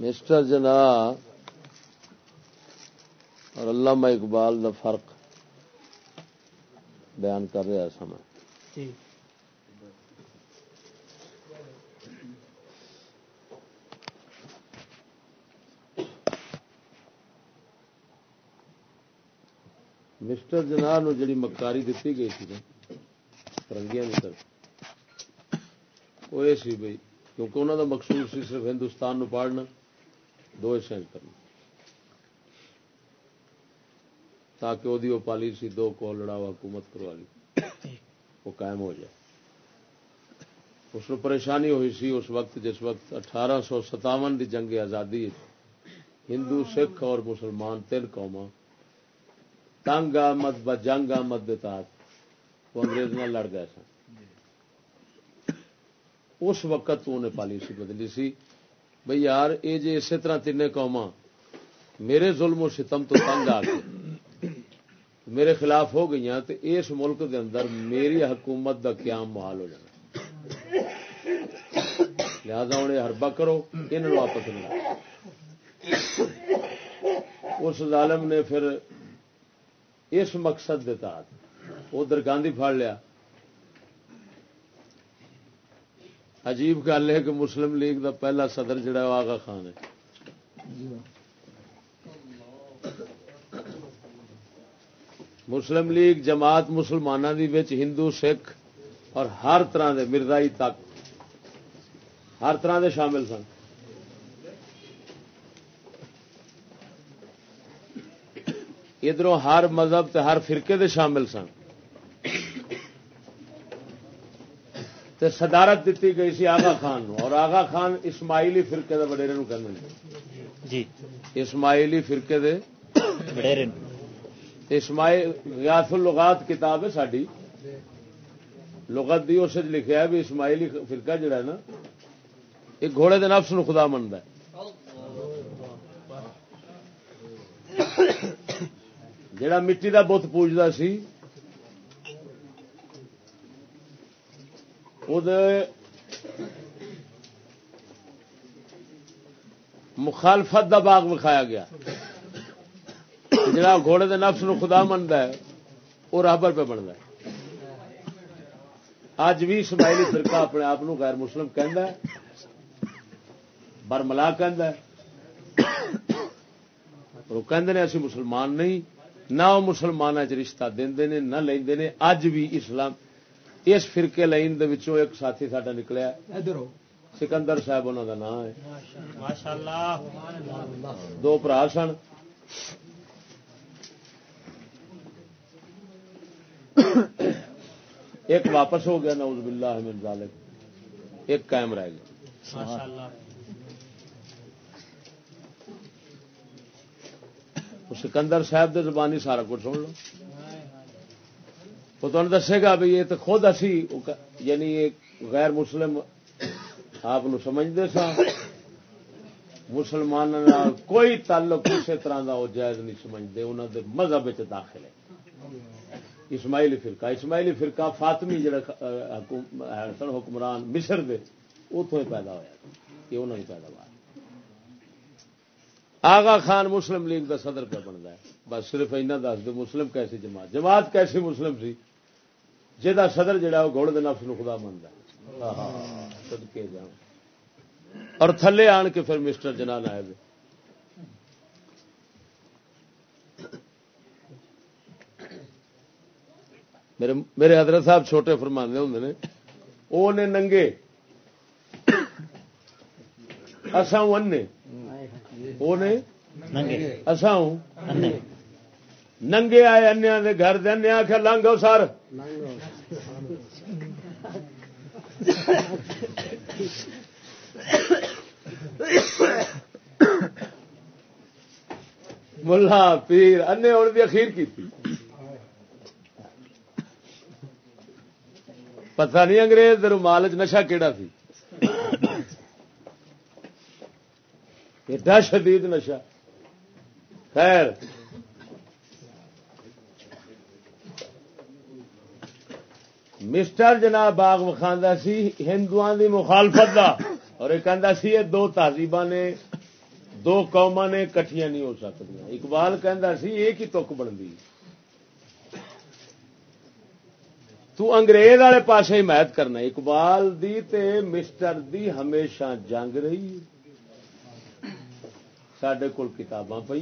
Mister جنا اور علامہ اقبال دا فرق بیان کر رہا میں۔ جی۔ مسٹر جناح نو جڑی مکاری دیتی گئی تھی فرنگیاں طرف وہ یہ سی بھائی کیونکہ انہوں دا مقصود سی صرف ہندوستان نو پاڑنا۔ دو حصے کرنا تاکہ وہ پالیسی دو کو لڑاوا حکومت کروا لی۔ وہ قائم ہو جائے۔ اس کو پریشانی ہوئی سی اس وقت جس وقت اٹھارہ سو ستاون کی جنگ آزادی ہندو سکھ اور مسلمان تین قوما تنگ آمد ب جنگ آمد وہ انگریز نہ لڑ گئے سن۔ اس وقت انہیں پالیسی بدلی سی۔ بھئی یار یہ جی اسی طرح تین قوما میرے ظلم و ستم تو تنگ آ کے میرے خلاف ہو گئی تو اس ملک دے اندر میری حکومت دا قیام محال ہو جانا۔ لہذا ہوں ہربا کرو انہوں واپس لیا اس ظالم نے پھر اس مقصد کے تحت، ادھر گاندھی پھاڑ لیا۔ عجیب گل ہے کہ مسلم لیگ دا پہلا صدر جڑا ہے وہ آغا خان ہے۔ مسلم لیگ جماعت مسلمانوں دی وچ ہندو، سکھ اور ہر طرح دے مرزائی تک ہر طرح دے شامل سن۔ ادھر ہر مذہب تے ہر فرقے دے شامل سن۔ تے صدارت دیتی گئی سی آغا خان نو۔ اور آغا خان اسماعیلی فرقے دے وڈیرے نو کہندے جی۔ اسماعیلی فرقے دے وڈیرے اسماعیل غیاث اللغات کتاب ہے ساری لغت دی اس لکھا ہے بھی اسماعیلی فرقہ جڑا ہے نا ایک گھوڑے دے نفس نو خدا منتا ہے۔ جڑا مٹی دا بت پوجتا سی مخالفت دا باغ وکھایا گیا۔ جڑا گھوڑے دے نفس نو خدا منتا ہے وہ رابر پہ بنتا ہے۔ اج بھی اسماعیلی فرقہ اپنے آپ غیر مسلم کہہ برملا کہ وہ کہ اسی مسلمان نہیں، نہ وہ مسلمان چ رشتہ دے نہ لے اج بھی اسلام اس فرقے لائن دے وچوں ایک ساتھی ساڈا نکلیا۔ سکندر صاحب انہوں کا نام ہے۔ دو برا سن۔ ایک واپس ہو گیا نعوذ باللہ من ذالک۔ ایک قائم رہ گیا۔ سکندر صاحب دے زبانی سارا کچھ سن لو۔ وہ تمہیں دسے گا بھی یہ تو خود اسی یعنی غیر مسلم آپ سمجھتے سا۔ مسلمان کوئی تعلق کسی طرح کا وہ جائز نہیں سمجھتے، انہوں دے مذہب داخل ہے۔ اسماعیلی فرقہ اسماعیلی فرقہ فاطمی جڑا سن حکمران مصر دے اتوں ہی پیدا ہوا یہ انہوں نے پیدا ہوا۔ آغا خان مسلم لیگ دا صدر پہ بنتا ہے۔ بس صرف اینا دس دو مسلم کیسی جماعت؟ جماعت کیسی مسلم سی؟ جہاں صدر جڑا وہ گوڑ نفس نو خدا منتا سدکے جا اور تھلے آن کے پھر مسٹر جنان آئے۔ میرے میرے حضرت صاحب چھوٹے فرمانے ہوں نے وہ نے ننگے۔ اصا انے وہ نے اصا ننگے۔ آئے انیا دے گھر دے انیا لنگو سر۔ ملا پیر انے اور بھی اخیر کی پتہ نہیں انگریز رومال نشا کہڑا سی؟ ایڈا شدید نشا خیر۔ مسٹر جناب باغ وکھا سی ہندو دی مخالفت دا اور یہ سی یہ دو تہذیب نے، دو قوما نے کٹیاں نہیں ہو سکتی اقبال سی ایک ہی تک بنتی تو انگریز والے پاس حمایت کرنا۔ اقبال دی تے مسٹر دی ہمیشہ جنگ رہی۔ سڈے کول کتاباں پہ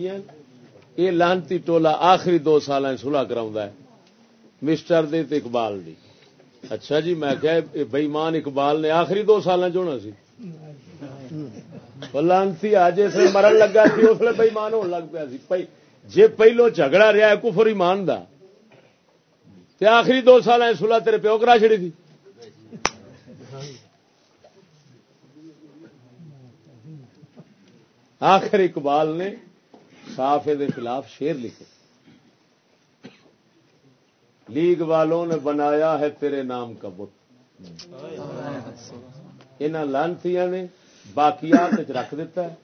یہ لانتی ٹولا آخری دو سال سلاح کرا مسٹر دی تے اقبال دی۔ اچھا جی میں کہ بئیمان اقبال نے آخری دو سال چنا سی۔ لانتی آج اس مرن لگا سی، اس لیے بئیمان ہونے لگ پیا سی۔ جی پہلو جھگڑا رہا ہے، کفر ایمان دا۔ تے آخری دو سال سلا تیرے پیو کرا چڑی تھی آخر اقبال نے صاف دے خلاف شیر لکھے۔ لیگ والوں نے بنایا ہے تیرے نام کا بت۔ ان لانتی نے باقیات رکھ دیتا ہے۔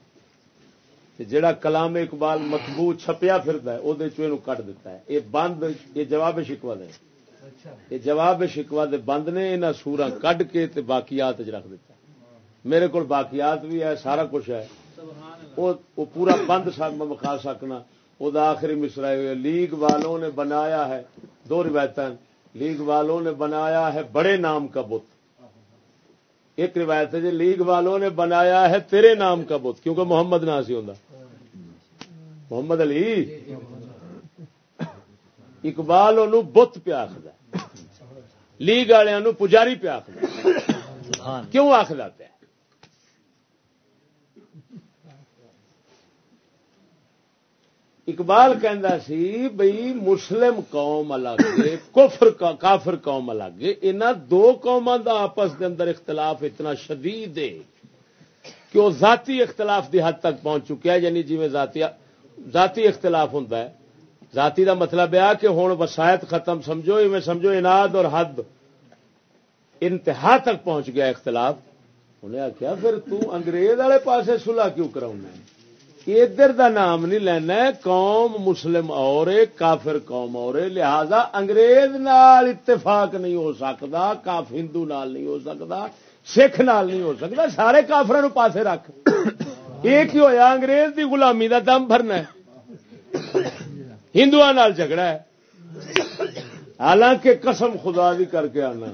جڑا کلام اقبال مطبوع چھپیا پھرتا ہے وہ کٹ دیتا ہے۔ یہ بند یہ جواب شکوا دے۔ یہ جواب شکوا دے بند نے انہیں سورا کڈ کے باقیات رکھ دیتا ہے۔ میرے کو باقیات بھی ہے، سارا کچھ ہے۔ وہ پورا بند مکھا سکنا وہ آخری مصرا لیگ والوں نے بنایا ہے۔ دو روایت لیگ والوں نے بنایا ہے بڑے نام کا بت۔ ایک روایت ہے جی لیگ والوں نے بنایا ہے تیرے نام کا بت کیونکہ محمد ناسی ہوں محمد علی۔ اقبال بت پیا آخر لیگ والوں پجاری پیا آخر کیوں آخر پیا اقبال سی بھئی مسلم قوم الگ کفر کافر قوم الگ ان دو قوما دا آپس دے اندر اختلاف اتنا شدید ہے کہ وہ ذاتی اختلاف دی حد تک پہنچ چکا ہے یعنی جی ذاتی ذاتی اختلاف ہوں ذاتی دا مطلب ہے کہ ہوں وسائت ختم، سمجھو میں سمجھو اناد اور حد انتہا تک پہنچ گیا اختلاف۔ انہیں آخیا پھر تو انگریز والے پاسے سلاح کیوں کراؤں ادھر دا نام نہیں لینا قوم مسلم اور کافر قوم اور لہذا انگریز نال اتفاق نہیں ہو سکتا، کاف ہندو نال نہیں ہو سکتا، سکھ نال نہیں ہو سکتا، سارے کافر پاسے رکھ۔ ایک ہی ہوا انگریز دی غلامی دا دم بھرنا ہندو جھگڑا ہے۔ حالانکہ قسم خدا دی کر کے آنا۔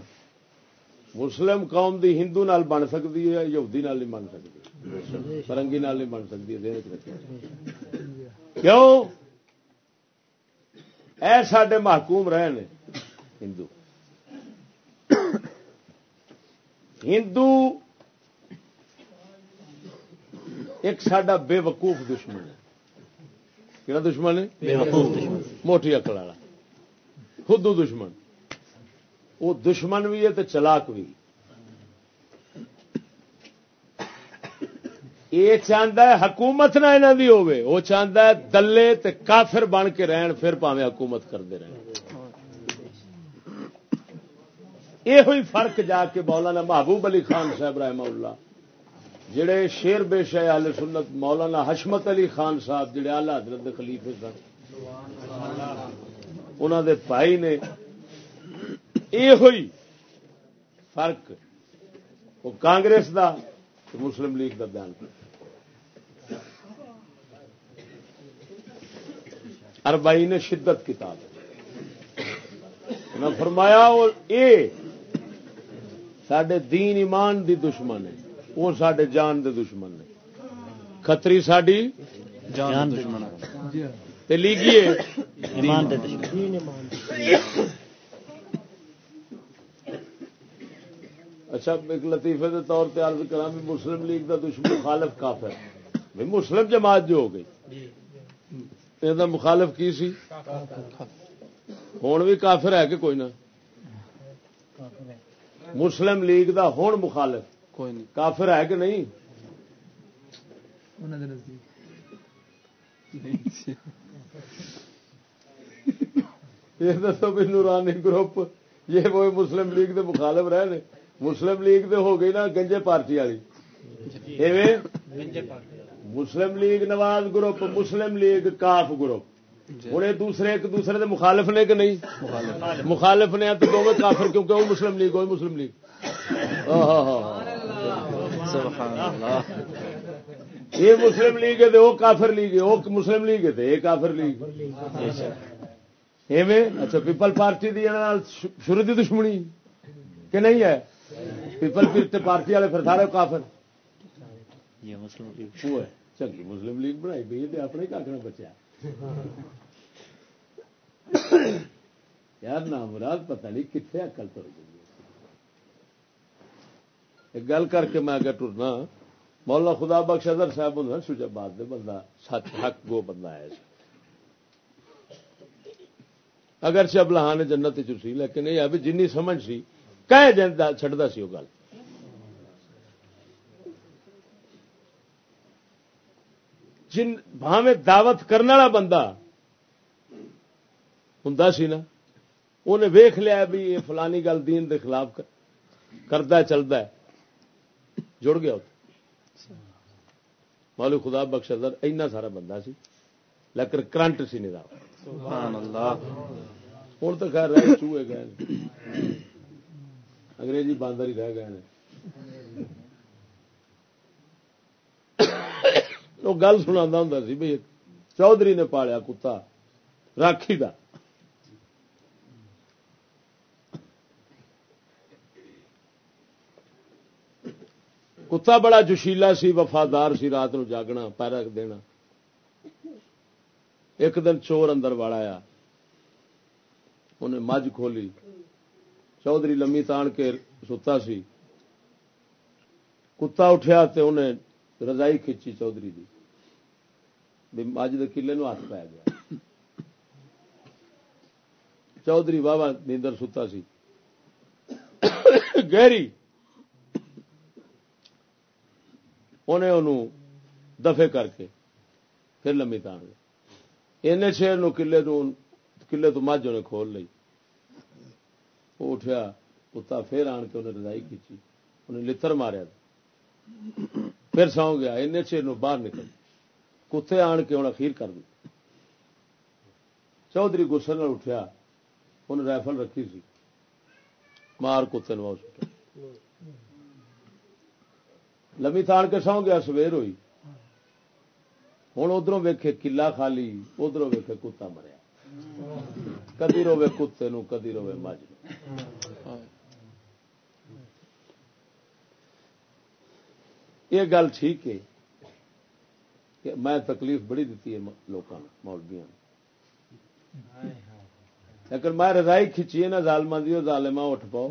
مسلم قوم دی ہندو نال بن سکتی ہے، یہودی نال نہیں بن سکتی۔ فرنگی نال نہیں بن سکتی کیوں؟ اے سڈے محکوم رہے ہیں ہندو۔ ہندو ایک سڈا بے وقوف دشمن ہے۔ کہڑا دشمن ہے؟ موٹی اکڑ والا۔ خود دشمن۔ وہ دشمن بھی ہے تو چلاک بھی یہ چاہتا ہے حکومت نہ یہاں کی ہوے وہ چاہتا ہے دلے تے کافر بن کے رہن، پھر پاوے حکومت کرتے رہن۔ یہ ہوئی فرق جا کے مولانا محبوب علی خان صاحب رحمہ اللہ، جڑے شیر بے شہ آل سنت، مولانا حشمت علی خان صاحب، جڑے آلہ حضرت خلیفے سن۔ انہوں دے بھائی نے یہ ہوئی فرق، وہ کانگریس دا، مسلم لیگ کا بیان کر اربائی نے شدت کتاب میں فرمایا اور اے سڈے دین ایمان دی دشمن ہے وہ سڈے جان دے دشمن نے۔ کتری ساری جان دشمن لیگیے اچھا ایک لطیفے کے طور پہ عرض کرا بھی مسلم لیگ کا دشمن مخالف کافر بھائی مسلم جماعت جو ہو گئی۔ یہ مخالف کی سی ہوں بھی کافر ہے کہ کوئی نہ مسلم لیگ دا ہوں مخالف کوئی نہیں کافر ہے کہ نہیں یہ دسو بھی نورانی گروپ یہ وہ مسلم لیگ دے مخالف رہے مسلم لیگ دے ہو گئی نا گنجے پارٹی والی مسلم لیگ نواز گروپ مسلم لیگ کاف گروپ۔ ہوں یہ دوسرے ایک دوسرے دے مخالف نے کہ نہیں؟ مخالف نے تو دونوں کافر کیونکہ وہ مسلم لیگ وہی مسلم لیگ۔ یہ مسلم لیگ ہے وہ کافر لیگ ہے وہ مسلم لیگ ہے یہ کافر لیگ۔ اچھا پیپل پارٹی دی شروع دی دشمنی کہ نہیں ہے؟ پیپل پارٹی والے پھر سارے کافر۔ چنگی مسلم لیگ بنائی گئی اپنے بچا یار نام مراد پتہ نہیں کتنے اکل تر گئی گل کر کے میں اگر ٹرنا مولا خدا بخش ادر صاحب ہوں دے بندہ سچ حق گو بندہ ہے۔ اگر چب لہان جنت چی لیکن یہ بھی جن سمجھ سی کہ چڑھتا سی وہ گل۔ جن بھاوے دعوت کرنے والا بندہ ہوں سی نا انہیں ویخ لیا بھی یہ فلانی گل دین دے خلاف کرتا چلتا ہے۔ جڑ گیا مولو خدا بخش در اینا سارا بندہ سی۔ لیکن کرنٹ سی نہیں رہا ہوں تو خیر رہ چوہے گئے۔ انگریزی باندر ہی رہ گئے وہ گل سنا ہوں سی بھائی چودھری نے پالیا کتا راکھی کا کتا بڑا جشیلا سی وفادار سی رات نو جاگنا پیرا دینا ایک دن چور اندر والا آ انہیں مجھ کھولی چودھری لمی تان کے ستا سی کتا اٹھیا تے انہیں رضائی کھچی چودھری دی۔ مجھ کلے نو ہاتھ پی گیا۔ چودھری واہ نیندر ستا سی۔ گہری۔ انہیں انہوں دفے کر کے پھر لمبی تان گئے۔ شیر نو کلے تو کلے تو مجھ انہیں کھول لی وہ اٹھیا کتا پھر آن کے انہیں رضائی کھینچی انہیں لتر ماریا پھر سو گیا این شیر نو باہر نکل۔ کتے آن کے انہیں اخیر کر دی۔ چودھری گسل اٹھیا انہیں رائفل رکھی سی۔ مار کتے نو لمی تھان کے سو گیا، سویر ہوئی۔ ہوں ادھر ویکھے کلا خالی ادھر ویکھے کتا مریا۔ کدی روے کتے نو، کدی روے مجھ یہ گل ٹھیک ہے کہ میں تکلیف بڑی دیتی ہے لوگوں مولبیا لیکن میں رضائی کھچی ہے نا ظالما دی ظالما اٹھ پاؤ۔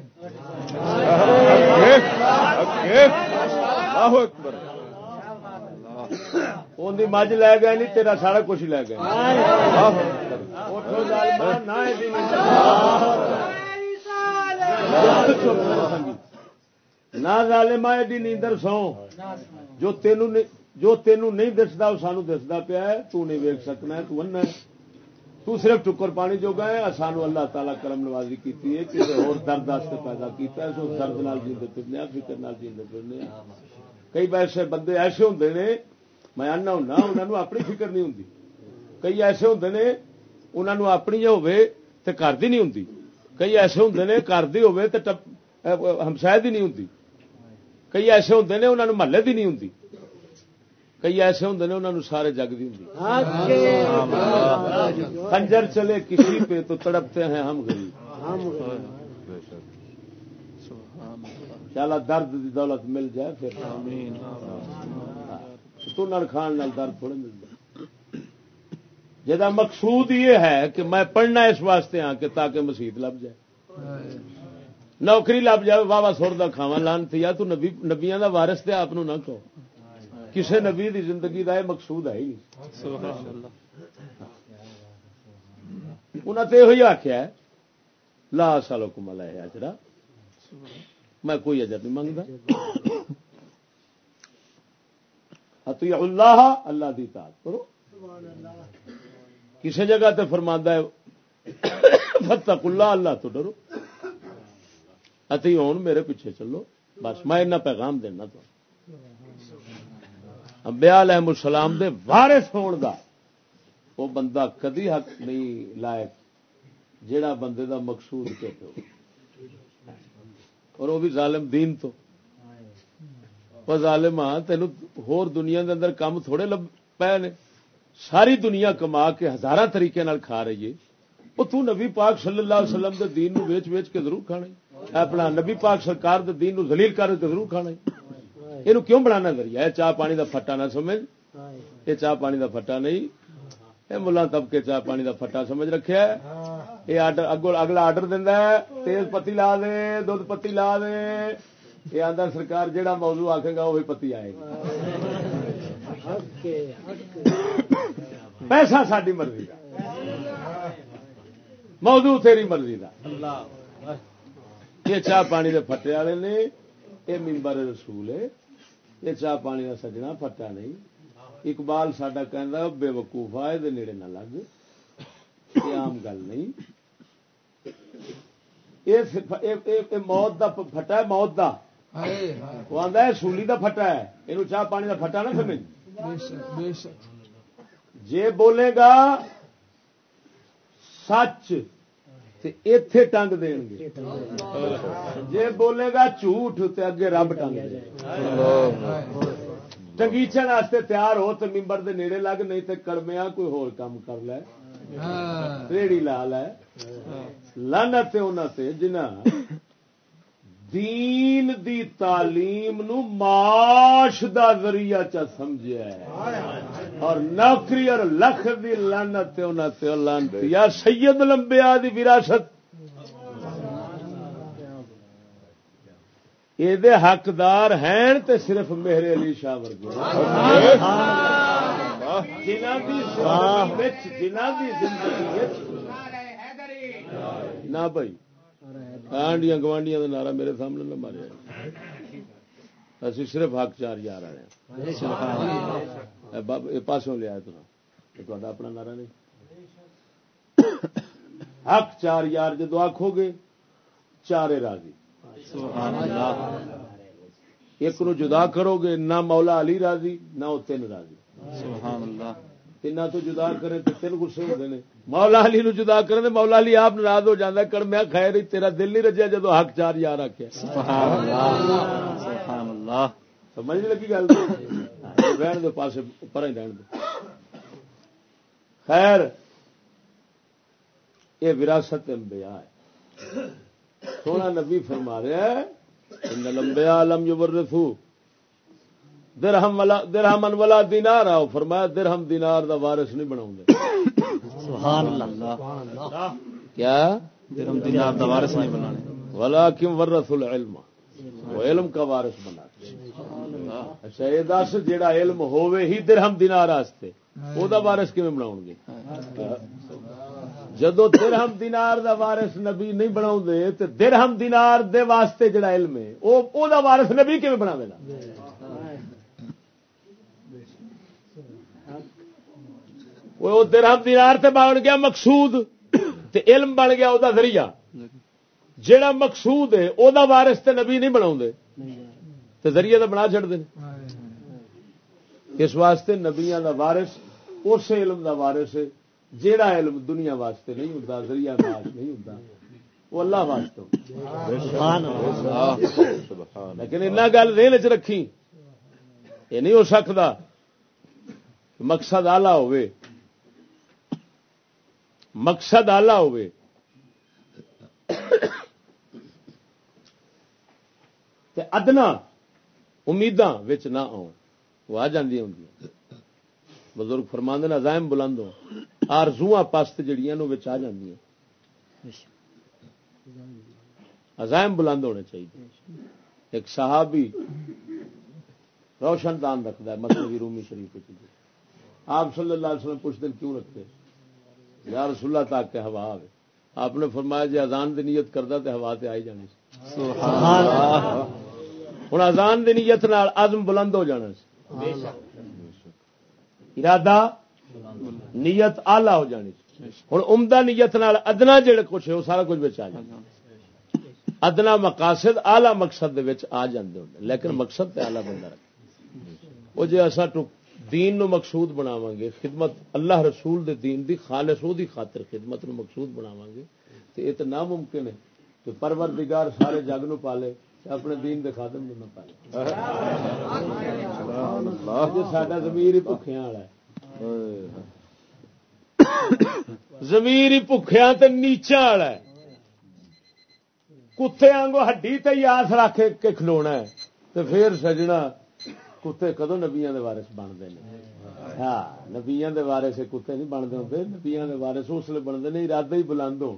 مجھ لے گئے نہیں تیرا سارا کچھ لے گئے۔ نہ ظالما ایڈی نیندر سو جو تینوں جو تینوں نہیں دستا وہ سانو دستا پیا ہے تو نہیں ویک سکنا ہے تو ہے تو صرف ٹکر پانی جو گئے سانو اللہ تعالیٰ کرم نوازی کی کسی اور درد واسطے پیدا کیا درد نال جیندے پھرنے فکر نال جیندے پھرنے کئی ایسے بندے ایسے ہوں نے میں آنا ہوں انہوں اپنی فکر نہیں ہوں کئی ایسے ہوں نے انہوں اپنی ہوے تو کرتی نہیں ہوں کئی ایسے ہوں نے کرتی ہوے تو ہمسائے دی نہیں ہوں کئی ایسے ہوں نے انہوں محلے دی نہیں ہوں کئی ایسے ہوں نے انہوں سارے جگ دی ہوں خنجر چلے کسی پہ تو تڑپتے ہیں ہم غریب۔ چالا درد دی دولت مل جائے پھر۔ تنر کھان درد تھوڑے ملتا جا مقصود یہ ہے کہ میں پڑھنا اس واسطے ہاں کہ تاکہ مسیت لب جائے۔ نوکری لب جائے بابا سر کا کھاوا لان تھی تو نبیا کا وارس تے آپ نہ کہو کسی نبی دی زندگی کا یہ مقصود ہے ہی انہیں تو یہ آخیا لا سالو کمل ہے اجرا میں کوئی اجر نہیں منگتا اللہ اللہ دی تعت کرو کسی جگہ تے فرما ہے فتق اللہ اللہ تو ڈرو اتی ہون میرے پیچھے چلو۔ بس میں اتنا پیغام دینا تو امبیا علیہ السلام دے وارث ہون دا۔ وہ بندہ کدی حق نہیں لائق، جیڑا بندے دا مقصود کہتے ہو اور وہ بھی ظالم دین تو۔ وہ ظالم ہاں تین ہور دنیا دے اندر کام تھوڑے لب پے نے۔ ساری دنیا کما کے ہزار طریقے نال کھا رہی ہے۔ وہ تو نبی پاک صلی اللہ علیہ وسلم دے دین نو ویچ ویچ کے ضرور کھانا اپنا نبی پاک سرکار دے دین نو ذلیل کر کے ضرور کھانا یہ کیوں بنانا ذریعہ یہ چاہ پانی دا پھٹا نہ سمجھ۔ یہ چاہ پانی دا پھٹا نہیں۔ یہ ملا طبقے چاہ پانی دا پھٹا سمجھ رکھا یہ اگلا آرڈر دینا ہے، تیز پتی لا دے دھد پتی لا دے۔ یہ آدھا سرکار جہاں موضوع آکے گا وہی پتی آئے گا۔ پیسہ ساری مرضی کا موضوع تیری مرضی کا یہ چاہ پانی دے پھٹے والے نے یہ ممبر رسول ہے۔ یہ چاہ پانی کا سجنا پھٹا نہیں۔ اقبال سڈا کہ بے وقوفا یہ نیڑے نہ لگ۔ یہ عام گل نہیں۔ موت دا پھٹا ہے موت دا۔ وہ آتا ہے سولی دا پھٹا ہے۔ یہ چاہ پانی دا پھٹا نہ سمجھ جے بولے گا سچ۔ اتے ٹنگ دین گے۔ جے بولے گا جھوٹ تو اگے رب ٹنگ دے۔ ٹنگیچن واسطے تیار ہو تو ممبر دے نیڑے لگ نہیں تے کڑمیا کوئی ہور کام کر لے۔ ریڑی لا لے۔ لانت انہوں جنہ دین دی تعلیم نو معاش دا ذریعہ چا سمجھیا ہے۔ اور نوکری اور لکھ دی لانت انہوں تے لانت یا سید لمبیا دی وراثت۔ یہ حقدار ہیں تے صرف میرے علی شاہ ورگے۔ جنہ دی زندگی نہ بھائی۔ آنڈیاں گوانڈیاں کا نعرہ میرے سامنے نہ مارے۔ اسی صرف حق چار یار آئے پاسوں لیا تو اپنا نعرہ نہیں۔ حق چار یار جدو آخو گے، چارے راضی۔ ایک نو جدا کرو گے، نہ مولا علی راضی، نہ وہ تین راضی۔ سبحان اللہ۔ تین تو جدا کرے تو تین گسے ہوتے ہیں مولا علی نو جدا کرے مولا علی آپ ناراض ہو جاتا کر میں خیر تیرا دل نہیں رجیا جدو حق چار یار آخیا سمجھ نہیں لگی گل؟ رہن دو پاسے پر ہی رہن دو۔ خیر یہ وراثت انبیاء ہے۔ سونا نبی فرما رہا ہے لمبیا لم یورثو۔ درہم ولا درہم ولا دینار آؤ فرمایا درہم دینار دا وارث نہیں بناؤں سبحان اللہ۔ کیا؟ درہم دینار دا وارث نہیں بنانے۔ ولا کم ورث العلم وہ علم کا وارث بنا۔ اچھا یہ دس جیڑا علم ہوئے ہی درہم دینار واسطے وہ دا وارث کیویں بناؤں گے؟ جدو درہم دینار دا وارث نبی نہیں بناؤں دے تے درہم دینار دے واسطے جڑا علم ہے او او دا وارث نبی کیویں بناوے گا؟ وہ درہم دینار تے بن گیا، مقصود تے علم بن گیا او دا ذریعہ۔ جیڑا مقصود ہے او دا وارث تے نبی نہیں بناؤں دے تے ذریعہ دا بنا چھڑ دے اس واسطے نبیاں دا وارث اس علم دا وارث ہے۔ جیڑا علم دنیا واسطے نہیں ہوتا ذریعہ معاش نہیں ہوتا وہ اللہ واسطے سبحان لیکن اتنا گل ریل چ رکھی یہ نہیں ہو سکتا مقصد آلہ ہوئے۔ مقصد آلہ ہوئے۔ تے ادنا امیداں نہ آؤ وہ آ جاندی ہوں بزرگ فرماند عزائم بلند ہو۔ آرزواں پست جڑیاں نو آ جاندی ہیں عزائم بلند ہونے چاہیے۔ ایک صحابی روشن دان رکھتا ہے مسلم رومی شریف آپ صلی اللہ علیہ وسلم کچھ دن کیوں رکھتے ہیں؟ یا رسول اللہ تاک کے ہوا آئے آپ نے فرمایا جی ازان دی نیت کرتا تو ہوا تے آئی جانی ہوں ازان دی نیت نال عزم بلند ہو جانا ارادہ نیت آلہ ہو جانی ہوں عمدہ نیت نال ادنا جڑا کچھ ہے وہ سارا کچھ بچ آ جائے ادنا مقاصد آلہ مقصد دے آ جاندے ہوں لیکن مقصد تے آلہ بندہ رکھ وہ جی اصا دین نو مقصود بناواں گے خدمت اللہ رسول دے دین دی خالص او دی خاطر خدمت نو مقصود بناواں گے۔ تے یہ تو ناممکن ہے کہ پروردگار سارے جگ نو پالے اپنے دین دے خادم نہ پائے ساڈا زمیر ہی بخیا والا ہے۔ زمیر ہی بخیا تو نیچا والا ہے۔ کتے آنگو ہڈی تے آس رکھ کے کھلونا ہے۔ تو پھر سجنا کتے کدو نبیا وارس بنتے ہیں؟ ہاں نبیا وارس کتے نہیں بنتے ہوتے نبیا وارس اس لیے بنتے ہیں ارادے ہی بلند ہو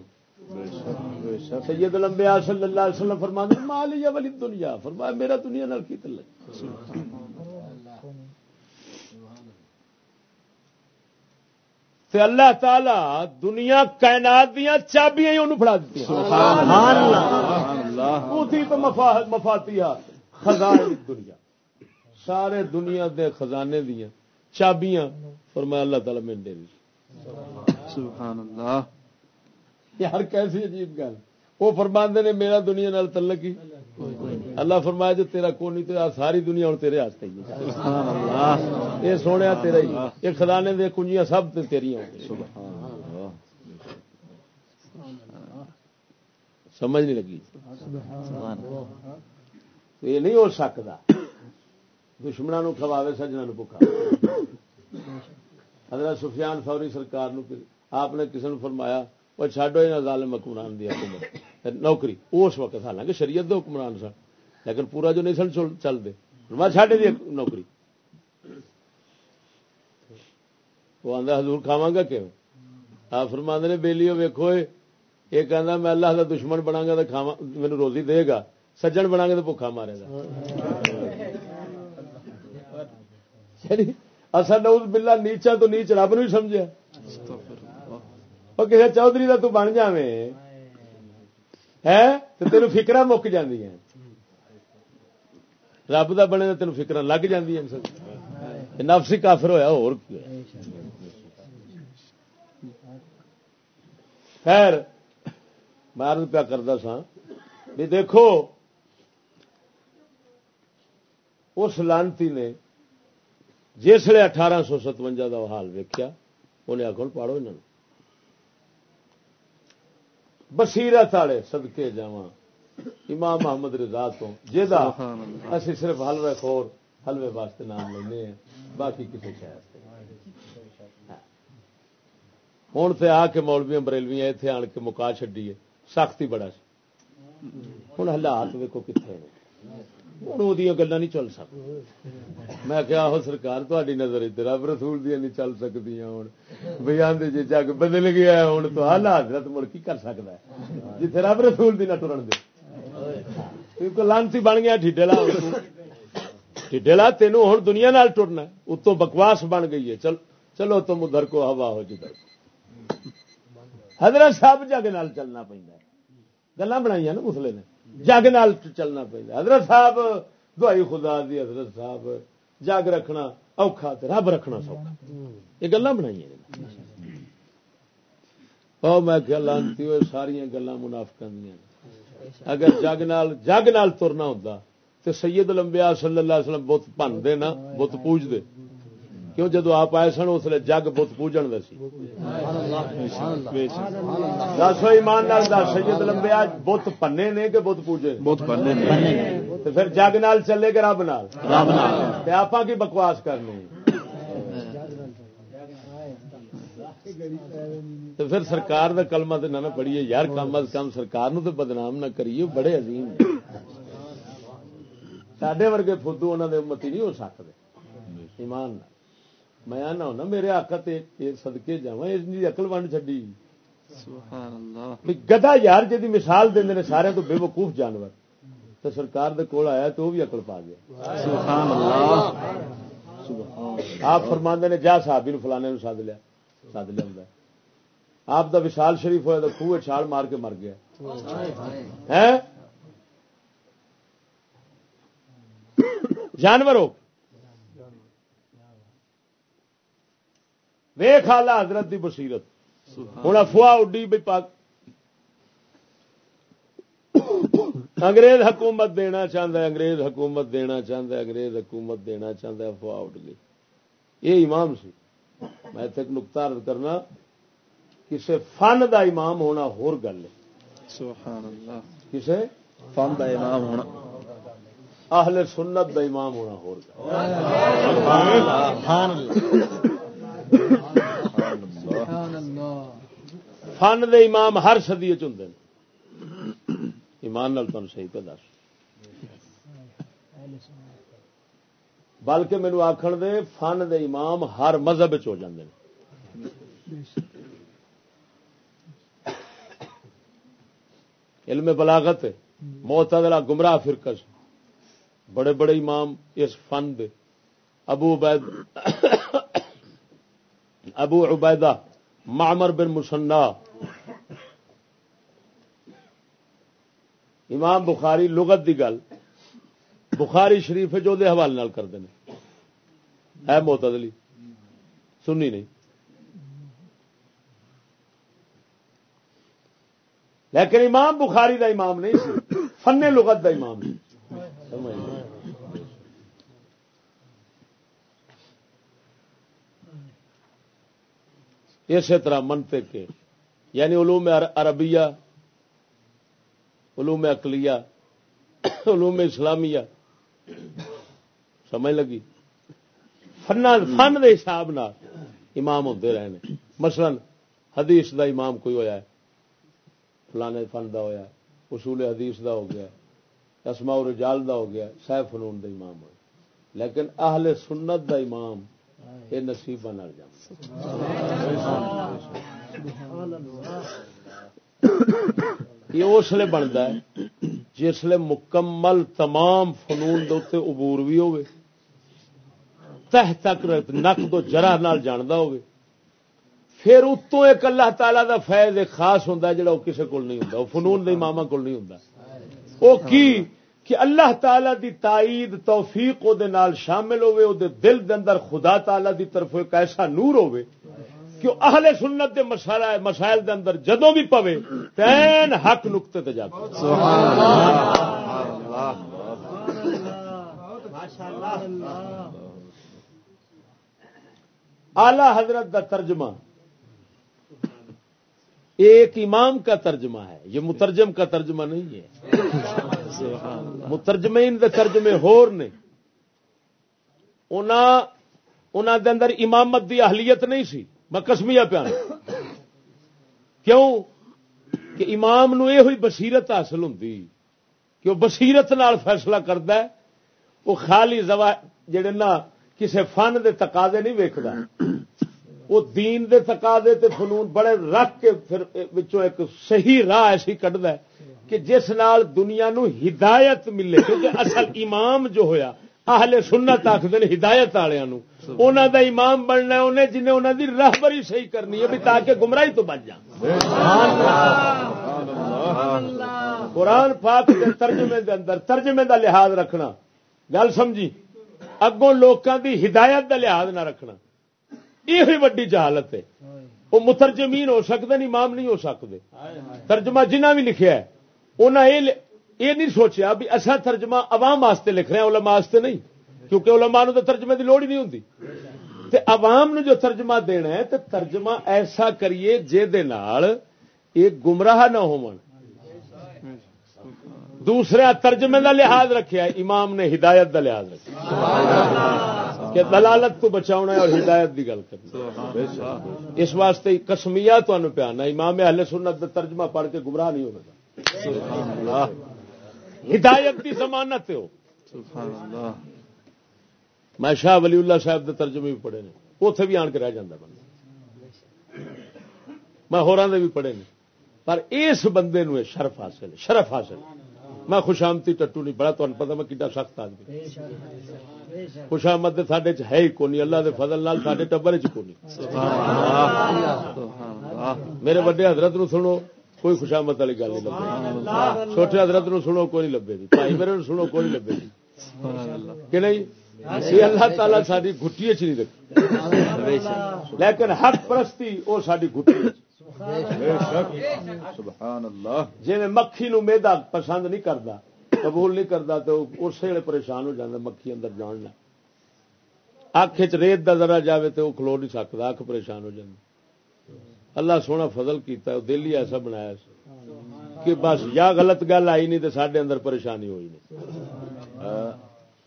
سید لمبیا صلی اللہ علیہ وسلم فرما مال یا ولی دنیا؟ فرمایا میرا دنیا نال کی تعلق تے اللہ تعالی دنیا کائنات دیا چابیاں ہی انہوں پڑا دیتی تو مفاتی خزانے دنیا۔ سارے دنیا دے خزانے دیا چابیاں فرمایا اللہ تعالی میں دے سبحان اللہ۔ یار کیسی عجیب گل۔ وہ فرماندے نے میرا دنیا نال تعلق ہی؟ اللہ فرمایا جو تیرا کو نہیں تو ساری دنیا ہوں تیرے ہاتھ ہی۔ یہ سونے تیرا ہی۔ یہ خزانے دے کنجیاں سب تیری سمجھ نہیں لگی۔ یہ نہیں ہو سکتا۔ دشمنوں نو کھواوے سجنا نو بکا حضرت سفیان فوری سرکار نو آپ نے کسی نے فرمایا، وہ چڈو یہ ظالم حکمران دی حکومت۔ نوکری، اس وقت حالانکہ شریعت دے حکمران سن، لیکن پورا جو نہیں سن چلتے میں چڈ دی نوکری۔ وہ آدھا حضور کھاوا گا کیوں؟ آپ فرما نے بےلی ویکو یہ کہنا میں اللہ کا دشمن بنا گا تو کھاوا میرے روزی دے گا، سجن بنا گا تو بھوکھا مارے گا۔ یعنی اصل نوز بلا نیچا تو نیچ رب نو سمجھا وہ کسی چودھری کا تو بن جائے تو تین فکر مک جی رب کا بنے تین فکر لگ جی نفسی کافر ہوا ہو خیر، میں پیا کرتا سا، بھی دیکھو، اس لانتی نے جسے اٹھارہ سو ستوجا کا حال ویکیا انہیں آخر پاڑو انہوں بصیرت والے سدکے جا امام محمد رضا تو جا اسی صرف حلوے خور حلوے واسطے نام لینے باقی کسی شہر ہوں تو آ کے مولویا بریلویا اتنے آن کے مکا چڈیے سختی بڑا ہوں حالات ویکو کتنے ہوں وہ گلا نہیں چل سکتی میں کیا ہو سرکار تاری نظر ادھر رب رسول دیا نہیں چل سکتی ہوں بھائی آدھے جی جگ بدل گیا ہوں تو حالات مڑ کی کر سکتا ہے جتنے رب رسول دی نہ ٹرن دے لانتی بن گیا ٹھڈے لا لا تینوں ہوں دنیا نال ٹرنا اتوں بکواس بن گئی ہے چل چلو تم ادھر کو ہوا ہو جدھر حضرت صاحب جگ نال چلنا پہ گلا بنائی نا مسلے نے جگ نال چلنا پہ حضرت صاحب دوائی خدا دی حضرت صاحب، جگ رکھنا اوکھا رب رکھنا سوکھا۔ یہ گلا بنائی میں کیا لانتی ہوئے ساری گلا منافق اگر جگ نال جگ نال ترنا ہوتا تو سید لمبیا صلی اللہ علیہ وسلم بت بن دے نا، بت پوج دے کیوں جدو آپ آئے سن اس لیے جگ بت پوجن دسی دس ایمان نال دس سید لمبے بت پنے نے کہ بت پوجے؟ بت پنے پھر جگ نال چلے گا رب نال؟ آپ کی بکواس کرنی؟ تو پھر سرکار کا کلمہ تو نہ پڑھیے۔ یار کم از کم سرکار نو تو بدنام نہ کریے بڑے عظیم سڈے ورگے فدو انہوں نے امتی نہیں ہو سکتے۔ ایمان نہ میں آنا ہونا میرے آقا تے سدکے جا اقل ونڈ چڈی گدا یار جی مثال دے نے سارے تو بے وقوف جانور۔ تو سرکار دے کول آیا تو وہ بھی اقل پا گیا۔ آپ فرماندے نے جا صحابی نو فلانے نو سد لیا سد لیا ہوں آپ دا وشال شریف ہوا تو خوہ چھال مار کے مر گیا۔ جانور ہو ویخ آلہ حضرت دی بصیرت۔ ہوں افواہ اڈی بھی پاک۔ انگریز حکومت دینا چاہتا ہے انگریز حکومت دینا چاہتا ہے انگریز حکومت دینا چاہتا ہے افواہ اڈ گئی۔ یہ امام سی۔ میں ایک نقطہ عرض کرنا کسے فن دا امام ہونا ہور گل ہے۔ کسے فن دا امام ہونا۔ اہل سنت دا امام ہونا ہو فن دے امام ہر سدی چند ایمان نال تمہیں صحیح پہ دس۔ بلکہ مینو آخر دے فن دے امام ہر مذہب ہو جاندے علم بلاغت معتدلا گمراہ فرقش بڑے بڑے امام اس فن دے۔ ابو عبید ابو عبیدہ معمر بن مسنا۔ امام بخاری لغت دی گل۔ بخاری شریف جو دے حوالے نال کرتے ہیں ہے معتدلی سنی نہیں۔ لیکن امام بخاری دا امام نہیں سی، فن لغت دا امام۔ نہیں اسی طرح منتے کے یعنی علوم عربیہ، علوم اقلیہ علوم اسلامیہ۔ سمجھ لگی؟ فن فن دے حساب نہ امام ہوتے رہے مثلا حدیث دا امام کوئی ہویا ہے، فلانے فن دا ہویا اصول حدیث دا ہو گیا اسماء رجال دا ہو گیا سہ فنون دا امام ہو لیکن اہل سنت دا امام یہ نصیب یہ اس لیے بنتا ہے جس لیے مکمل تمام فنون دے عبور بھی ہوئے۔ تہ تک نک تو جرا نال جاندا ہوئے۔ پھر اتوں ایک اللہ تعالی دا فیض ایک خاص ہوں جڑا وہ کسی کول نہیں ہوں فنون دے امام کول نہیں ہوں وہ کی؟ کہ اللہ تعالی دی تائید توفیق او دے نال شامل ہوئے، او دے دل دے اندر خدا تعالی دی طرف ایک ایسا نور ہوئے کہ اہل سنت دے مسائل مسائل دے اندر جدوں بھی پوے، تین حق نقطے تے جاتے اعلی حضرت دا ترجمہ، ایک امام کا ترجمہ ہے، یہ مترجم کا ترجمہ نہیں ہے۔ مترجمین دے ترجمے ہور نے۔ دے اندر امامت دی اہلیت نہیں سی۔ میں کسمیا پیا کیوں؟ کہ امام نو یہ ہوئی بصیرت حاصل ہوں کہ وہ بصیرت نال فیصلہ کرد وہ خالی زوا جڑے نا کسے فن دے تقاضے نہیں ویکھدا۔ وہ دین دے تقاضے تے فنون بڑے رکھ کے پھر وچوں ایک صحیح راہ ایسی کٹ ہے۔ کہ جس نال دنیا نو ہدایت ملے، کیونکہ اصل امام جو ہویا، اہل سنت آخر ہدایت والوں انہوں دا امام بننا انہیں جنہیں انہوں دی راہبری صحیح کرنی ہے، بھی تاکہ گمراہی تو بچ جائے۔ قرآن پاک کے ترجمے دے اندر، ترجمے دا لحاظ رکھنا۔ گل سمجھی؟ اگوں لوکاں دی ہدایت دا لحاظ نہ رکھنا۔ یہ وڈی جہالت ہے۔ وہ مترجمین ہو سکتے امام نہیں ہو سکتے ترجمہ جنہ بھی لکھیا ہے یہ نہیں سوچیا بھی اصا ترجمہ عوام واسطے لکھ رہے ہیں علماء واسطے نہیں کیونکہ علماء نو تو ترجمے کی لوڑ ہی نہیں ہوتی تے عوام نو جو ترجمہ دینا ہے تو ترجمہ ایسا کریے جے دے نال ایک گمراہ نہ ہو دوسرے ترجمے کا لحاظ رکھا امام نے ہدایت کا لحاظ رکھا کہ دلالت کو بچاؤ ہے اور ہدایت کی گل کرنی اس واسطے کسمیا تمہیں پیانا امام اہل سنت ترجمہ پڑھ کے گمراہ نہیں ہوگا ہدایت کی ضمانت ہو میں شاہ ولی اللہ صاحب کے ترجمے بھی پڑھے نے۔ اتے بھی آن کے رہ جاتا بندہ۔ میں ہورا بھی پڑھے نے۔ پر اس بندے نو شرف حاصل شرف حاصل میں خوشامتی ٹٹو نہیں بڑا تمہیں پتا میں کڈا سخت آدمی خوشامد سڈے چ ہے ہی کونی اللہ دے فضل نال سڈے ٹبر چ کونی۔ میرے وڈے حضرت نو سنو۔ کوئی خوشامت والی گل نہیں لبے۔ چھوٹے حضرت نو سنو کوئی نہیں لبے۔ گی بھائی میرے نو سنو کوئی نہیں لبے۔ گی کہ نہیں؟ یہ اللہ تعالیٰ ساری گٹی چ نہیں رکھی لیکن حق پرستی وہ ساری گٹی جی مکھی نو میدا پسند نہیں کرتا قبول نہیں کرتا تو اس ویلے پریشان ہو جاتا مکھی اندر جاننا اکھ چ ریت کا ذرا جائے تو وہ کھلو نہیں سکتا اکھ پریشان ہو جاتی اللہ سونا فضل کیتا ہے دل ہی ایسا بنایا کہ بس یا غلط گل آئی نہیں تو سڈے اندر پریشانی ہوئی نہیں۔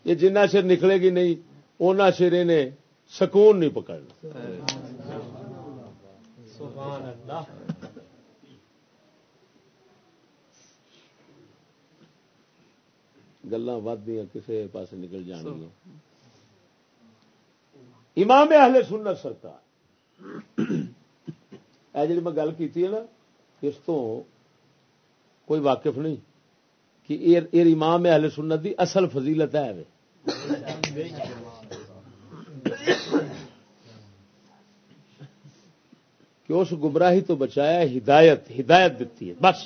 یہ جنہ چر نکلے گی نہیں، اونا چر انہیں سکون نہیں پکڑنا۔ گلا ود کسی پاس نکل جان گیا امام اہل سنت سرکار اے جی میں گل کی نا اس تو کوئی واقف نہیں کہ امام اہل سنت دی اصل فضیلت ہے کہ اس گمراہی تو بچایا ہدایت ہدایت دیتی ہے بس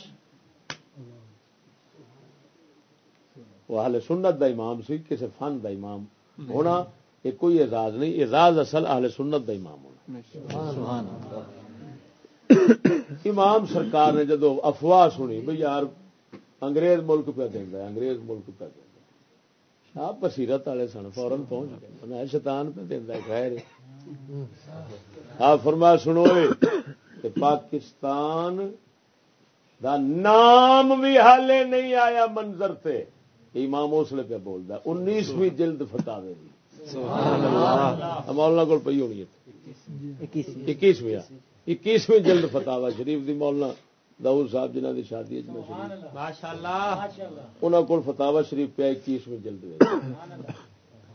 وہ اہل سنت دا امام سی کسی فن دا امام ہونا یہ کوئی اعزاز نہیں اعزاز اصل اہل سنت دا امام ہونا امام سرکار نے جدو افواہ سنی بھائی یار انگریز ملک پہ دینا انگریز ملک پہ دینا آپ بصیرت والے سن فورن پہنچ گئے۔ شیطان پہ دینا خیر آپ فرما سنو پاکستان دا نام بھی حالے نہیں آیا منظر تے۔ امام اسلے پہ بولتا انیسویں جلد فتاوے دی۔ مولانا کو پی ہونی ہے۔ اکیسویں۔ اکیسویں جلد فتاوا شریف دی مولانا داؤد صاحب جنہ دی شادی انہوں کو فتاوا شریف پیا اکیسویں جلد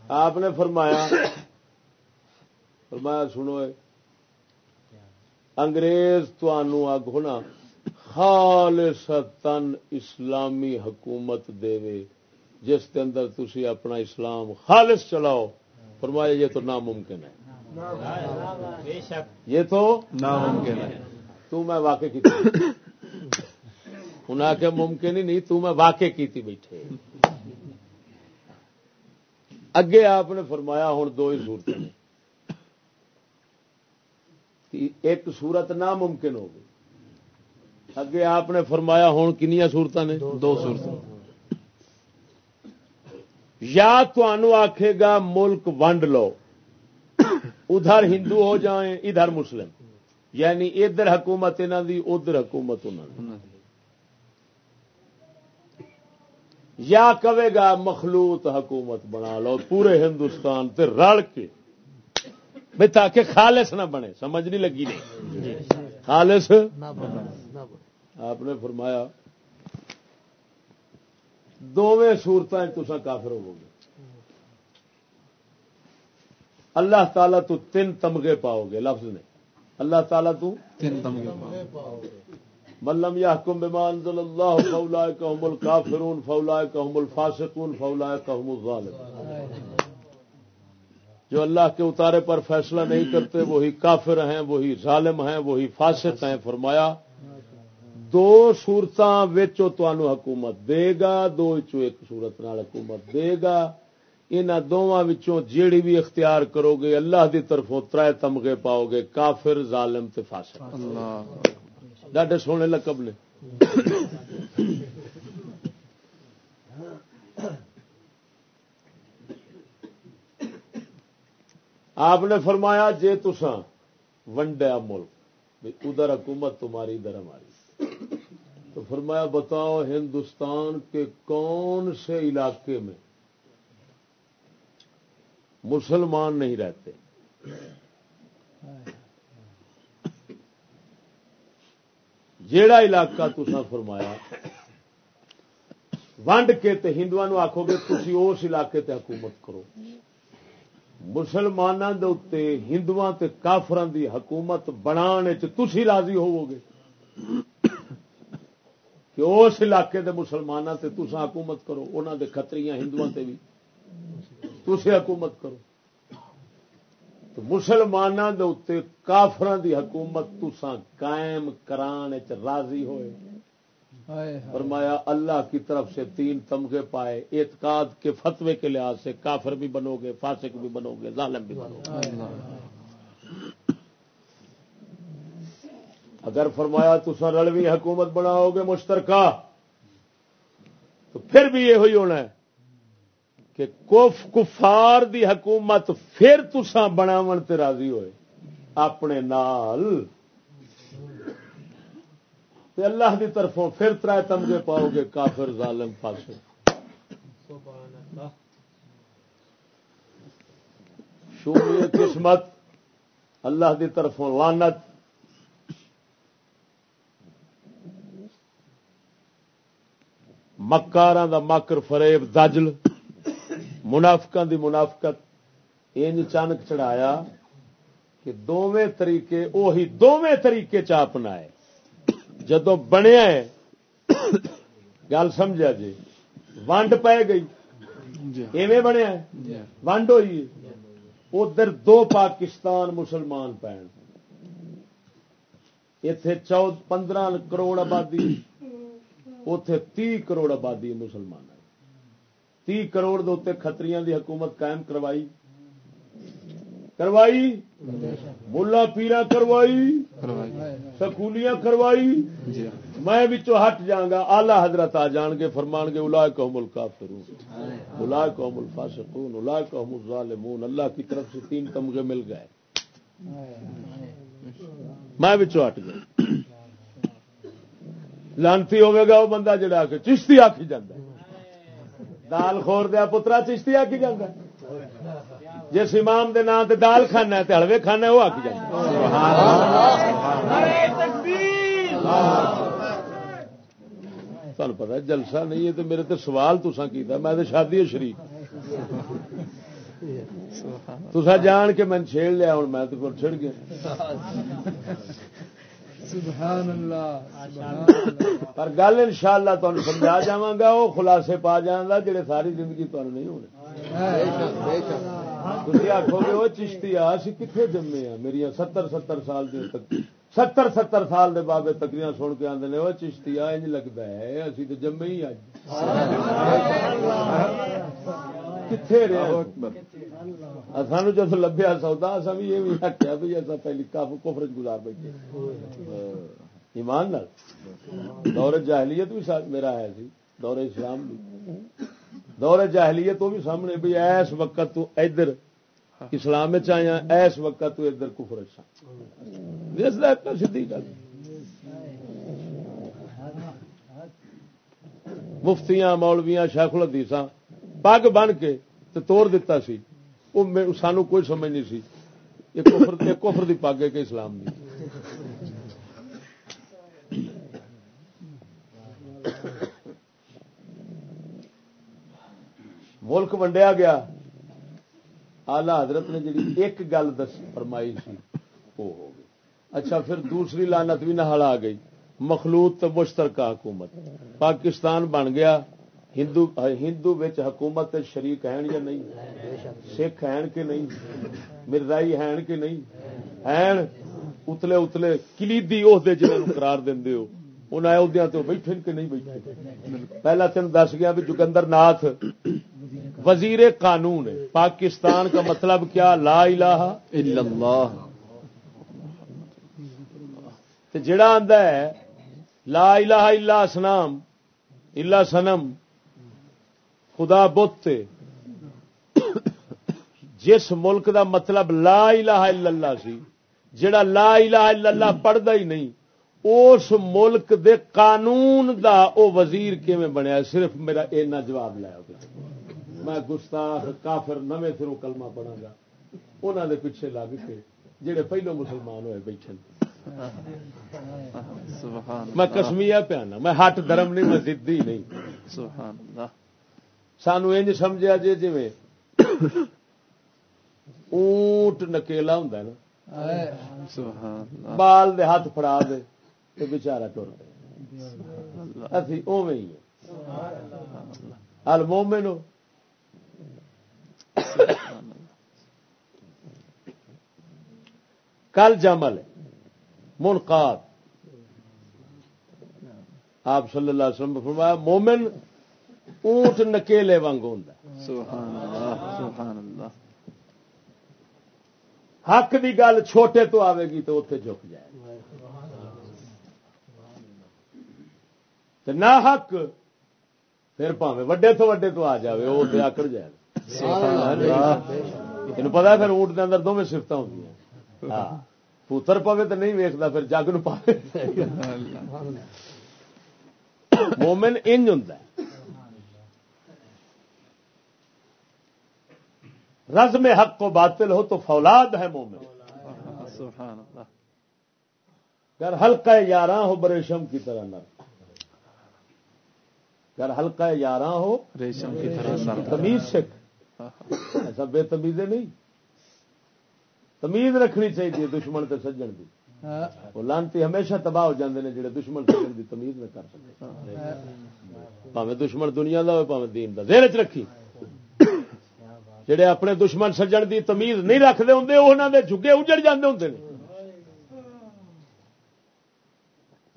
آپ نے فرمایا فرمایا سنو انگریز اگ ہونا خالص تن اسلامی حکومت دے جس کے اندر تھی اپنا اسلام خالص چلاؤ۔ فرمایا یہ تو ناممکن ہے۔ یہ تو ناممکن ہے۔ تو میں واقع کی انہیں آ ممکن ہی نہیں، تو میں واقع کی تھی بیٹھے۔ اگے آپ نے فرمایا ہوں دو ہی صورت ایک صورت ناممکن ہو گئی۔ اگے آپ نے فرمایا ہوں کنیا سورت نے؟ دو سورت یا تو آخے گا ملک ونڈ لو۔ ادھر ہندو ہو جائیں ادھر مسلم۔ یعنی ادھر حکومت انہوں دی ادھر حکومت انہوں یا کہے گا مخلوط حکومت بنا لو پورے ہندوستان تے رل کے۔ بھائی تاکہ خالص نہ بنے سمجھ نہیں لگی نہیں۔ خالص؟ آپ نے فرمایا دونیں سورتیں تسا کافر ہو گے اللہ تعالیٰ تو تین تمغے پاؤ گے لفظ نے۔ اللہ تعالیٰ تو تین تمغے پاؤ گے۔ ملم یا حکم بمان ضل اللہ فولا کام الکافرون فولا کام الفاسقون فولا کام الظالم جو اللہ کے اتارے پر فیصلہ نہیں کرتے وہی کافر ہیں وہی ظالم ہیں وہی فاسق ہیں۔ فرمایا دو سورتوں حکومت دے گا دو ایک سورت نال حکومت دے گا۔ ان دونوں جیڑی بھی اختیار کرو گے اللہ دی طرفوں تر تمغے پاؤ گے کافر ظالم تے فاسق۔ ڈاڈے سونے لقب نے۔ آپ نے فرمایا جے تسا ونڈیا ملک ادھر حکومت تمہاری ادھر ہماری۔ تو فرمایا بتاؤ ہندوستان کے کون سے علاقے میں مسلمان نہیں رہتے۔ جیڑا علاقہ تسا فرمایا، ونڈ کے تے ہندو آخو گے تھی اس علاقے تے حکومت کرو۔ مسلمانوں کے اتنے ہندو کافران دی حکومت بنا تھی راضی ہوو گے۔ کہ اس علاقے دے مسلمانوں سے تسا حکومت کرو انہوں دے خطری ہندو بھی تسے حکومت کرو۔ تو مسلمانوں دے اتنے کافران دی حکومت تسا قائم کران راضی ہوئے۔ فرمایا اللہ کی طرف سے تین تمغے پائے اعتقاد کے فتوے کے لحاظ سے کافر بھی بنو گے فاسق بھی بنو گے ظالم بھی بنو گے۔ اگر فرمایا تو سر رلوی حکومت بناؤ گے مشترکہ تو پھر بھی یہ ہوئی ہونا ہے۔ کہ کف کفار دی حکومت پھر تسا بناو تے راضی ہوئے۔ اپنے نال۔ تے اللہ دی طرفوں پھر ترائے تمغے پاؤ گے کافر ظالم فاسق شومی قسمت۔ اللہ دی طرفوں لانت مکار دا مکر فریب، دجل۔ منافقہ دی منافقت ان چانک چڑھایا کہ دونوں طریقے وہی دونوں طریقے چاپنا ہے جدو بنیا ہے گل سمجھا جی ونڈ پی گئی۔ جی۔ ایویں بنیا جی۔ ونڈ ہوئی ادھر دو پاکستان مسلمان پین اتے چود پندرہ کروڑ آبادی اتے تی کروڑ آبادی مسلمان۔ تی کروڑ دے خطری دی حکومت قائم کروائی کروائی ملا پیرا کروائی سکولیاں کروائی جی۔ میں ہٹ جاگا آلہ حضرت آ جان گے فرمان گے الا قوم الکافرون الا قوم الفاسقون الا قوم الظالمون اللہ کی طرف سے تین تمغے مل گئے۔ میں ہٹ گیا لانتی ہوے گا وہ بندہ جڑا آ کے چشتی آخی جانا دال خور دیا پترا چشتی آکی جانا جس امام دے نام تے دال کھانا ہے ہلوے کھانا ہے، وہ آکی جائے تمہیں پتا جلسہ نہیں ہے تو میرے تے سوال تسا کیتا میں تے شادی ہے شریف تسا جان کے میں چھیڑ لیا ہوں میں تو چھڑ گیا۔ سبحان اللہ پر گل ان شاء اللہ تمہیں سمجھا جا گا وہ خلاصے پا جانا جڑے ساری زندگی تمہیں نہیں ہونے۔ تھی آخو گے وہ چشتی آ کتنے جمے آ میری ستر ستر سال تک ستر ستر سال دے بابے تکریاں سن کے آدھے وہ چشتی آ لگتا ہے اسی تو جمے ہی اج کتنے رہے سان جب لبیا سودا اصا بھی یہ بھی آخیا بھی ایسا پہلی کافی کفر گزار بیٹھے ایمان دور جاہلیت بھی میرا ہے سی، دور اسلام بھی دور جاہلیت وہ بھی سامنے بھی ایس وقت تو ادھر اسلام آیا، ایس وقت تو ادھر کفر سی گل۔ مفتیاں، مولویاں، شیخ الحدیثاں پگ بن کے توڑ دیتا سی وہ سانو کوئی سمجھ نہیں سی کفر دی پگ ہے کہ اسلام دی ملک ونڈیا گیا آلہ حضرت نے جی ایک گل دس فرمائی سی وہ ہو گئی اچھا پھر دوسری لانت بھی نہ آ گئی مخلوط تو مشترکہ حکومت پاکستان بن گیا ہندو ہندو حکومت شریک ہیں یا نہیں؟ سکھ ہیں کہ نہیں؟ مرزائی ہیں کہ نہیں؟ ہیں اتلے اتلے کلیدی عہدے جنہوں قرار دے ہو۔ ان عہدے تو بیٹھے کہ نہیں بیٹھے پہلا تین دس گیا بھی جگندر ناتھ وزیر قانون پاکستان کا مطلب کیا؟ لا الہ الا اللہ۔ جڑا آدھا ہے، لا الہ الا اسنام الا سنم خدا بت جس ملک دا مطلب لا الہ الا اللہ سی جڑا لا الہ الا اللہ پڑھتا ہی نہیں اس ملک دے قانون دا او وزیر کیویں بنیا صرف میرا اینا جواب لایا میں گستاخ کافر نویں سروں کلمہ پڑھا گا۔ انہوں دے پیچھے لگ کے جڑے پہلو مسلمان ہوئے بیٹھے میں کسمیا پیانا میں ہٹ درم نہیں میں ضدی نہیں۔ سانو انج سمجھا جی جی اونٹ نکیلا ہوں نا۔ بال دے ہاتھ فڑا دے تو بچارا ٹر گئے ابھی اوے ہی المومن کل جمل منقاد۔ آپ صلی اللہ علیہ وسلم فرمایا مومن اونٹ نکیلے وانگ ہوں حق کی گل چھوٹے تو آئے گی تو اتنے جھک جائے نہ حق پھر پاوے وڈے تو وڈے تو آ جائے وہ آکڑ جائے تین پتا پھر اونٹ کے اندر دونوں سفت ہوں ہاں۔ پوتر پوے تو نہیں ویکتا پھر جگ ن پا مومن انج ہوں رزم حق کو باطل ہو تو فولاد ہے مومن۔ سبحان اللہ۔ گر ہلکا یاراں ہو بریشم کی طرح نر۔ گر ہلکا یاراں ہو ریشم کی طرح تمیز سکھ ایسا بے تمیزیں نہیں۔ تمیز رکھنی چاہیے دشمن تے سجن دی۔ وہ لانتی ہمیشہ تباہ ہو جاندے نے جڑے دشمن سجن دی تمیز نہ کر سکتے پاوے دشمن دنیا دا ہوئے پاوے دین دا۔ ذہن چ رکھی۔ جڑے اپنے دشمن سجن دی تمیز نہیں رکھتے ہوں انہوں دے جھگے اجڑ جاندے نے۔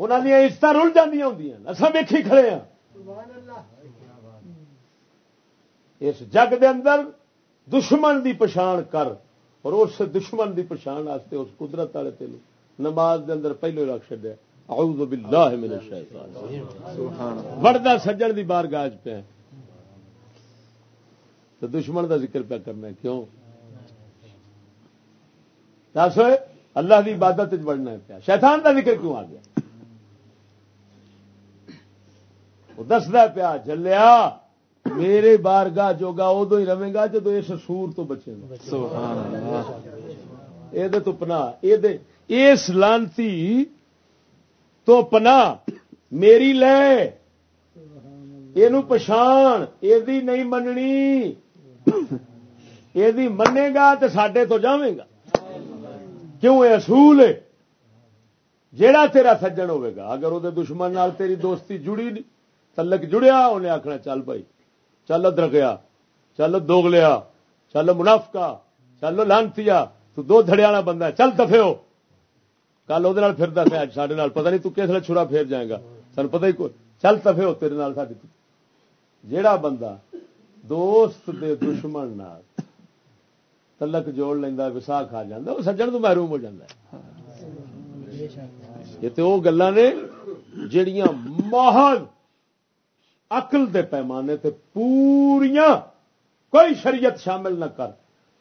انہوں دیا عزت رل جی ہوں اصا ویکھی کھڑے ہاں۔ اس جگ دے اندر دشمن دی پچھان کر اور اس دشمن دی پچھان واسطے اس قدرت والے تین نماز دے اندر پہلو رکھ چڈیا اعوذ باللہ من الشیطان۔ وڑدا سجن دی بار گاج پہ تو دشمن دا ذکر پہ کرنا کیوں؟ دس اللہ دی عبادت بڑھنا ہے پیا۔ شیطان دا ذکر کیوں آ گیا؟ وہ دستا پیا چلیا میرے بار گاہ جوگا ادو ہی رہے گا جدو اس سور تو بچے گا۔ یہ تو پنا اس لانتی تو پنا میری لے۔ یہ پچھان یہ نہیں مننی۔ یہ منے گا تو سڈے تو جائے گا. کیوں یہ اصول ہے؟ جیڑا تیرا سجن ہوے گا، اگر وہ دشمن نال تیری دوستی جڑی نہیں تلک جڑیا انہیں آخنا چل بھائی، چل درگیا چل دوگلیا، چل منافقا، چل لانتی تو دو دھڑے والا بندہ چل دفے ہو۔ کل وہ پھرتا پھر سارے پتا نہیں تو کس لیے چھڑا پھیر جائے گا۔ سن پتا ہی کوئی چل تفے ہو تیرے ساری جیڑا بندہ دوست دے دشمن نال تلک جوڑ لینا وسا کھا جا وہ سجن تو محروم ہو جاتا یہ تو وہ گلا نے جڑیاں محل اقل دے پیمانے تے پوریا کوئی شریعت شامل نہ کر،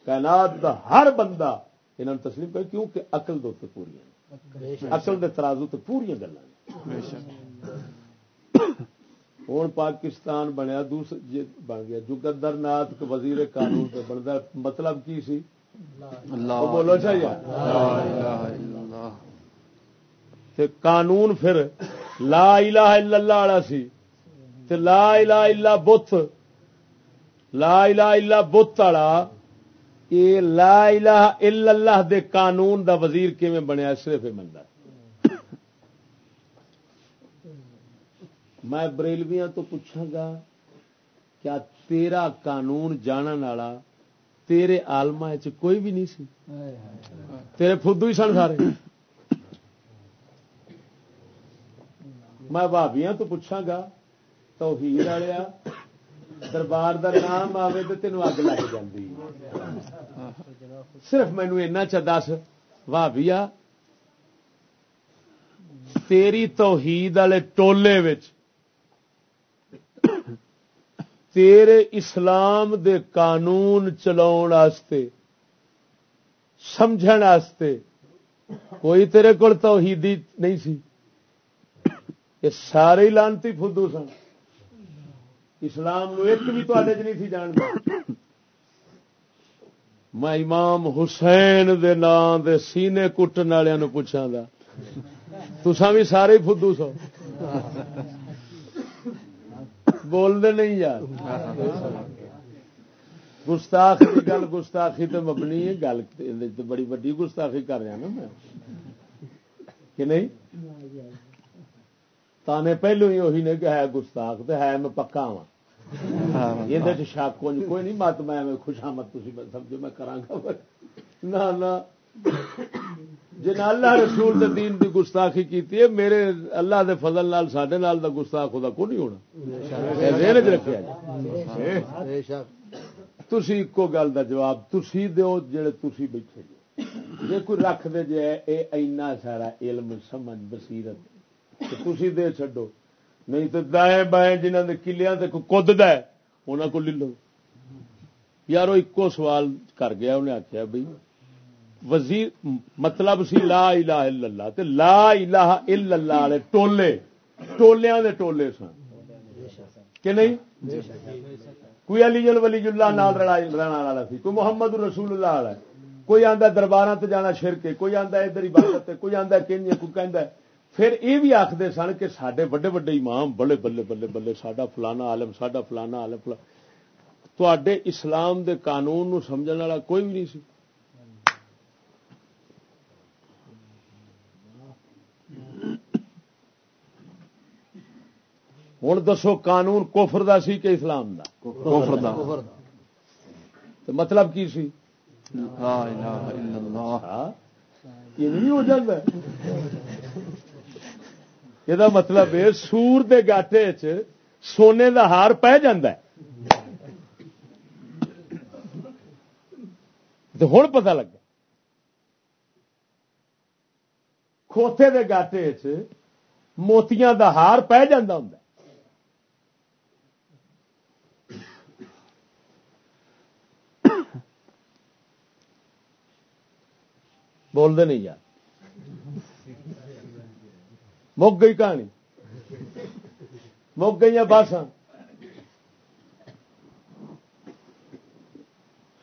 کائنات دا ہر بندہ انہوں نے تسلیم کر کیونکہ اقل دو تے پوریا اقل دے ترازو تے پوریا گلا ہوں پاکستان بنیا دوسرے بن گیا۔ جگدر ناتھ وزیر قانون پہ بنتا مطلب کی سی؟ بولو چاہیے؟ قانون پھر لا الہ الا اللہ والا سی۔ تے لا الہ الا بت۔ لا الہ الا بت والا۔ یہ لا الہ الا اللہ دے قانون دا وزیر کیویں بنیا؟ صرف بندہ میں بریلویاں تو پوچھاں گا کیا تیرا قانون جانن والا تیرے آلما کوئی بھی نہیں سی؟ تیرے فدو ہی سن سارے۔ میں بھابیاں تو پوچھاں گا توحید والیا، دربار کا نام آئے تو تینوں اگ لگ جاتی صرف مینو ایسا دس بھابیا تیری توحید والے ٹولے تیرے اسلام دے قانون چلا سمجھ کوئی تیرے کول توحیدی نہیں سی۔ یہ سارے لانتی فدو سن اسلام نو ایک بھی تے نہیں تھی جان میں امام حسین دے نام دے سینے کٹن والوں پوچھا گا تسا بھی سارے فدو سو بولتے نہیں یار. گستاخ کی گل، گستاخی تو مبنی ہے، گل بڑی وڈی گستاخی کر رہا نا میں. کہ نہیں؟ تانے پہلو ہی وہی نے کہ ہے گستاخ تو ہے میں پکا ہاں۔ وا یہ شک کوئی نہیں، مت میں خوشامت ہاں، تھی سمجھو میں کرا گا۔ نہ۔ جن اللہ رسول دے دین دی گستاخی کیتی ہے میرے اللہ دے فضل نال ساڈے نال دا گستاخ خدا کو نہیں ہونا۔ ذہن وچ رکھیا جی تسی اکو گل دا جواب تسی دیو جڑے تسی بیٹھے جی جے کوئی رکھ دے جے اے اینا سارا علم سمجھ بصیرت تسی دے چھڈو۔ نہیں تو دائیں بائیں جنہوں نے کلیا کد انہوں کو لے لو یار وہ ایکو سوال کر گیا انہیں آخیا بھائی وزیر مطلب سی لا الہ الا اللہ، تے لا الہ الا اللہ والے ٹولے ٹولیاں دے ٹولے سن۔ کہ نہیں؟ کوئی علی ولی اللہ نال رہنا والا سی، کوئی محمد رسول اللہ والا کوئی آندا دربار تے جانا شرک کوئی آندا ادھر عبادت کوئی آندا کنج کوئی کہندا پھر یہ بھی آخر سن کہ سڈے وڈے وڈے امام بڑے بلے بلے بلے سڈا فلانا عالم سڈا فلانا عالم فلانا تے اسلام دے قانون نو سمجھنے والا کوئی بھی نہیں سی۔ ہوں دسو قانون کوفر دا سی کہ اسلام دا؟ کوفر دا۔ تو مطلب کی سی؟ ہاں؟ نہیں ہو جاتا یہ مطلب ہے سور دے گاٹے چ سونے دا ہار پہ جا ہوں پتا لگا۔ کھوتے دے گاٹے چ موتیاں دا ہار پہ جا ہوں بولتے نہیں یار۔ مک گئی کہانی۔ مک گئی بس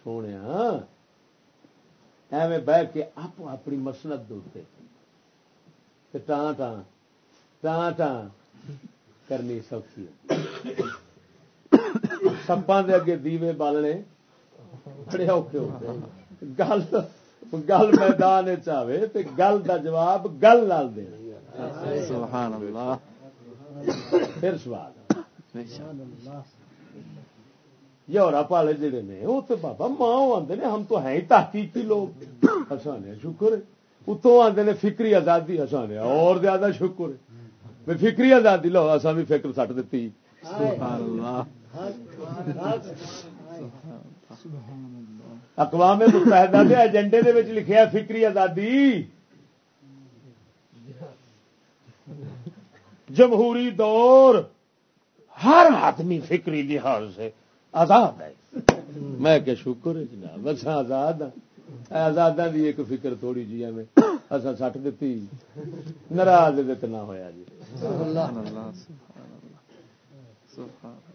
سونے ایویں بہ کے آپ اپنی مسنت دے ٹان ٹان ٹان ٹان کرنی سوکھی سپاں دے اگے دیوے بالنے، بڑے اوکھے ہوتے گل گل میدان چاہے تو گل کا جواب گل نال سبحان اللہ۔ پھر سوال۔ یورپ والے جڑے نے وہ تو بابا ماں آتے نے ہم تو ہیں ہی تحقیقی لوگ۔ ہسانے شکر اتوں آتے نے فکری آزادی ہسانے اور زیادہ شکر ہے۔ فکری آزادی لو اصا بھی فکر سٹ دیتی سبحان اللہ۔ اقوام متحدہ کے ایجنڈے دے لکھیا فکری آزادی۔ جمہوری دور، ہر آدمی فکری لحاظ سے آزاد ہے۔ میں کہ شکر ہے جناب بس آزاد ہاں۔ آزاد کی ایک فکر تھوڑی جی میں۔ اصا سٹ دیتی ناراض نہ ہوا جی۔ اللہ اللہ۔ سبحان اللہ۔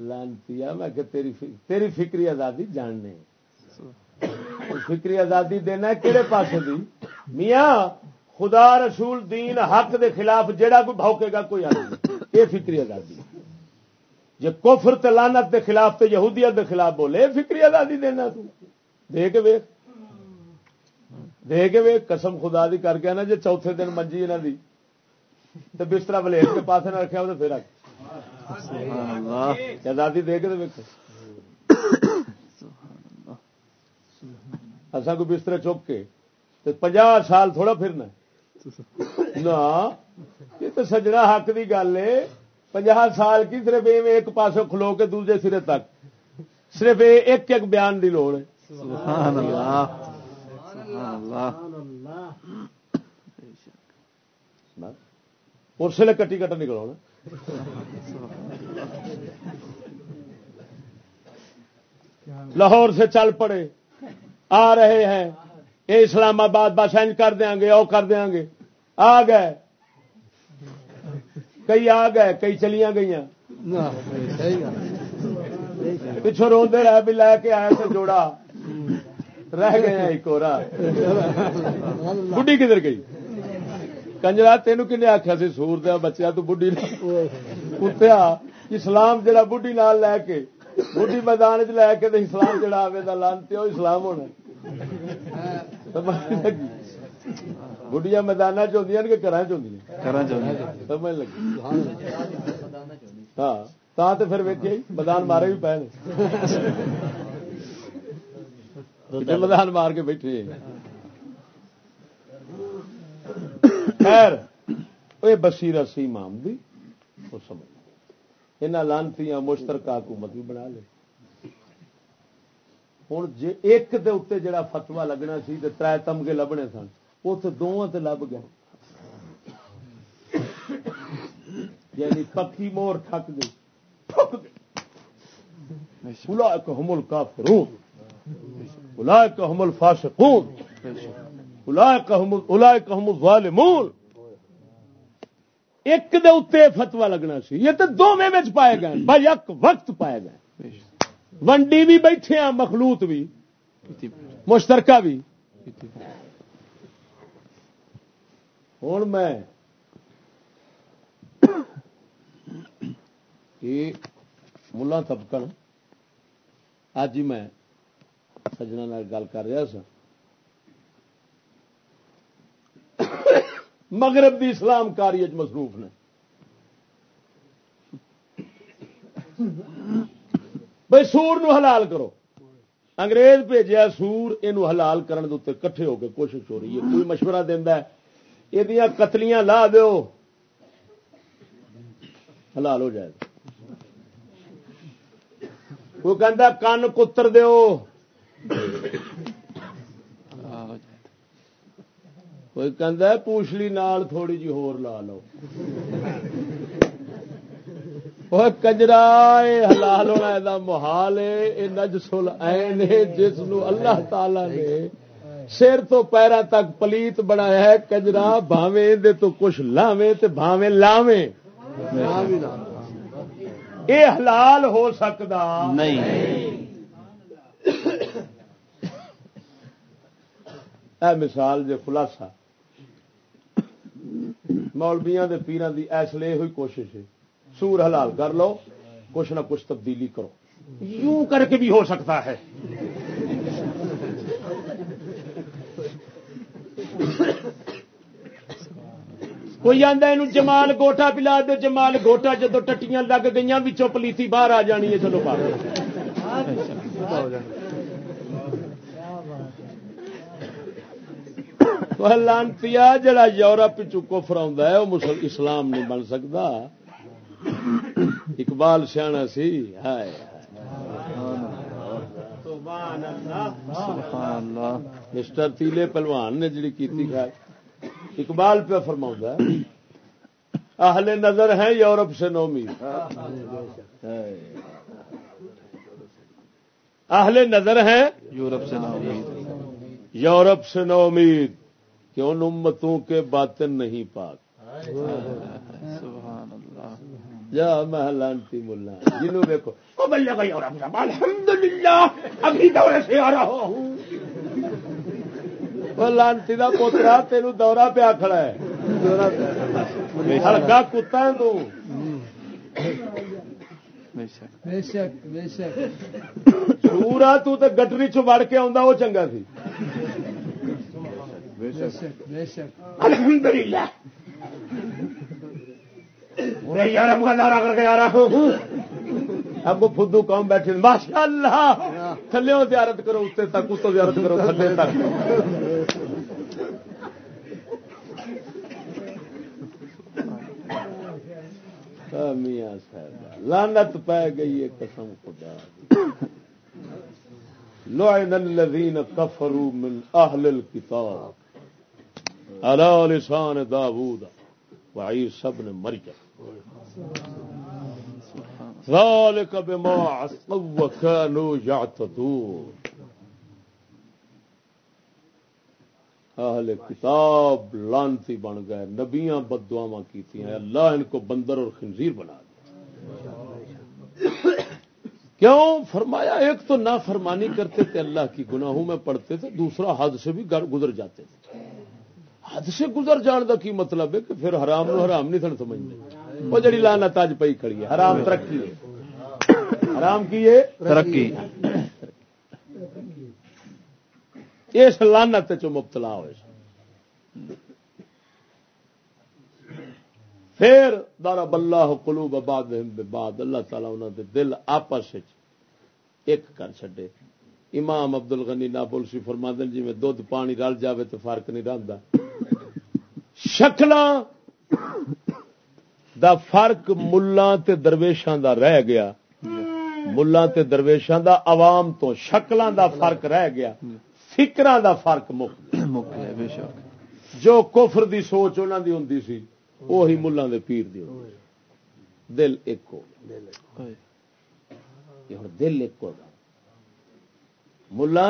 لانتی میں کہ تیری تیری فکری آزادی جاننے فکری آزادی دینا کہڑے پاس دی؟ میاں، خدا رسول دین حق دے خلاف جڑا کوئی بھوکے گا کوئی آزادی یہ فکری آزادی۔ جی کوفر لانت دے خلاف تے یہودیت دے خلاف بولے فکری آزادی دینا تو۔ دے کے ویخ دے کے ویخ قسم خدا دی کر کے نا جی چوتھے دن منجی یہاں دی۔ تو بستر ولیٹ کے پاس نہ رکھا تو پھر آزادی دے کے اصا کو بستر چک کے۔ پنجا سال تھوڑا پھرنا یہ تو سجنا حق کی گل ہے۔ پنجا سال کی صرف ایک پاس کھلو کے دوسرے سرے تک۔ صرف ایک ایک بیان کی لوڑ ہے۔ اس لیے کٹی کٹا نکلو لاہور سے چل پڑے۔ آ رہے ہیں۔ یہ اسلام آباد بس اینج کر دیا گے او کر دیا گے۔ آ گئے۔ کئی آ گئے کئی چلیاں گئی پچھو روندے رہے بھی لے کے آئے تھے جوڑا۔ رہ گئے ہیں ایک اور بڑھی کدھر گئی؟ کنجرا تینوں کن آخیا سی سور دیا بچیا تو بڑھی کتیا اسلام جڑا بڑھی نال لے کے بڑھی میدان چ لے کے اسلام جڑا آئے گا لانتی وہ اسلام ہونا بڑھیا میدان چاہیے کہ گھر سمجھ لگی؟ ہاں تو پھر ویکے میدان مارے بھی پے میدان مار کے بیٹھے۔ خیر یہ بسیرت سی امام دی، وہ سمجھ۔ یہاں لانتی مشترکہ حکومت بھی بنا لے۔ ہوں جی ایک دے اتنے جڑا فتوا لگنا سی تے تر تمگے لبنے سن، وہ تو دونوں تے لب گئے۔ یعنی پکی مور تھک گئی تھک گئی۔ الا حمل کا فروغ الا حمل فاسقون الا حمل ظالمون ایک دے اتنے فتوا لگنا سی. یہ تو دونوں میں پائے گئے بھائی یک وقت پائے گئے ونڈی بھی بیٹھے ہیں، مخلوط بھی، مشترکہ بھی۔ ہوں میں یہ ملا تبکن اج ہی میں سجنا گل کر رہا سا مغرب دی اسلام کاری مصروف نے۔ بھائی سور نو حلال کرو۔ انگریز بھیجیا سور یہ حلال کرنے دے کٹھے ہو کے کوشش ہو رہی ہے۔ کوئی مشورہ دینا یہ قتلیاں لا دیو۔ حلال ہو جائے۔ وہ کہ کن کتر دیو؟ کوئی کہ پوچھلی نال تھوڑی جی ہور لا لو وہ کجرا حلال ہونا یہ محال ہے یہ نجسل این ہے جس نو اللہ تعالی نے سر تو پیرا تک پلیت بنایا ہے کجرا بھاوے دے تو کچھ لاوے تے بھاوے لاوے یہ حلال ہو سکتا نہیں اے مثال جے خلاصہ مولبیاں دے پیران دی اس لیے ہوئی کوشش ہے۔ سور حلال کر لو، کچھ نہ کچھ تبدیلی کرو۔ یوں کر کے بھی ہو سکتا ہے۔ کوئی آدھا یہ جمال گوٹا پلا دو۔ جمال گوٹا جدو ٹٹیاں لگ گئی پلیتی باہر آ جانی ہے، چلو باہر۔ لانتی جڑا یورپ چکو ہے وہ اسلام نہیں بن سکتا اقبال سیاح سی ہائے مسٹر تیلے پلوان نے جڑی کی اقبال پہ فرما اہل نظر ہیں یورپ سے نومید اہل نظر ہیں یورپ سے نومید یورپ سے نو امید کہ ان امتوں کے باطن نہیں پاک؟ جا محلانتی ملا۔ جنوں دیکھو۔ الحمد للہ ابھی دورے سے آ رہا ہوں۔ لانتی کا پوترا تین دورہ پیا کھڑا ہے۔ ہلکا کتا ہے تو۔ پورا تو تے گٹری چ وڑ کے وہ چنگا سی۔ الحمد للہ یار نارا کر کے آ رہا ہوں اب فدو قوم بیٹھے ماشاء اللہ تھلے زیارت کرو اتنے تک اتو زیارت کرو تھلے تک میاں صاحب لانت پی گئی ہے قسم خدا لعن الذين كفروا من اهل الكتاب على لسان داوود وعيسى ابن مريم. ذلك بما عصوا وكانوا يعتدون. اہل کتاب لانتی بن گئے، نبیاں بدعا کی اللہ ان کو بندر اور خنزیر بنا دیا۔ کیوں؟ فرمایا، ایک تو نہ فرمانی کرتے تھے، اللہ کی گناہوں میں پڑھتے تھے، دوسرا حد سے بھی گزر جاتے تھے۔ حد سے گزر جان کا کی مطلب ہے کہ پھر حرام نو حرام نہیں سن سمجھتے وہ جڑی لانت اج پی کھڑی ہے حرام ترقی ہے۔ حرام کی ہے؟ ترقی۔ اس لانت چ مبتلا ہوئے۔ پھر دارا بلہ کلو باد بعد اللہ تعالی انہوں دے دل آپس ایک کر چڈے امام ابدل غنی نابول سی فرما دن جی میں دھد پانی رل جاوے تو فرق نہیں رہتا شکل دا فرق ملا درویشاں دا رہ گیا۔ ملا درویشاں دا عوام تو شکلوں دا فرق رہ گیا۔ فکر دا فرق مک گیا۔ جو کفر دی سوچ انہوں دی ہوں سی وہی ملان دے پیر دی دل ایک ہو۔ دل ایک ہو۔ ملا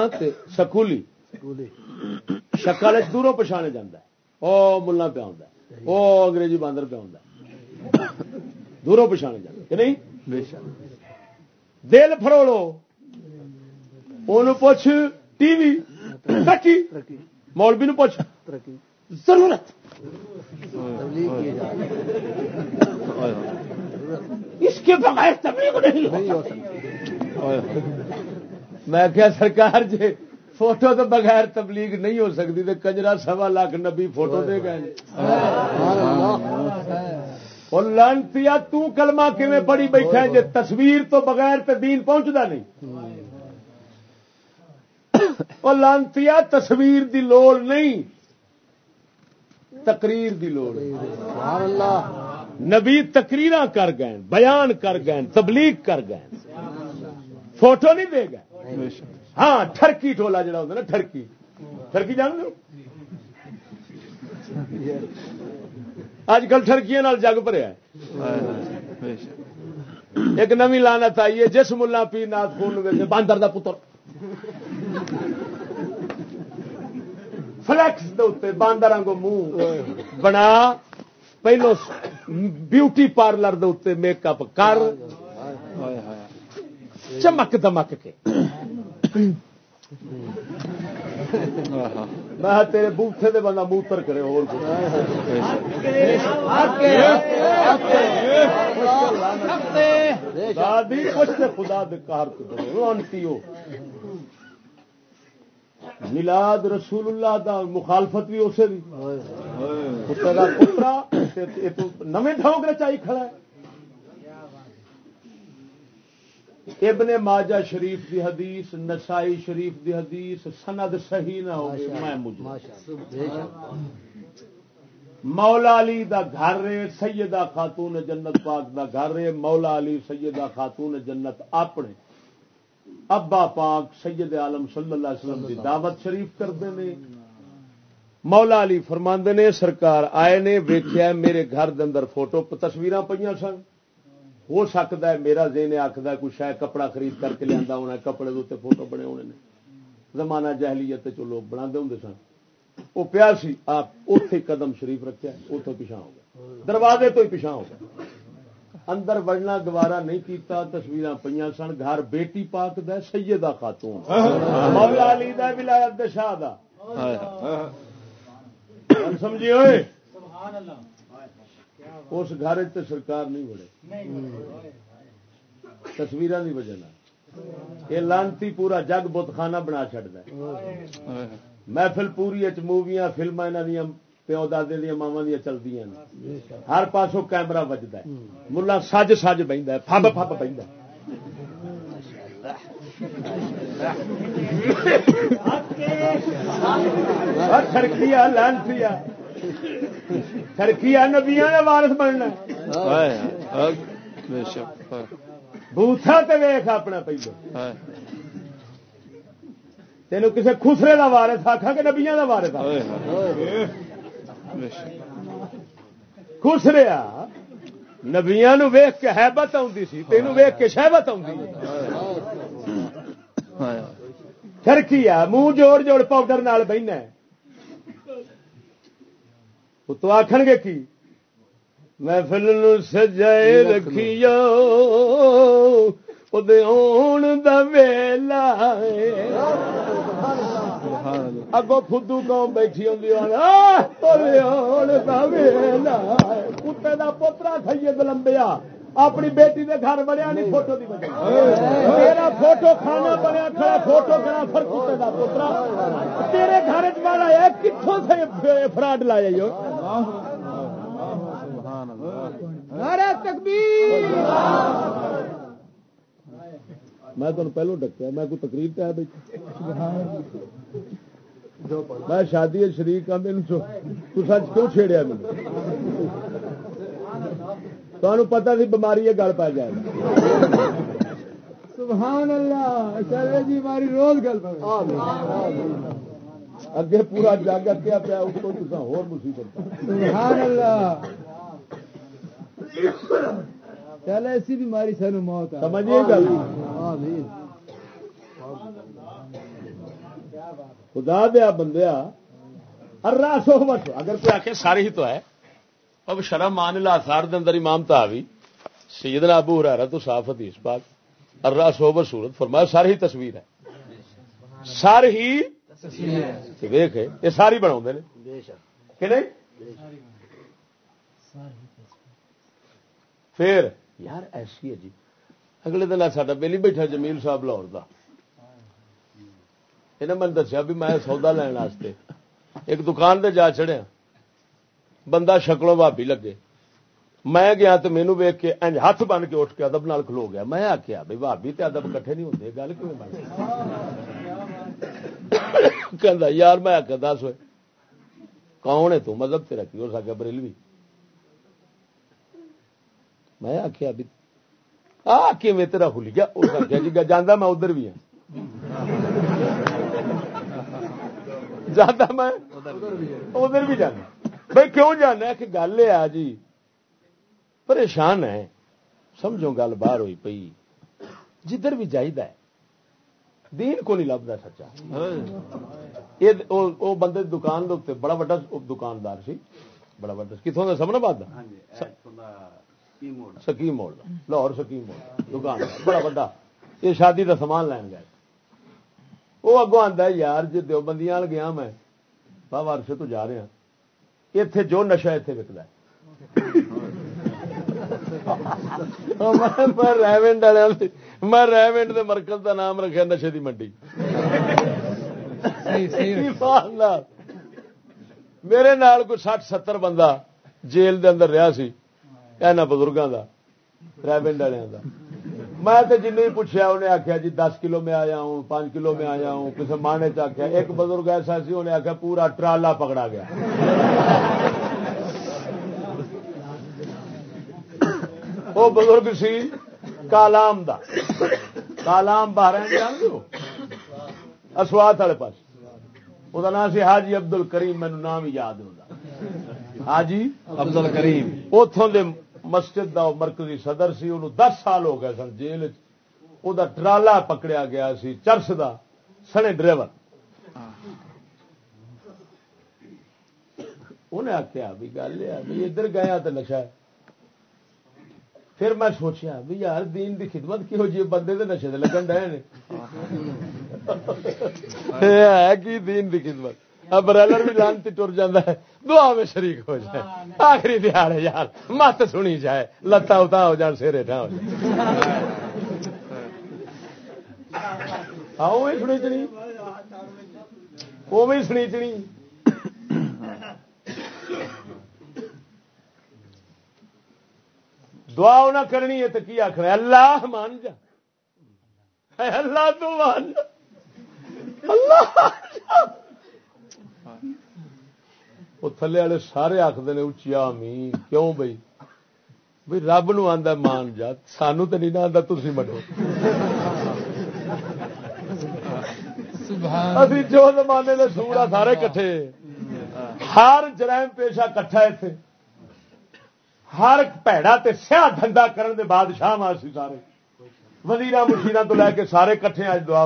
سکولی۔ شکل دوروں پچھانے جانا وہ ملا پیا ہوں وہ انگریزی باندر پیا ہوں دوروں پچھانے جانے کہ نہیں؟ دل فروڑو ان پوچھ ٹی وی ترقی؟ ترقی۔ مولوی نو پوچھ۔ ترقی۔ ضرورت۔ اس کے بغیر تبلیغ نہیں میں کیا سرکار جی فوٹو تو بغیر تبلیغ نہیں ہو سکتی تو کجرا سوا لاکھ نبی فوٹو دے گئے اور لانتی تو کلمہ کیویں پڑھی بیٹھا ہے جے تصویر تو بغیر تے دین پہنچدا نہیں۔ اور لانتی تصویر دی لوڑ نہیں، تقریر دی لوڑ۔ نبی تقریر کر گئے، بیان کر گئے، تبلیغ کر گئے۔ فوٹو نہیں دے گئے۔ ہاں ٹھرکی ٹولا جڑا ہوتا نا، ٹھرکی۔ ٹھرکی جان لو اج کل ٹھرکیاں نال جگ بھریا ایک نوی لانت آئی ہے، جس ملا پیر ناتھ خون ویسے باندر دا پتر۔ فلیکس دے باندر کو منہ بنا، پہلو بیوٹی پارلر دے اتنے میک اپ کر۔ چمک دمک کے۔ میں تیرے بوٹے دے بندہ موتر کرے اور کچھ بے شک دادی کچھ تے خدا ہو ملاد رسول اللہ دا مخالفت بھی اسے دی دا پترا نویں ڈھونگ رچائی کھڑا ہے ابن ماجہ شریف دی حدیث نسائی شریف دی حدیث سند صحیح نہ ہوگی میں مجھے۔ مولا علی دا گھر رے سیدہ خاتون جنت پاک دا گھر رے مولا علی سیدہ خاتون جنت اپنے۔ ابا پاک سید عالم صلی اللہ علیہ وسلم دی دعوت شریف کرتے ہیں۔ مولا علی فرماندے نے سرکار آئے نے ویکھیا میرے گھر دے اندر فوٹو تصویراں پਈਆਂ سن۔ ہو سکتا ہے میرا ذہن آخد کوئی شاید کپڑا خرید کر کے لیا ہونا کپڑے دے فوٹو بنے ہونے نے۔ زمانہ جہلیت چ لوگ بنا ہوں سن۔ وہ پیا سی آپ اتے قدم شریف رکھا اتوں پیچھا ہو گیا دروازے تو ہی پیچھا ہو گیا اندر وڑنا گوارا نہیں کیتا تصویر پہ سن۔ گھر بیٹی پاک دا سیدہ خاتون۔ مولا علی دا ولایت دے شاہ دا۔ ہوئے؟ اس گھر تے سرکار نہیں بڑے تصویر کی وجہ یہ لانتی پورا جگ بت خانہ بنا چڑتا ہے۔ محفل پوری موویاں فلما یہاں پیو دادے دیا ماوا دیا چلتی ہیں ہر پاسوں کیمرہ وجد ہے۔ ملا سج سج بہتا ہے فب فب بہتا سرکی لانتی سرکی نبیا کا وارس بننا بوتھا تے ویخ اپنا پہلو۔ ہوئے تین کسی خسرے کا وارس آخا کہ نبیا کا وارس خسریا نبیا ویخ کے حیبت آتی سی تین ویخ کے شہبت آتی آ منہ جوڑ جوڑ پاؤڈر بہنا وہ تو آخن گے کی؟ محفل سجائے رکھیو آن دا ویلا اگو خدو قوم بیٹھی ہوں دا ویلا ہے۔ کتے دا پوترا سید لمبیا اپنی بیٹی دے گھر بڑیا نہیں فوٹو دی تیرا فوٹو کھانا بنیا کھڑا فوٹو پھر کتے دا پوترا۔ تیرے گھر چ کتوں سے فراڈ لایا تکبیر! میں تمہیں پہلو ڈکیا میں کوئی تقریر پہ بیٹھا میں شادی میرے تو سچ کیوں چھیڑیا مجھے تمہیں پتا سی بیماری ہے گل پی جائے۔ سبحان اللہ چلے جی ہماری روز گل پر اگے پورا جگ اگیا پیا اس کو تصا ہو مصیبت سبحان اللہ۔ چل ایسی بیماری سانو موت آ سمجھیے گل۔ آمین۔ خدا دیا بندیا ارا سو بس اگر کوئی آخر ساری ہی تو ہے۔ اب شرم مان لا آثار دے اندر امام تا بھی سیدنا ابو ہرارا تو صاف حدیث پاک۔ ارا صوبر صورت فرمایا ساری ہی تصویر ہے۔ ساری ہی ویخ یہ ساری بنا کہ نہیں؟ پھر یار ایسی ہے جی۔ اگلے دن ساڈا بہلی بیٹھا جمیل صاحب لاہور کا انہیں من دسیا بھی میں سودا لین واسطے۔ ایک دکان تے جا چڑیا بندہ شکلوں بھابی لگے۔ میں گیا تو مینو ویک کے انج ہاتھ بن کے اٹھ کے ادب نال کھلو گیا۔ میں آخیا بھائی بھابی تے ادب کٹھے نہیں ہوتے گل کیوں بن یار میں آخیا دس ہوئے۔ کون ہے تو؟ مذہب تیرا کی ہو سکا بریلوی؟ میں آخیا بھی، آ تیرا کھل گیا؟ اس آخیا جی جانا میں ادھر بھی ہوں جانا میں؟ ادھر بھی جانا بھائی کیوں جانا کہ گل ہے جی پریشان ہے۔ سمجھو گل باہر ہوئی پئی۔ جدھر بھی جائیدا ہے۔ دین کو نہیں لبدا سچا۔ یہ بندے دکان دے بڑا بڑا دکاندار سی۔ بڑا بڑا کتوں کا سمنا باد سکیم موڑ۔ لاہور سکیم موڑ دکان بڑا بڑا یہ شادی کا سامان لین گئے۔ وہ اگوں ہے یار جی دو بندیاں گیا میں۔ بابا عرصے تو جا رہا اتے جو نشا اتے وکد میں ریونڈ والے میں ریونڈ کے مرکز کا نام رکھا نشے کی منڈی میرے نال کوئی سٹھ ستر بندہ جیل دے اندر رہا سی ایسا بزرگوں کا ریونڈ والوں کا میں تو جن پوچھا انہیں آخیا جی دس کلو میں آیا ہوں پانچ کلو میں آیا ہوں کسی مانے آخیا ایک بزرگ ایسا سی انہیں آخیا پورا ٹرالا پکڑا گیا وہ بزرگ سی کالام دا۔ کالام باہر اسوات والے پاس وہ نام سی حاجی ابدل کریم مینو نام ہی یاد ہوتا حاجی؟ ابدل کریم۔ اتوں دے مسجد دا مرکزی صدر سی انہوں دس سال ہو گئے سن جیل وہ ٹرالا پکڑیا گیا سی چرس دا سنے ڈرائیور۔ انہیں آخیا بھی گل ہے ادھر گیا تو نشا پھر میں سوچیا بھی یار دین دی خدمت کیوں جی؟ بندے دے نشے لگن ڈے ہے کی دین دی خدمت؟ برائلر بھی لانتی ٹر جانا ہے۔ دعا میں شریک ہو جائے۔ آخری دیہڑے یار، مت سنی جائے۔ لتا اتا ہو جان، سیرے ٹھا ہو جائے آؤ سنی چنی؟ وہ بھی سنی چنی؟ دعا نہ کرنی ہے تو کی آخر اللہ مان جا۔ اللہ تو مان جا۔ اللہ وہ تھلے والے سارے آخر نے اچیا می کیوں بھائی بھائی رب نو آدھا مان جا۔ سانو تو نہیں آتا تھی منو ابھی جو زمانے نے سورا سارے کٹھے۔ ہر جرائم پیشہ کٹھا اتنے ہر پیڑا تے سیاہ دھندا کرن دے بادشاہ ماسی سارے۔ وزیر مشیرا تو لے کے سارے کٹھے آج دعا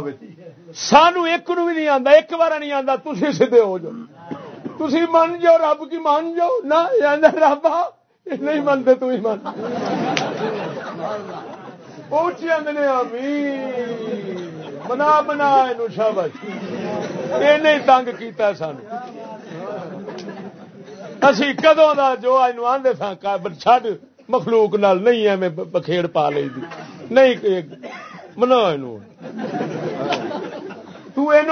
سانو ایک نو بھی نہیں آتا ایک بار نہیں آتا تھی سیدے ہو جاؤ۔ تھی من جاؤ، رب کی مان جاؤ۔ نہ رب نہیں منتے تھی من پہنچی آدھے امی بنا بنا شابش یہ تنگ کیتا سان اسی کدوں دا جو آدھے سا چڈ مخلوق نال نہیں ایویں بکھیڑ پا لی نہیں منا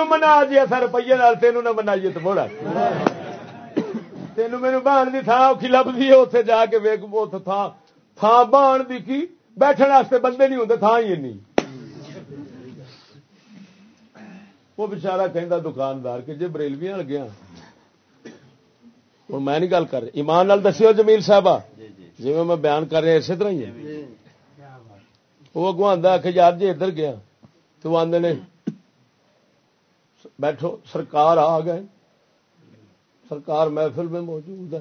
منا جی اصا روپیے تینوں نہ منائیے تو بوڑا تینوں میرے بہن کی تھان اوکھی لبھی ہے اتنے جا کے ویگ تھان تھان بہن کی کی بیٹھنے واسطے بندے نہیں ہوتے تھان ہی نہیں۔ وہ بچارا کہ دکاندار، کہ جی بریلویاں گیا ہوں میں نہیں گل کر رہا. ایمان نال دسیو جمیل صاحب جی میں بیان کر رہا اسی طرح ہی وہ اگو آدھا کہ یار جی ادھر گیا. تو آدھے نے بیٹھو سرکار آ گئے. سرکار محفل میں موجود ہے.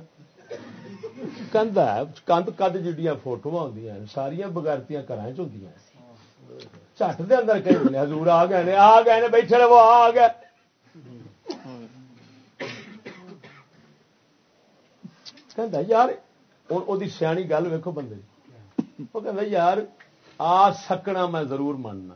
کند ہے کند کد جڈیاں فوٹو آدی ساریا بغیرتی گھر چٹ دے اندر کہ حضور آ گئے آ گئے بیٹھے وہ آ گئے یار سیانی گل ویکو بندے وہ کہ یار آ سکنا میں ضرور ماننا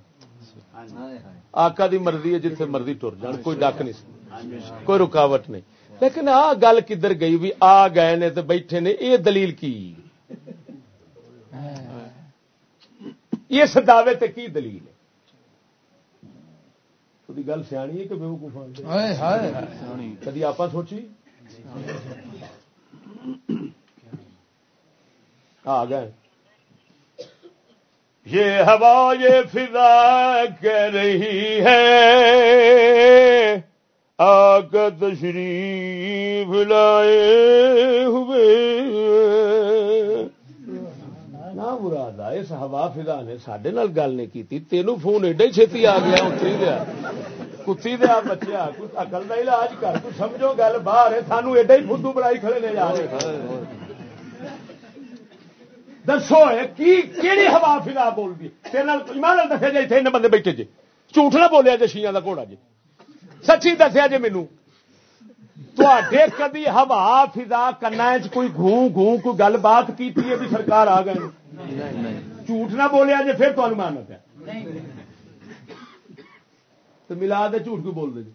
آقا دی مرضی ہے جتھے مرضی ٹر جان کوئی ڈک نہیں کوئی رکاوٹ نہیں لیکن آ گل کدھر گئی بھی آ گئے نے تو بیٹھے نے یہ دلیل کی اس دعوے تے کی دلیل ہے گل سیانی ہے کہ بے کدی آپ سوچی ہاں، آ گئے یہ ہوا، یہ فضا کہہ رہی ہے۔ آگ تشریف لائے ہوئے۔ نہ مراد اس ہوا فضا نے سڈے گل نہیں کی تینوں فون ایڈا ہی چھتی آ گیا، اتری دیا کتی دیا بچیا اکل کا علاج کر تو سمجھو گل باہر ہے سانو ایڈا ہی فدو بڑائی کھڑے لے جا رہے دسو کہڑی ہوا فضا بول دی ایمان دسیا جی اتنے بندے بیٹھے جی جھوٹ نہ بولیا جی شیئر کا گھوڑا جی سچی دسیا جی مینو تے کدی ہوا فضا کنا کوئی گوں گوں کوئی گل بات کی بھی سرکار آ گئے؟ جھوٹ نہ بولیا جی پھر تمہیں ماننا پیا تو ملا دے جھوٹ کو بول دے جی؟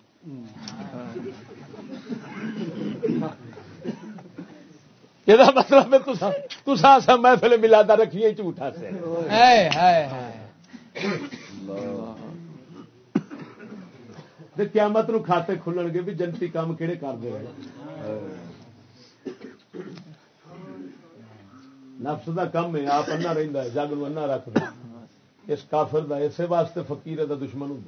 یہ مطلب تسا سا محفل ملادا رکھیے جھوٹا سے۔ قیامت نو کھاتے کھلن گے بھی جنتی کام کہڑے کر دے نفس دا کم ہے آپ انا رہتا ہے جگ نو انا رکھ دے اس کافر دا اسی واسطے فقیر دا دشمن ہوں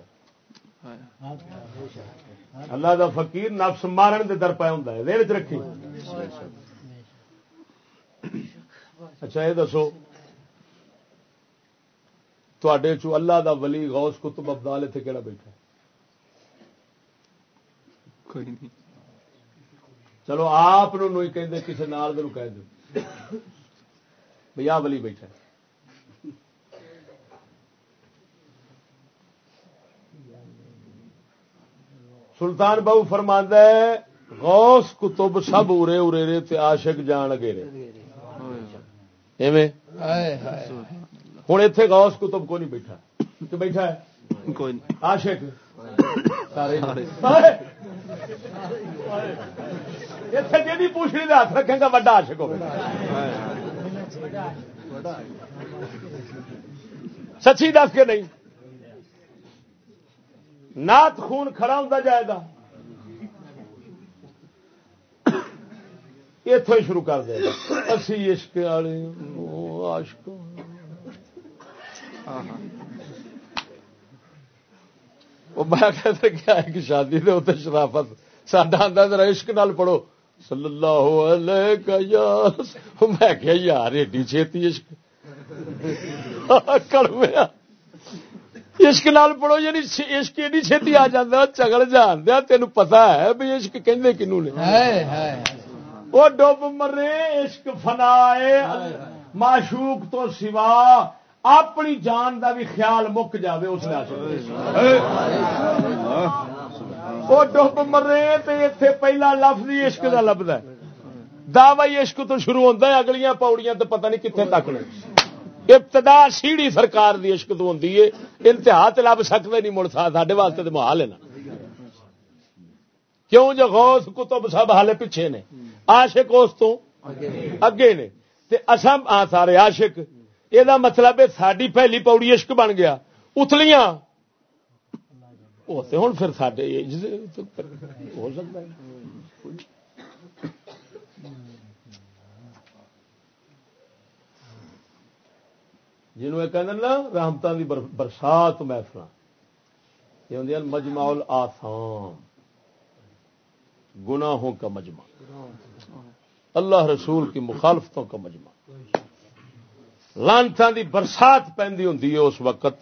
اللہ دا فقیر نفس مارن دے در پہ ہوں دیر چ رکھی۔ اچھا یہ دسو۔ تے چو اللہ دا ولی غوث کتب ابدال اتنے کہڑا بیٹھا کوئی نہیں۔ چلو آپ نہیں کہ کسی نال کہہ دو بھائی آ ولی بیٹھا سلطان بہو فرماندہ ہے غوث کتب سب ارے ارے رے تے عاشق جان گے ہوں اتے غوث کتب کو نہیں بیٹھا؟ کہ بیٹھا ہے؟ کوئی سارے۔ جی پوچھنے کا ہاتھ رکھے گا وا آشک ہو سچی دس کے نہیں؟ نات خون کھڑا ہوتا جائے گا۔ اتوں شروع کر دے اسی عشق والے عاشق۔ میں کہتے کیا ہے کہ شادی دے اتنے شرافت۔ ساڈا آدھا ذرا عشق نال پڑھو۔ صلی اللہ علیہ یار میں کیا یار ایڈی چھیتی عشق۔ کڑویا۔ عشق نال پڑھو یعنی عشق ایڈی چھیتی آ جاتا چگڑ جان دیا تین پتا ہے بھی عشق کہ کنو نے۔ وہ ڈب مرے عشق فنا معشوق تو سوا اپنی جان دا بھی خیال مک جاوے اس وہ ڈب مرے تو اتنے پہلا لفظ ہی عشق کا لفظ ہے۔ دعوی عشق تو شروع ہوتا ہے اگلیاں پاؤڑیاں تو پتہ نہیں کتنے تک نے۔ ابتدا سیڑھی سرکار دی عشق تو ہوتی ہے، انتہا تو لب سکتے نہیں مڑ ساڈے واسطے تو محال ہے نا۔ کیوں جو غوث کتب سب حالے پیچھے نے؟ آشک اس تو اگے نے۔ اسم آ سارے آشک یہ مطلب ہے ساری پہلی پوڑی عشق بن گیا۔ اتلیاں۔ ہوں پھر سڈے ہو سکتا ہے۔ جنوب کہ رحمتہ دی برسات محفل یہ ہوں مجمع آسام گناہوں کا مجمع۔ اللہ رسول کی مخالفتوں کا مجمع۔ لانتان دی برسات پہنی ہوں اس وقت،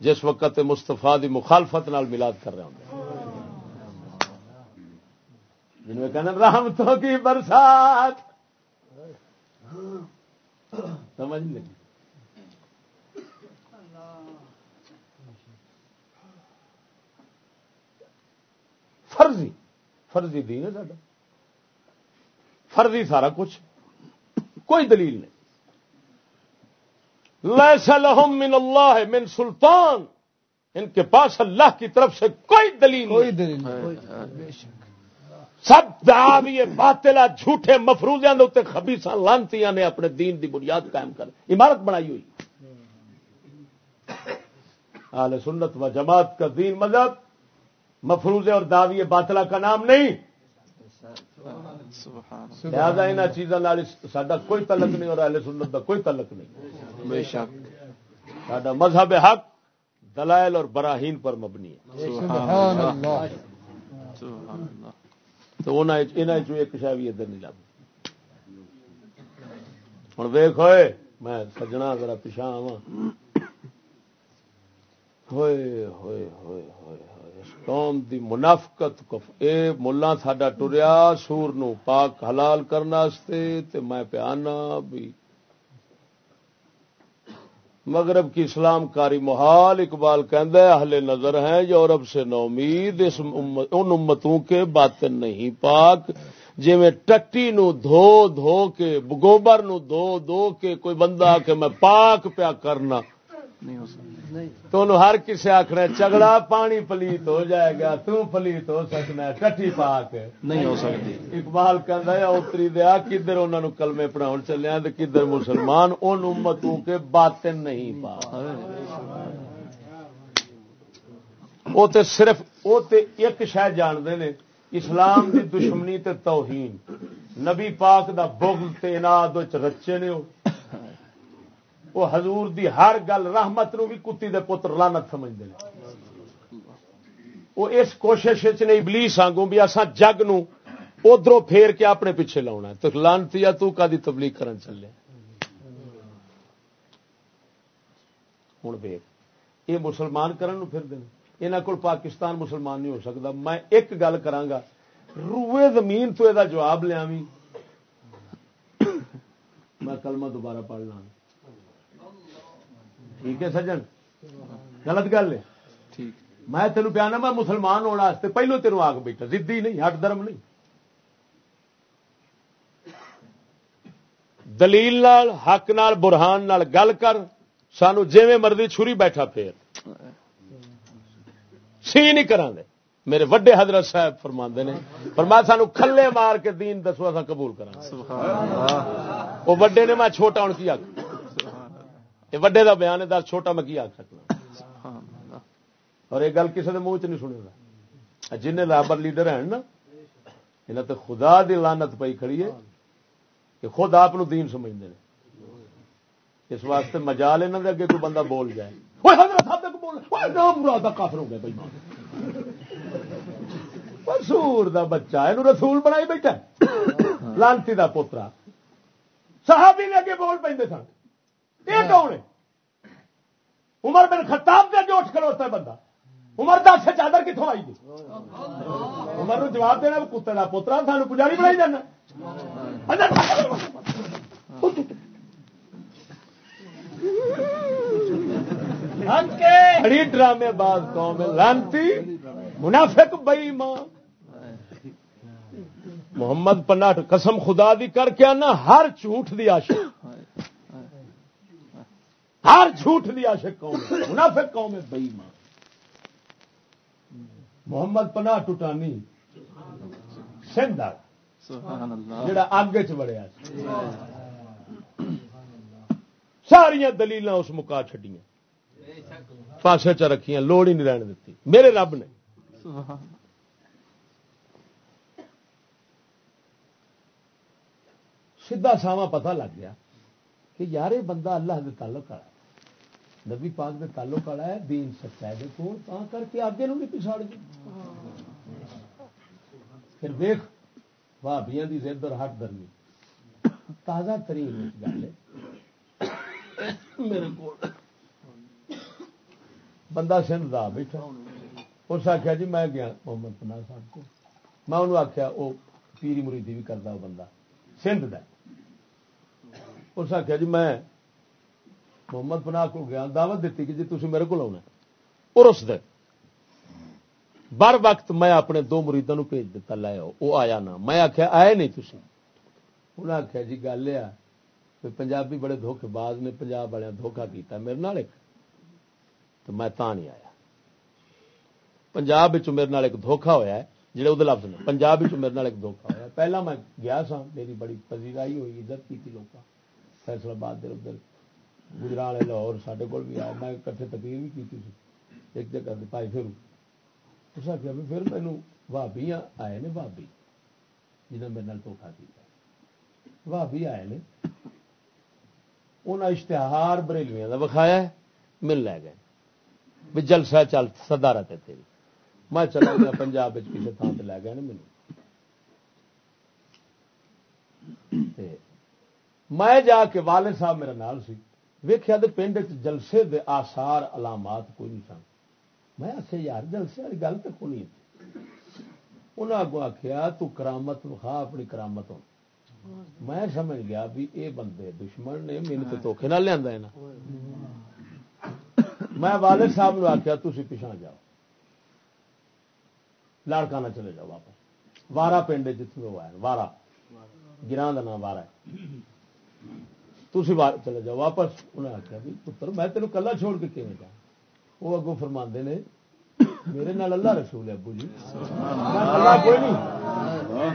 جس وقت مستفا دی مخالفت نال ملاد کر رہے ہوں جن میں کہنا رحمتوں کی برسات۔ سمجھ نہیں فرضی فرضی دین ہے ساڈا فرضی سارا کچھ کوئی دلیل نہیں. لہم من اللہ من سلطان ان کے پاس اللہ کی طرف سے کوئی دلیل کوئی نہیں. دلیل نہیں. بے شک. سب دعوی باطلا جھوٹے مفروضیاں دے خبیصا لانتیاں نے اپنے دین دی بنیاد قائم کر عمارت بنائی ہوئی. اہل سنت و جماعت کا دین مذہب مفروضے اور دعوی باطلا کا نام نہیں۔ سبحان لہذا ان چیزوں سڈا کوئی تعلق نہیں اور اہل سنت کا کوئی تعلق نہیں۔ بے شک۔ سڈا مذہب حق دلائل اور براہین پر مبنی ہے۔ سبحان اللہ۔ سبحان اللہ۔ تو انہوں ایک شاید بھی ادھر نہیں لب ہوں ویخ ہوئے میں سجنا ذرا پچھا آوا ہوئے ہوئے ہوئے ہوئے۔ قوم دی منافقت کف اے ملا ساڈا ٹریا، سور نو پاک حلال کرنے تے میں پیانا بھی۔ مغرب کی اسلام کاری محال اقبال کہندا ہے، اہل نظر ہیں، یورپ سے نومید اس ان امتوں کے باطن نہیں پاک۔ جی میں ٹٹی نو دھو دھو کے گوبر نو دھو دھو کے، کوئی بندہ آ کے میں پاک پیا کرنا۔ نہیں ہو سکتا۔ تو ہر کسے آخنا چگڑا پانی پلیت ہو جائے گا تو پلیت ہو سکنا ہے ٹٹی پاک نہیں ہو سکتی۔ اقبال کہہ اتری دیا کدھر انہوں کلمے پڑھاؤ چلے تو کدھر مسلمان ان امتوں کے باطن نہیں پا۔ وہ تے صرف وہ تے ایک شہ جانتے نے اسلام دی دشمنی تے توہین۔ نبی پاک دا بغل تے اناد رچے نے وہ وہ حضور دی ہر گل رحمت نو بھی کتی دے پتر لانت سمجھتے ہیں وہ اس کوشش نہیں ابلیس آگوں بھی اساں جگ نو ادھروں پھیر کے اپنے پیچھے لاؤنا تو لانتی یا تو کا دی تبلیغ کرن چلے۔ ہوں یہ مسلمان کرن نو پھر دیں یہاں کو پاکستان مسلمان نہیں ہو سکتا۔ میں ایک گل کرانگا روئے زمین تو یہ جواب لیا میں کلمہ دوبارہ پڑھ لاں۔ ٹھیک ہے سجن؟ غلط گل ہے۔ ٹھیک۔ میں تینوں پیانا میں مسلمان ہونے واسطے پہلو تینوں آگ بیٹھا زدی نہیں ہٹ درم نہیں۔ دلیل نال حق نال برہان نال گل کر سانو جیویں مرضی چھری بیٹھا پھر۔ سی نہیں کرا دے میرے وڈے حضرت صاحب فرما نے فرما سانو کھلے مار کے دین دسو اصا قبول کرا وہ وڈے نے میں چھوٹا ہوں کی آخ یہ وڈے دا بیان ہے دس چھوٹا میں کی آخ سکنا؟ اور یہ گل کسی کے منہ چ نہیں سنے گا جن رابر لیڈر ہیں نا یہاں تو خدا دی لانت پئی کھڑی ہے کہ خود آپ دین سمجھتے ہیں اس واسطے مجال یہاں دے اگے کوئی بندہ بول جائے۔ کافر ہو گیا بھائی رسول دا بچہ یہ رسول بنائی بیٹھا۔ لانتی دا پوترا۔ صحابی نے اگے بول پہ سن۔ یہ کون ہے؟ عمر بن خطاب دے جو اٹھ کھڑوتا ہے بندہ۔ عمر دس سے اچھا چادر کتوں آئی گی عمر نو جواب دینا کتے کا پوترا، سانو پجاری بنائی جانا۔ بڑی ڈرامے باز قوم لانتی۔ منافق بئی ماں محمد پناٹ قسم خدا دی کر کے آنا، ہر جھوٹ دی عاشق ہر جھوٹ دی عاشق قوم ہے منافق قوم ہے بئی ماں محمد پناہ ٹوٹانی سندھ۔ جڑا اگ چ وڑیا ساریا دلیل اس مکا چڈیاں پاسے چ رکھیاں لوڑ ہی نہیں رہن دیتی۔ میرے رب نے۔ سبحان سیدھا ساواں پتہ لگ گیا کہ یار بندہ اللہ دے تعلق والا ہے۔ نبی پاک دے تعلق والا ہے، دین سچا ہے کون تا کر کے آگے نو نہیں پچھاڑ گئی پھر ویخ بھابیاں دی زد اور ہٹ درمی۔ تازہ ترین گل ہے۔ میرے کو بندہ سندھ دا بیٹھا۔ اس آخیا جی میں گیا محمد پناہ صاحب کو۔ میں انہوں آخیا وہ پیری مریدی بھی کرتا وہ بندہ۔ سندھ دا اس آخیا جی میں محمد پناہ کو گیا، دعوت دیتی کہ جی تھی میرے کو آنا اور اس دن بر وقت میں اپنے دو مریدوں بھیج دیتا، لے آؤ وہ آیا نہ۔ میں آخیا آئے نہیں تھی انہیں آخیا جی گل یہ پنجابی بڑے دھوکے باز نے پنجاب والے دھوکا کیتا، میرے نال ایک۔ تو میں تا نہیں آیا۔ پنجاب میرے نال ایک دھوکا ہویا ہے، جڑے وہ لفظ نے۔ پنجاب میرے نال ایک دھوکا ہوا پہلا میں گیا سا میری بڑی پذیرائی ہوئی، عزت کی لوگ فیصلہ باد ادھر گجرا والے لاہور سارے کول بھی آیا میں کٹھے تقریر بھی کی ایک جگہ پائی پھر اس آخیا بھی پھر مینو بھابی آئے نے بھابی جنہیں میرے نال دھوکا کیا بھابی آئے نے انہیں اشتہار بریلیاں کا وکھایا مل لے گئے بھی جلسہ چل صدارت ہے تیری میں چلا گیا پنجاب کسی تھان سے لے گئے نا مینو میں جا کے والد صاحب میرے نال سی ویخیا تو پنڈ جلسے دے آسار علامات کوئی نہیں سن۔ میں آخیا یار، جلسے والی گل تو کونی انہیں اگوں آخیا تو کرامت وکھا اپنی کرامت ہو۔ میں سمجھ گیا بھی اے بندے دشمن نے میرے تو دھوکھے نہ لیا میں والد صاحب نے آخیا تھی پچھا جاؤ۔ لاڑکا نہ چلے جاؤ واپس۔ وارا پنڈ جتنے وہ آئے وارا گران کا نام وارا ہے۔ تھی چلے جاؤ، واپس انہیں آخیا بھی، پتر، میں تینوں کلا چھوڑ کے کیون جا وہ اگوں فرما نے، میرے نال اللہ رسول ہے ابو جی۔ اللہ کوئی نہیں۔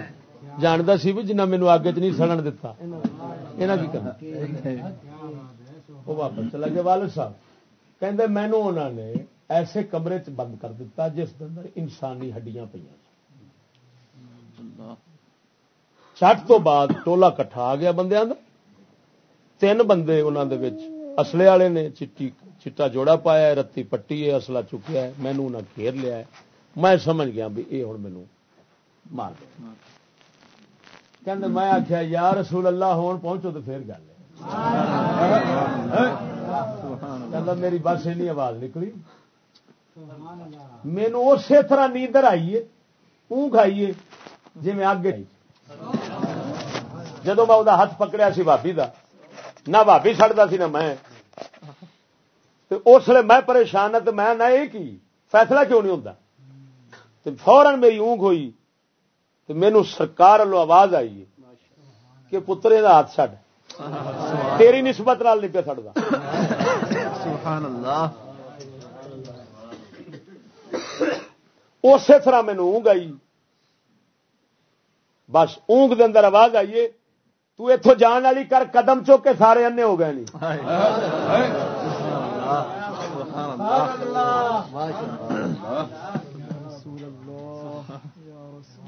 جانتا سی بھی جنہ مینو آگے چ نہیں سڑن دتا۔ یہاں کی کرنا؟ وہ واپس چلا گیا والد صاحب۔ کہ مینو انہوں نے ایسے کمرے چ بند کر دیتا جس اندر انسانی ہڈیاں پہ چٹ تو بعد ٹولا کٹھا آ گیا بندے اندر تین بندے انہوں دے اصلے والے نے چٹی چٹا جوڑا پایا ہے رتی پٹی ہے اصلا چکیا ہے مینو انہیں گھیر لیا ہے میں سمجھ گیا بھی یہ ہوں مینو مار کہ میں آخیا یا رسول اللہ ہون پہنچو تو پھر گل کہ میری بس این آواز نکلی مینو اسی طرح نیندر آئیے اونگ آئیے جی میں اگ آئی جدو میں وہ ہاتھ پکڑیا سی بھابی کا نہ بھابی سڑتا سی نہ میں۔ اس لیے میں پریشان ہوں تو میں نہ یہ کی فیصلہ کیوں نہیں ہوتا فورن میری اونگ ہوئی تو مینو سرکار والوں آواز آئی کہ پترے کا ہاتھ چڈ تیری نسبت نال نہیں پہ سڑتا اسی طرح مینو اونگ آئی۔ بس اونگ دے اندر آواز آئیے تو اتوں جان والی کر قدم چوک کے سارے انے ہو گئے نہیں۔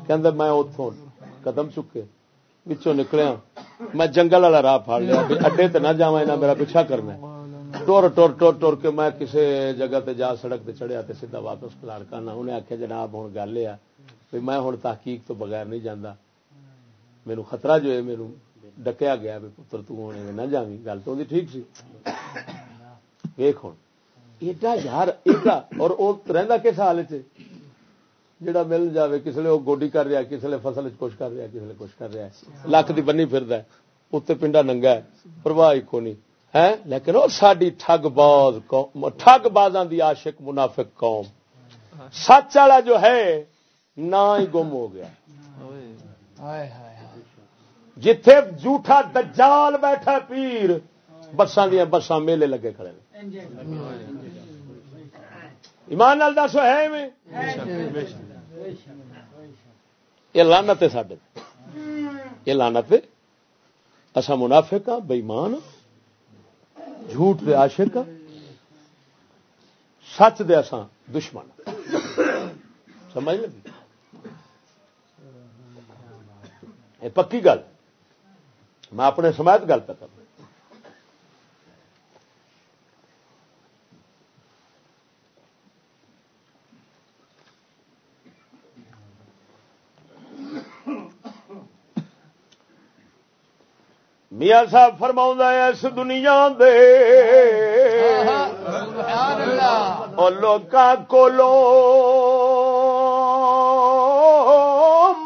کہ میں اتوں قدم چکے پچھوں نکلیا ہاں۔ میں جنگل والا راہ پھاڑ لیا اڈے تو نہ جا میرا پیچھا کرنا ٹور ٹور ٹور ٹور کے میں کسی جگہ تے جا سڑک تے چڑھیا تے سیدھا واپس لاڑکانا انہیں آخیا جناب ہوں گل یہ میں ہوں تحقیق تو بغیر نہیں جانا میرے خطرہ جو ہے میرے ڈکیا گیا بھی پتر تونے نہ جاوی گل تو ٹھیک سی ویخ ہوں ایڈا یار ایڈا اور وہ رہتا کس حال چ جڑا مل جاوے کس وہ گوڈی کر رہا کس فصل کچھ کر رہا کس کچھ کر رہا ہے لک کی بنی پھر اتنے پنڈا ننگا ہے پرواہ کو نہیں ہے لیکن وہ ساری ٹگ باز ٹگ بازاں دی عاشق منافق قوم سچ والا جو ہے نہ ہی گم ہو گیا جتھے جھوٹا دجال بیٹھا پیر بسان دیا بسان میلے لگے کھڑے ایمان نال دس ہے میں یہ لانت ہے سڈے یہ لانت اصا منافق ہاں بےمان جھوٹ دے عاشق سچ دے اساں دشمن سمجھ لگی؟ پکی گل۔ میں اپنے سمایت گل پہ کروں میاں صاحب فرما اس دنیا دے لوگ کو لو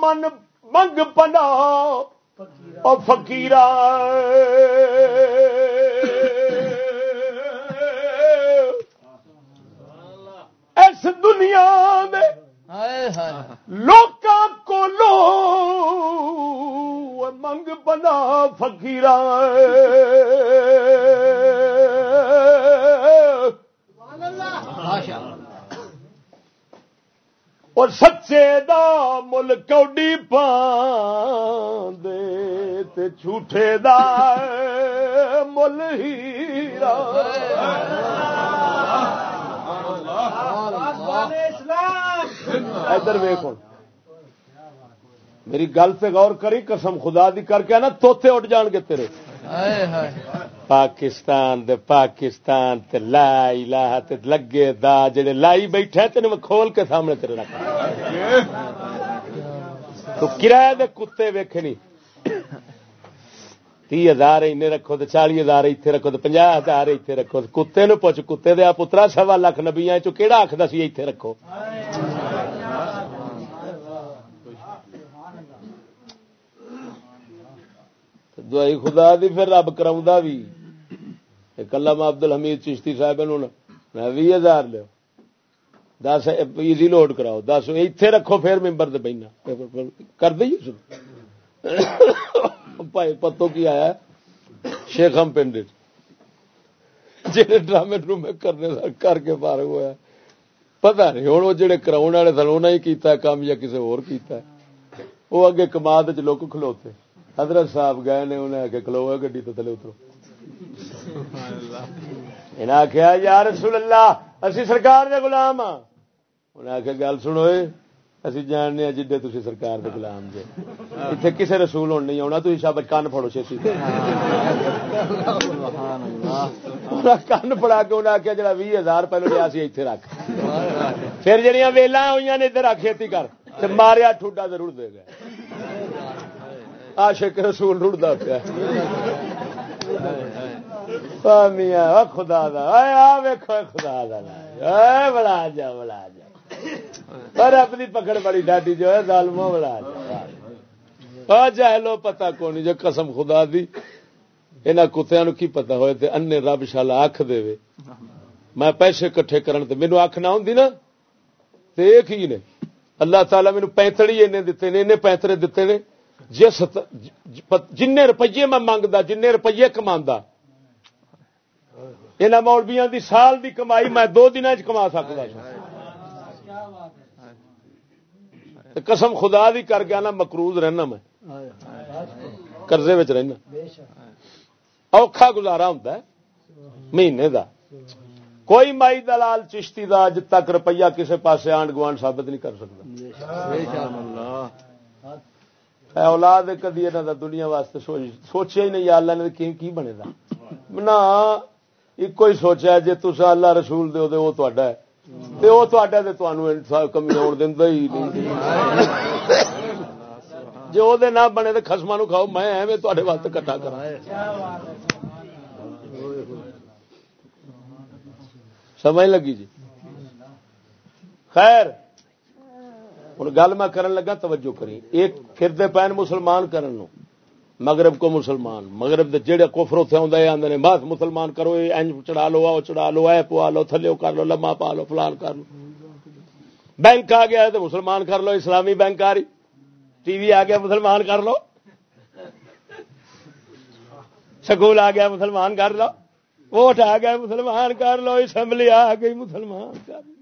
من منگ پنا او فقیرا اس دنیا میں لوکاں کو لو منگ بنا فکیر ماشاءاللہ وہ سچے دا مل کوڈی پان دے تے جھوٹے دا مل ہیرا ادھر ویخ میری گل سے غور کری، قسم خدا دی کر کے نا توتے اٹھ جان گے تیرے۔ پاکستان دے پاکستان تے لا الہ تے لگے دا جڑے لائی بیٹھے تینوں میں کھول کے سامنے تیرے رکھ تو کرایہ دے کتے ویکھے نہیں تی ہزار اینے رکھو تو چالی ہزار اتنے رکھو تو پنجا ہزار اتنے رکھو۔ کتے نو پوچھ کتے دیا پترا سوا لاکھ نبیا چہڑا آخر سی اتنے رکھو؟ دوائی خدا دی، پھر رب کرا بھی کلا عبد الحمید چشتی صاحب میں بھی ہزار لو دس ایزی لوڈ کراؤ، دس اتے رکھو، پھر ممبر سے بہنا کر دیں پتوں کی آیا شیخ ہم پنڈ جہے ڈرامے ڈرامے کرنے کر کے فارغ ہوا پتا نہیں ہوں وہ جہے کراؤ والے سن انہیں ہی کیتا کام یا کسی ہو وہ اگے کماد چ لوگ کھلوتے۔ حضرت صاحب گئے نے، انہیں آ کھلو گی تو تلے اترو۔ انہیں آخیا یا رسول اللہ، اسی سرکار دے غلام ہاں۔ انہیں آخیا گل سنو اسی جاننے ہاں جی تھی سرکار دے غلام جے۔ اتنے کسی رسول ہونے نہیں آنا تھی شاید کن پڑو چیسی کن پڑا کے انہیں آخیا جا بھی ہزار پہلے لیا سی اتنے رکھ۔ پھر جہاں ویلا ہوئی نے، ادھر رکھ کھیتی کر۔ ماریا، ٹھوڈا ضرور دے گئے۔ آشک رسول رڑتا پیا۔ میاں خدا دا ویکو خدا دا بڑا جا بڑا جا۔ پر اپنی پکڑ بڑی ڈاڈی جو ہے ظالمو بڑا جا۔ جائے لو پتا کونی جو قسم خدا دی۔ انہاں کتیاں کی پتا ہوئے تے انے رب شالا اکھ دے میں پیسے کٹھے کرن تے مینوں اکھ نہ ہوندی نا۔ تے ایک ہی نے۔ اللہ تعالی مینوں پینتڑی اینے دتے نے، اینے پینترے دتے نے۔ جس جن روپیے میں منگتا جن روپیے کما یہاں مولبیا دی سال دی کمائی میں دو دن کما سکتا قسم خدا دی کر کے نا مکروز رہنا میں۔ قرضے رہنا۔ اوکھا گزارا ہوں مہینے دا۔ کوئی مائی دلال چشتی دا اج تک روپیہ کسی پاسے آنڈ گوانڈ ثابت نہیں کر سکتا اولاد کدی یہاں کا دنیا واسطے سوچیا ہی نہیں اللہ نے کی بنے گا نہ ایک ہی سوچا جی تصا اللہ رسول دے وہ تا وہ تا کمی آن دینا ہی نہیں۔ جی وہ نہ بنے تو خسما نو کھاؤ، میں ایویں تے واسطے کٹا کرا سمجھ لگی جی؟ خیر۔ ہوں گل میں کرن لگا، توجہ کری ایک پھرتے پین مسلمان کرن نو۔ مغرب کو مسلمان، مغرب دے جڑے کوفر اتنے آدھے آدھے بس مسلمان کرو اینج چڑھا لو، آؤ چڑھا لو، اے پوا لو، تھلے کر لو لما پا لو، فلان کر لو۔ بینک آ گیا تو مسلمان کر لو، اسلامی بینک آ رہی۔ ٹی وی آ گیا، مسلمان کر لو۔ سکول آ گیا، مسلمان کر لو۔ ووٹ آ گیا، مسلمان کر لو، اسمبلی آ گئی، مسلمان کر لو۔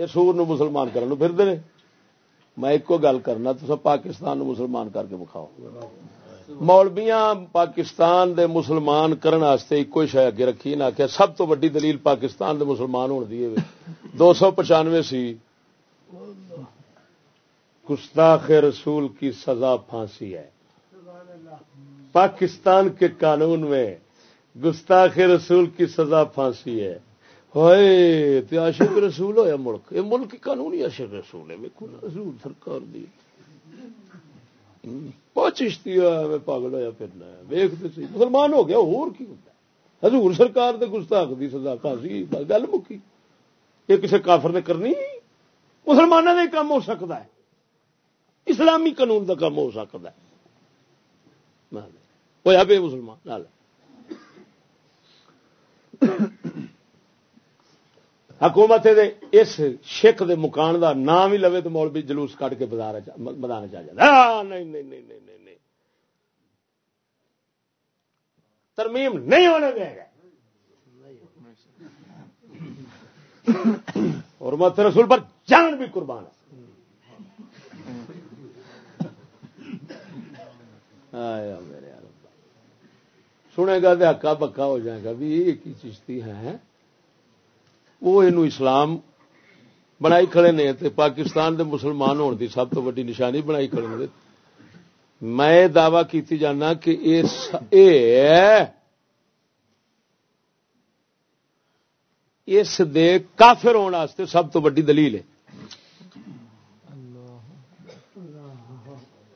یہ سور نو مسلمان کرنے پھر دے میں ایک گل کرنا تو پاکستان نو مسلمان کر کے بکھاؤ مولبیاں پاکستان دے مسلمان کرن واسطے ایک شے اگے رکھی نہ کہ سب تو وڈی دلیل پاکستان دے مسلمان ہونے دی دو سو پچانوے سی۔ گستاخ رسول کی سزا پھانسی ہے۔ پاکستان کے قانون میں گستاخ رسول کی سزا پھانسی ہے۔ ہوئے عاشق رسول ہویا ملک۔ یہ ملک قانونی عاشق رسول ہے۔ ویکو رسول سرکار دی۔ پچشتی میں پاگل ہوا پھرنا ویختے سی مسلمان ہو گیا اور کی ہوتا حضور سرکار دے گستاخ دی سزا کھاسی گل مکی۔ یہ کسی کافر نے کرنی؟ مسلمانوں کا کام ہو سکتا ہے۔ اسلامی قانون کا کام ہو سکتا ہے۔ ہوا بے مسلمان حکومت اس شک دے مکان دا نام ہی لوے تو مولوی جلوس کٹ کے بدانا چاہ جائے نہیں نہیں نہیں نہیں نہیں ترمیم نہیں ہونے دے گا۔ اور مت رسول پر جان بھی قربان ہے۔ میرے سنے گا تو ہکا پکا ہو جائے گا بھی، یہ کی چشتی ہے وہ یہ اسلام بنائی کھڑے نے تے پاکستان دے مسلمان ہونے دی سب تو ویڈی نشانی بنائی کھڑے نے میں دعوی کیتی جانا کہ اے س- اے اس دے کافر ہونے واسطے سب تو وڈی دلیل ہے۔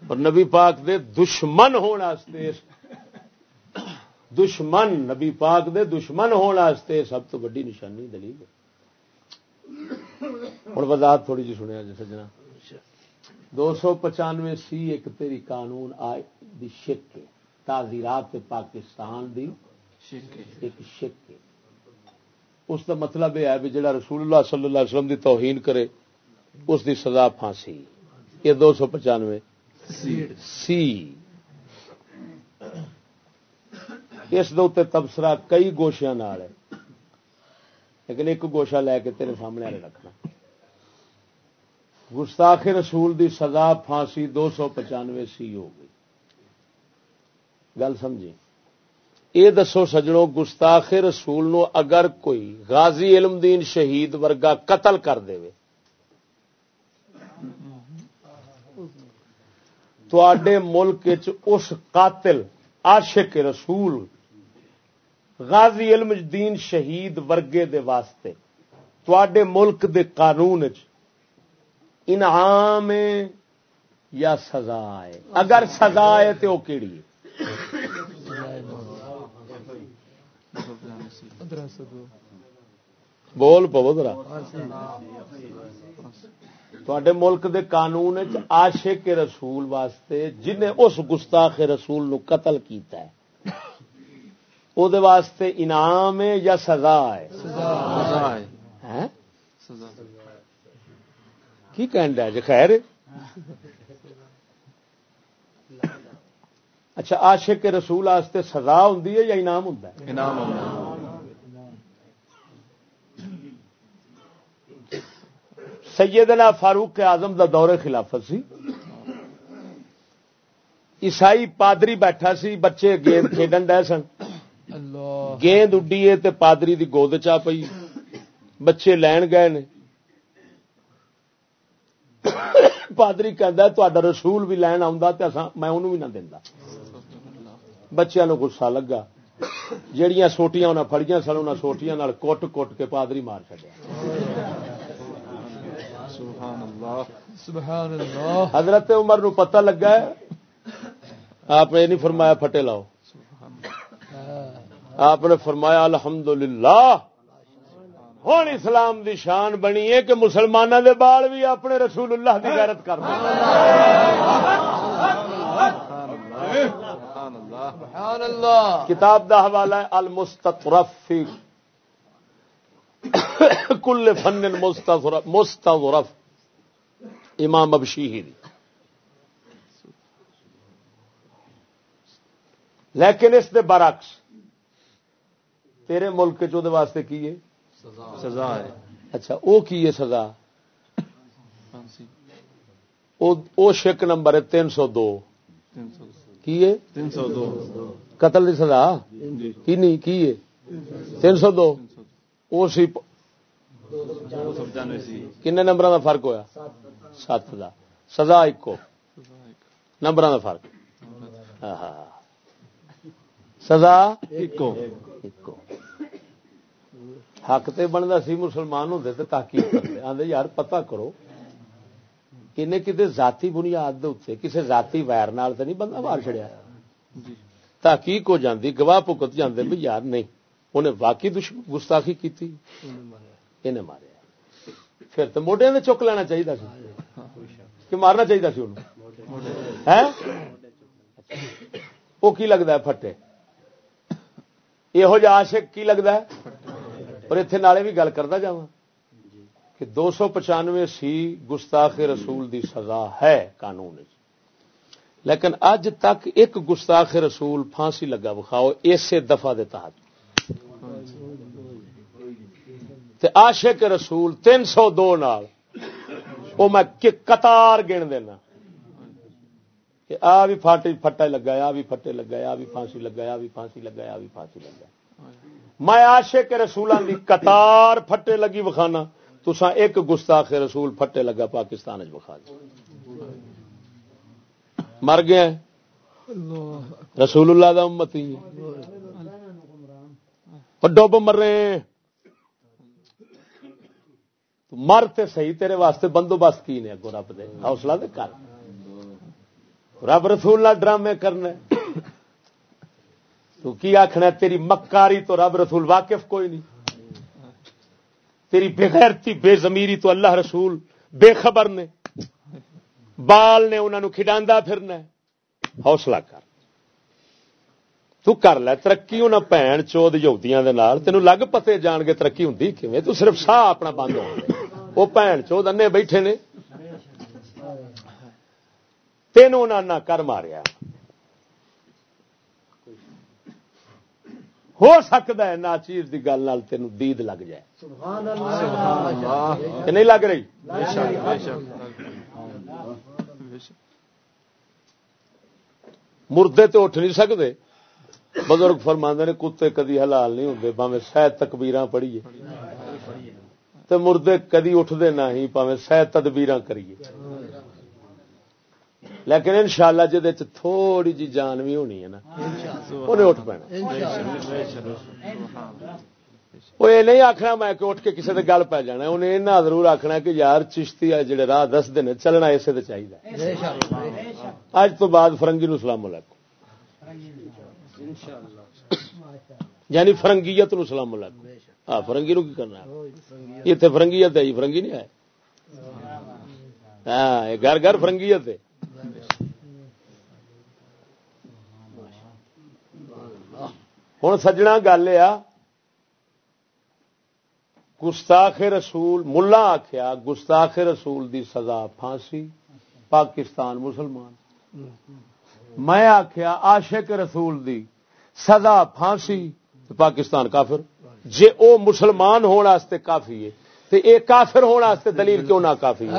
اور نبی پاک دے دشمن ہونے واسطے دشمن نبی پاک دے دشمن ہونے سب تو وڈی نشانی دلیل ہوں وضاحت تھوڑی جی سنیا جی سجنا۔ دو سو پچانوے سی ایک تیری قانون آئے دی شک تعزیرات پاکستان دی ایک شک اس کا مطلب یہ ہے بھی جڑا رسول اللہ صلی اللہ علیہ وسلم دی توہین کرے اس دی سزا پھانسی۔ یہ دو سو پچانوے۔ سی۔ اس دے تبصرہ، کئی گوشیاں نال ہے۔ لیکن ایک گوشہ لے کے تیرے سامنے والے رکھنا۔ گستاخ رسول دی سزا پھانسی دو سو پچانوے سی ہو گئی۔ گل سمجھی؟ یہ دسو سجڑوں گستاخ رسول نو اگر کوئی غازی علم دین شہید ورگا قتل کر دے۔ تے ملک اس قاتل، عاشق رسول غازی علم دین شہید ورگے دے واسطے تے ملک دے قانون چ انعام یا سزا ہے؟ اگر سزا ہے تو وہ کیڑی ہے؟ بول پو ذرا۔ تے ملک دے قانون چ عاشق رسول واسطے جنہیں اس گستاخ رسول نو قتل کیتا ہے او دے واسطے انعام ہے یا سزا ہے؟ ہیں؟ کی کہن دیا جی؟ خیر؟ اچھا عاشق رسول واسطے سزا ہوں یا انعام ہوں سیدنا فاروق اعظم دا دور خلافت سی۔ عیسائی پادری بیٹھا سی بچے گیند کھیڈن ڈے سن۔ گیند اڈیے تے پادری دی گود چا پئی۔ بچے لین گئے نے۔ پادری تا رسول بھی لین اساں میں انہوں بھی نہ دیندا۔ بچیاں نو غصہ لگا۔ جیڑیاں سوٹیاں انہاں پھڑیاں سن انہاں سوٹیاں کٹ کٹ کے پادری مار اللہ حضرت عمر نو پتہ لگا ہے آپ نے یہ نہیں فرمایا پھٹے لاؤ۔ آپ نے فرمایا الحمدللہ۔ ہوں اسلام دی شان بنی ہے کہ مسلمانوں دے بال بھی اپنے رسول اللہ کی غیرت کر کتاب دا حوالہ ہے المستطرف فی کل فن مستظرف مستظرف۔ امام ابشیہی لیکن اس دے برعکس تیرے ملک چ دے واسطے کی ہے؟ سزا. ہے۔ اچھا او کی ہے سزا؟ او شک نمبر ہے تین سو دو۔ کی ہے؟ تین سو دو۔ قتل دی سزا؟ جی۔ کی نہیں کی ہے؟ تین سو دو۔ سی کنے نمبر دا فرق ہویا؟ سات دا۔ سزا ایک نمبر دا فرق۔ ہاں سزا؟ ایکو۔ حق تے بنتا سی، مسلمان ہوتے تو تحقیق کرتے آدھے یار، پتہ کرو انہیں کسی ذاتی بنیاد دے اتنے کسی ذاتی ویر نال تو نہیں بندہ مار چڑیا تحقیق ہو جاندی، گواہ پکت جاندے بھی یار نہیں۔ انہیں واقعی گستاخی کی انہیں ماریا۔ پھر تو موڈے نے چک لینا چاہیے سی۔ کہ مارنا چاہیے سی انہوں؟ وہ کی لگتا ہے پھٹے؟ یہو جہ عاشق کی لگتا ہے اور اتنے نالے بھی گل کرتا جا کہ دو سو پچانوے سی گستاخ رسول دی سزا ہے قانون لیکن اج تک ایک گستاخ رسول پھانسی لگا بخاؤ اسے دفعہ دے تحت تے عاشق رسول تین سو دو نال وہ میں قطار گن دینا کہ آ بھی فاٹی فٹا لگا آ بھی فٹے لگا آ بھی پھانسی لگا آ بھی پھانسی لگا آ بھی پھانسی لگا میں عاشق رسولوں کی قطار پھٹے لگی وکھانا۔ تسا ایک گستاخ رسول پھٹے لگا پاکستان وکھا مر گیا رسول اللہ دا امتی ڈب مر رہے ہیں۔ مر تے صحیح، تیرے واسطے بندوبست کی نے اگو رب دے؟ حوصلہ دے کر۔ رب رسول ڈرامے کرنے۔ تو کی آخنا تیری مکاری تو رب رسول واقف کوئی نہیں۔ تیری بغیرتی، بے زمیری تو اللہ رسول، بے خبر نے۔ بال نے انہوں کھڈا پھرنا حوصلہ کر۔ تو کر لے، ترقی انہیں بھن چود یوتیاں تینوں لگ پتے جان کے ترقی ہوں کھے تو صرف ساہ اپنا بند ہو۔ وہ بھن چود انے بیٹھے نے۔ تینوں نہ کر ماریا۔ ہو سکتا ہے نا چیز کی گل تین دید لگ جائے۔ کہ نہیں لگ رہی؟ مردے تو اٹھ نہیں سکتے بزرگ فرماندے نے کتے کدی حلال نہیں ہوتے پاوے سہ تکبیر پڑھیے۔ تو مردے کدی اٹھتے نہ ہی پاوے سہ تدبیر کریے۔ لیکن ان شاء اللہ جی تھوڑی جی جان بھی ہونی ہے نا انہیں اٹھ پینا۔ وہ یہ نہیں آخنا میں کہ اٹھ کے کسی گل پی جانا، انہیں اتنا ضرور آخنا کہ یار چشتی جڑے راہ دستے ہیں چلنا اسے تو چاہیے اج تو بعد فرنگی نو سلام علیکم۔ یعنی فرنگیت نو سلام علیکم۔ ہاں فرنگی نو کی کرنا؟ اتنے فرنگیت ہے فرنگی نہیں ہے۔ ہاں گھر گھر فرنگیت ہے۔ ہوں سجنا گل آ گستاخ رسول ملا آخیا گستاخ رسول دی سزا پھانسی پاکستان مسلمان۔ میں آخیا عاشق رسول دی سزا پھانسی پاکستان کافر۔ جے او مسلمان ہونے کافی ہے تو اے کافر ہونے دلیل کیوں نہ کافی ہے؟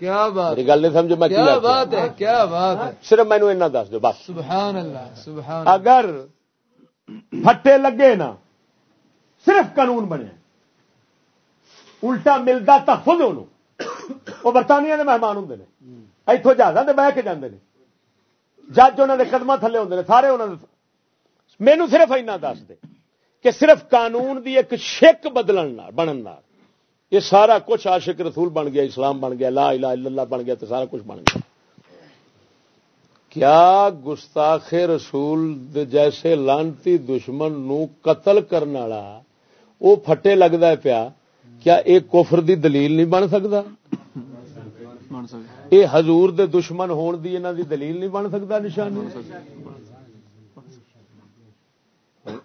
کیا بات میری گل نہیں سمجھ میں کیا بات ہے؟ کیا بات ہے؟ صرف مینو ایسا دس دو بس۔ سبحان اللہ سبحان اگر پھٹے لگے نا صرف قانون بنے۔ الٹا ملتا تحفظ انہوں۔ وہ برطانیہ کے مہمان ہوں نے۔ اتوں جہازوں سے بہ کے جانے جج انہوں نے قدم تھلے ہوں سارے انہوں نے مینو صرف اینا دس دے کہ صرف قانون دی ایک شک بدلن بنن یہ سارا کچھ عاشق رسول بن گیا اسلام بن گیا لا الہ الا اللہ بن گیا تو سارا کچھ بن گیا۔ کیا گستاخ رسول جیسے لانتی دشمن نو قتل کرنے والا وہ پھٹے لگتا ہے پیا؟ کیا ایک کوفر دی دلیل نہیں بن سکتا یہ حضور دے دشمن ہون دی انہوں دی دلیل نہیں بن سکتا نشانی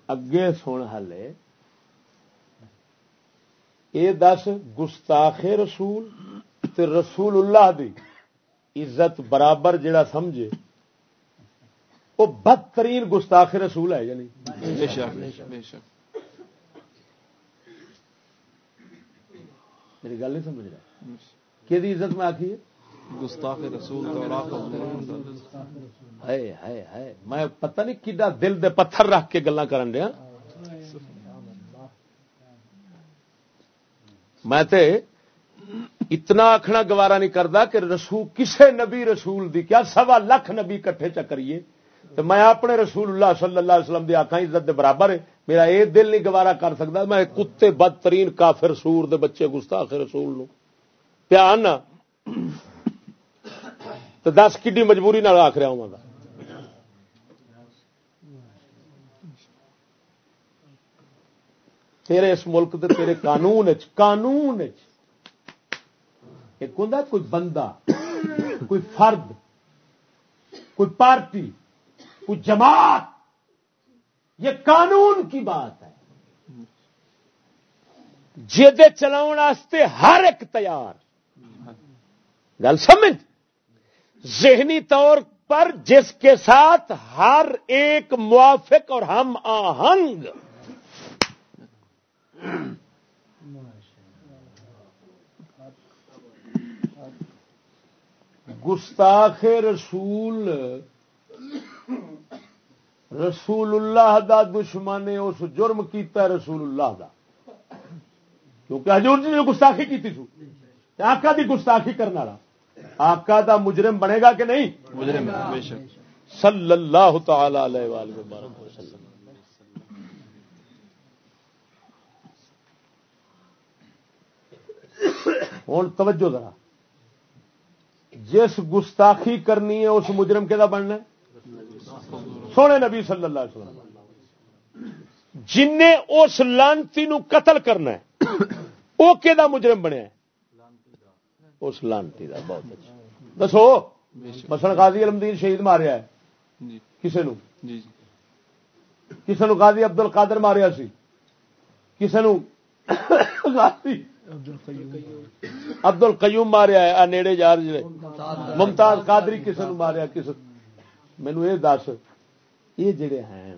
اگے سن ہلے یہ دس گستاخ رسول تے رسول اللہ دی عزت برابر جڑا سمجھے وہ بدترین گستاخ رسول ہے یا نہیں میری گل نہیں سمجھ رہا۔ کہ عزت میں آخی ہے؟ گستاخ رسول میں پتہ نہیں کڈا دل دے پتھر رکھ کے گلا کرن دیا۔ میں تے اتنا آخنا گوارا نہیں کرتا کہ رسول کسے نبی رسول دی کیا سوا لکھ نبی کٹھے چکریے تو میں اپنے رسول اللہ صلی اللہ علیہ وسلم دی آخا عزت دے برابر ہے۔ میرا یہ دل نہیں گوارا کر سکتا میں کتے بدترین کافر سور دے بچے گستاخ رسول نو پیان نہ۔ تو دس کی مجبوری نہ آخ رہا ہوں گا تیرے اس ملک دے تیرے قانون قانون ایک ہوں کوئی بندہ، کوئی فرد، کوئی پارٹی، کوئی جماعت، یہ قانون کی بات ہے۔ جے چلاؤ ہر ایک تیار۔ گل سمجھ؟ ذہنی طور پر جس کے ساتھ ہر ایک موافق اور ہم آہنگ۔ گستاخ رسول رسول اللہ دا دشمن ہے اس جرم کیتا ہے رسول اللہ دا۔ کیونکہ حضور جی نے گستاخی کی سو آقا دی گستاخی کرنے والا۔ آقا دا مجرم بنے گا کہ نہیں؟ مجرم صلی اللہ تعالی علیہ وآلہ وسلم۔ ہوں توجہ ذرا۔ جس گستاخی کرنی ہے اس مجرم کے بننا سونے نبی صلی اللہ علیہ وسلم۔ جن اس لانتی نو قتل کرنا ہے وہ کہ مجرم بنیا اس لانتی دا بہت اچھا۔ دسو مثلا غازی علمدین شہید ماریا ہے۔ جی۔ کسے نو؟ جی جی۔ کسے نو غازی عبد القادر ماریا سی؟ کسے نو؟ غازی عبد القیوم ماریا ہے نیڑے جار جڑے ممتاز قادری کسے نو ماریا کس مینو یہ دس یہ جڑے ہیں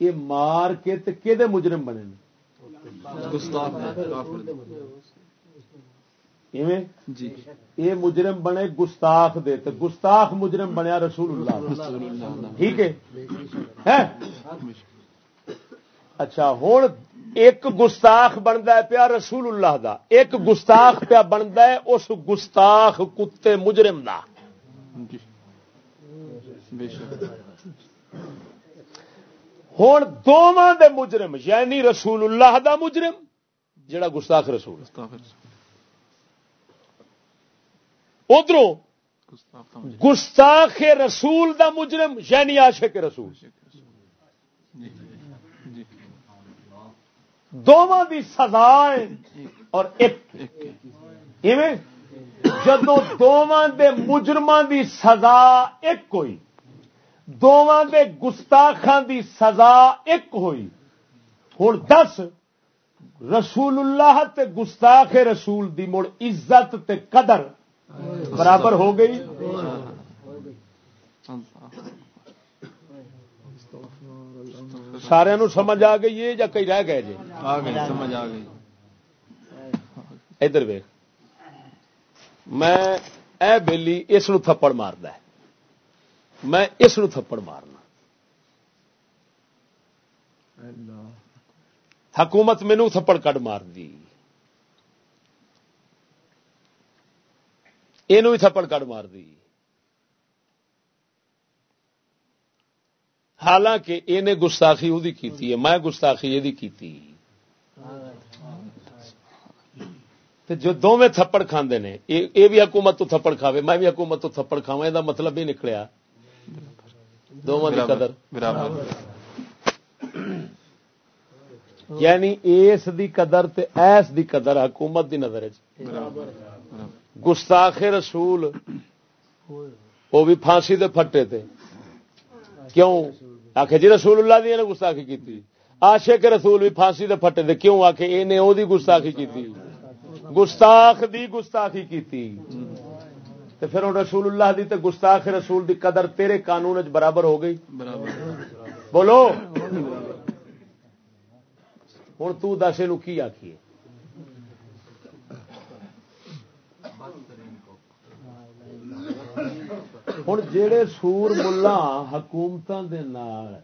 یہ مار کے تے کہدے مجرم بنے نے؟ ایویں؟ جی۔ یہ مجرم بنے گستاخ دے تے گستاخ مجرم بنیا رسول اللہ۔ ٹھیک ہے؟ اچھا ہوں ایک گستاخ بنتا ہے پیا رسول اللہ دا، ایک گستاخ پیا بنتا ہے اس گستاخ کتے مجرم دا۔ ہوں دونوں دے مجرم یعنی رسول اللہ دا مجرم، جڑا گستاخ رسول۔ ادھر گستاخ رسول دا مجرم یعنی عاشق رسول۔ دونوں دی سزا اور ایک جدو دونوں دے مجرمان دی سزا ایک ہوئی، دونوں دے گستاخاں دی سزا ایک ہوئی۔ ہوں دس، رسول اللہ تے گستاخ رسول دی مڑ عزت تے قدر برابر ہو گئی۔ سارے سمجھ آ گئی ہے یا کئی رہ گئے جی؟ ادھر ویخ میں اے بیلی اس تھپڑ مارد میں اس تھپڑ مارنا۔ حکومت مینو تھپڑ کڈ مار دی یہ تھپڑ کڈ مار دی حالانکہ یہ گستاخی وہ کی میں گستاخی یہ کی تے جو دونوں تھپڑ کھاندے نے یہ بھی حکومت تو تھپڑ کھاوے میں بھی حکومت تو تھپڑ کھاوا یہ مطلب ہی نکلیا۔ دونوں کی قدر۔ یعنی اس دی قدر تے ایس دی قدر حکومت دی نظر چ برابر۔ برابر گستاخ رسول وہ بھی پھانسی دے پھٹے تے۔ کیوں؟ آخ جی رسول اللہ دی نے گستاخی کی عاشق رسول بھی پھانسی دے پھٹے تے کیوں آخ یہ وہ گستاخی کی گستاخ دی گستاخی کی تے پھر رسول اللہ دی تے گستاخ رسول دی قدر تیرے قانون چ برابر ہو گئی۔ بولو۔ ہوں تس یہ کی آخیے ہوں جڑے سور ملا حکومتوں دے نال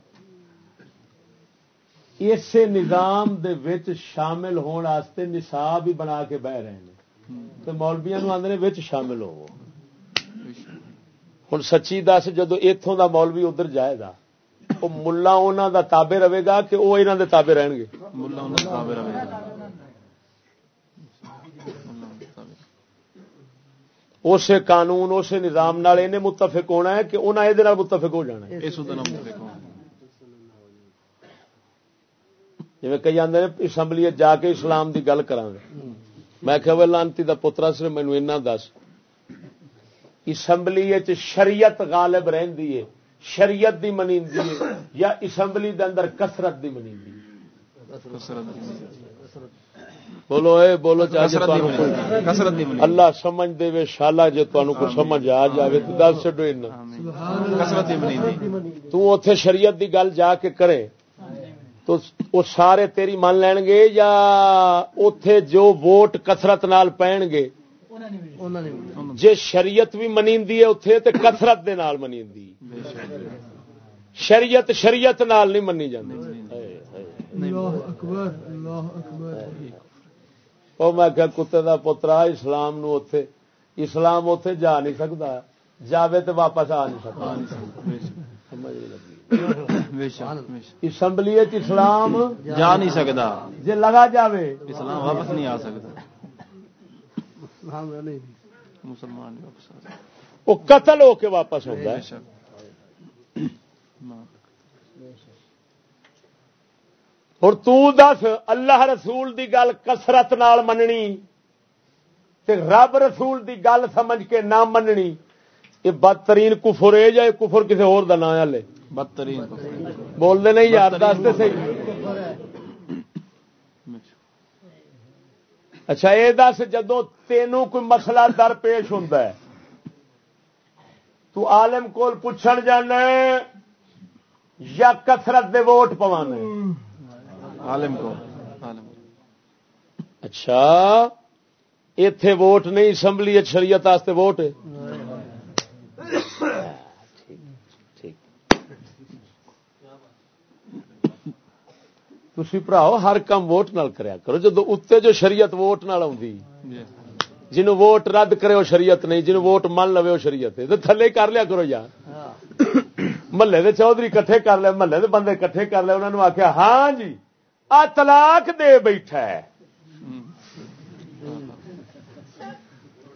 اسے نظام دے وچ شامل ہون واسطے نصاب ہی بنا کے بہ رہے ہیں۔ تو مولبیا آدھے وچ شامل ہو ہوں سچی دس جدو اتوں دا مولوی ادھر جائے گا وہ ملا انہوں دا تابے رہے گا کہ وہ یہاں دے تابے رہن گے؟ تابع رہے گا۔ تابع اسے قانون اسے نظام نال انہیں متفق ہونا ہے کہ انہیں یہ متفق ہو جانا ہے۔ اس جی کئی آدھے اسمبلی جا کے اسلام دی گل کرا میں کہ لانتی دا پوترا صرف مینو اینا دس۔ اسمبلی شریعت غالب رہندی ہے شریعت دی منی یا اسمبلی دے اندر کسرت دی منی بولو اے بولو منی اللہ سمجھ دے وے شالا جے تانوں کو سمجھ آ جاوے تو دس چھڈو اینا۔ کسرت نہیں منی دی تو اوتھے شریعت دی گل جا کے کرے۔ تو وہ سارے تیری من لین گے یا اتے جو ووٹ کثرت نال پین گے؟ جے شریعت بھی منیندی ہے اتے تو کثرت دے نال شک شریعت شریعت نال نہیں منی اکبر وہ میں کہ کتے دا پترا اسلام نو اتے اسلام اتے جا نہیں سکتا جاوے تو واپس آ نہیں سکتا سمجھ لگی۔ اسمبلی اسلام جا نہیں سکتا جے لگا جاوے۔ اسلام واپس نہیں آ سکتا مسلمان وہ قتل ہو کے واپس ہوتا ہے۔ ہوں تس اللہ رسول دی گل کسرت نال مننی تے رب رسول دی گل سمجھ کے نہ مننی یہ بدترین کفر ہے یا یہ کفر کسی اور دا نام ہے؟ لے بدترین۔ بول دے نہیں یار دس تے صحیح۔ اچھا یہ دس جدو تینوں کوئی مسئلہ در پیش ہوں تو عالم کول پوچھن جانا یا کثرت دے ووٹ پوانے؟ عالم کو اچھا اتے ووٹ نہیں اسمبلی شریعت ووٹ تھی براؤ ہر کام ووٹ نال کریا کرو۔ جدو اتنے جو شریعت ووٹ نال جی جنہوں ووٹ رد کرے وہ شریعت نہیں جنہوں ووٹ من لو وہ شریعت تو تھلے کر لیا کرو یار۔ محلے دے چودھری کٹھے کر لے محلے دے بندے کٹھے کر لے انہوں نے آخیا ہاں جی آ طلاق دے بیٹھا ہے۔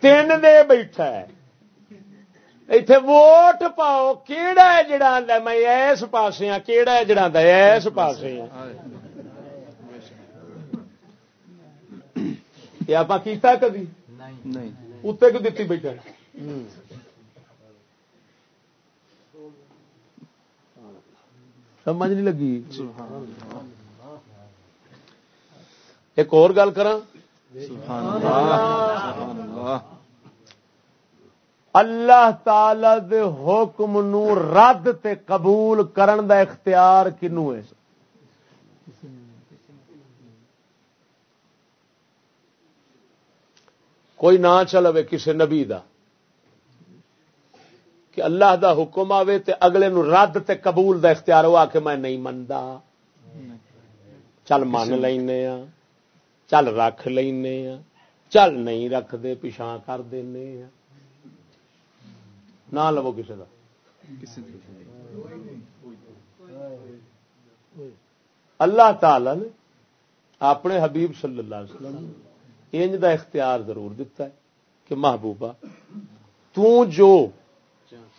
تین دے بیٹھا ہے۔ ایتھے ووٹ پاؤ کیڑا ہے جڑا میں اس پاسے ہاں کیڑا ہے جڑا آندا اس پاسے ہاں۔ یہ آپ کیتا نہیں اتنے کیوں دیتی بیٹھا سمجھ نہیں لگی ایک اور گل اللہ اللہ تعالی دے حکم نو رد تے قبول کرن دا اختیار کنو ہے کوئی نہ چلوے کسی نبی دا۔ کہ اللہ دا حکم آوے تے اگلے نو رد تے قبول دا اختیار ہوا کہ میں نہیں مندا۔ چل من لینے ہاں چل رکھ لینے ہاں چل نہیں رکھ دے پچھا کر دینے ہاں نہ لو کسی کا اللہ تعالی نے اپنے حبیب صلی اللہ علیہ وسلم انج دا اختیار ضرور دیتا ہے کہ محبوبہ تو جو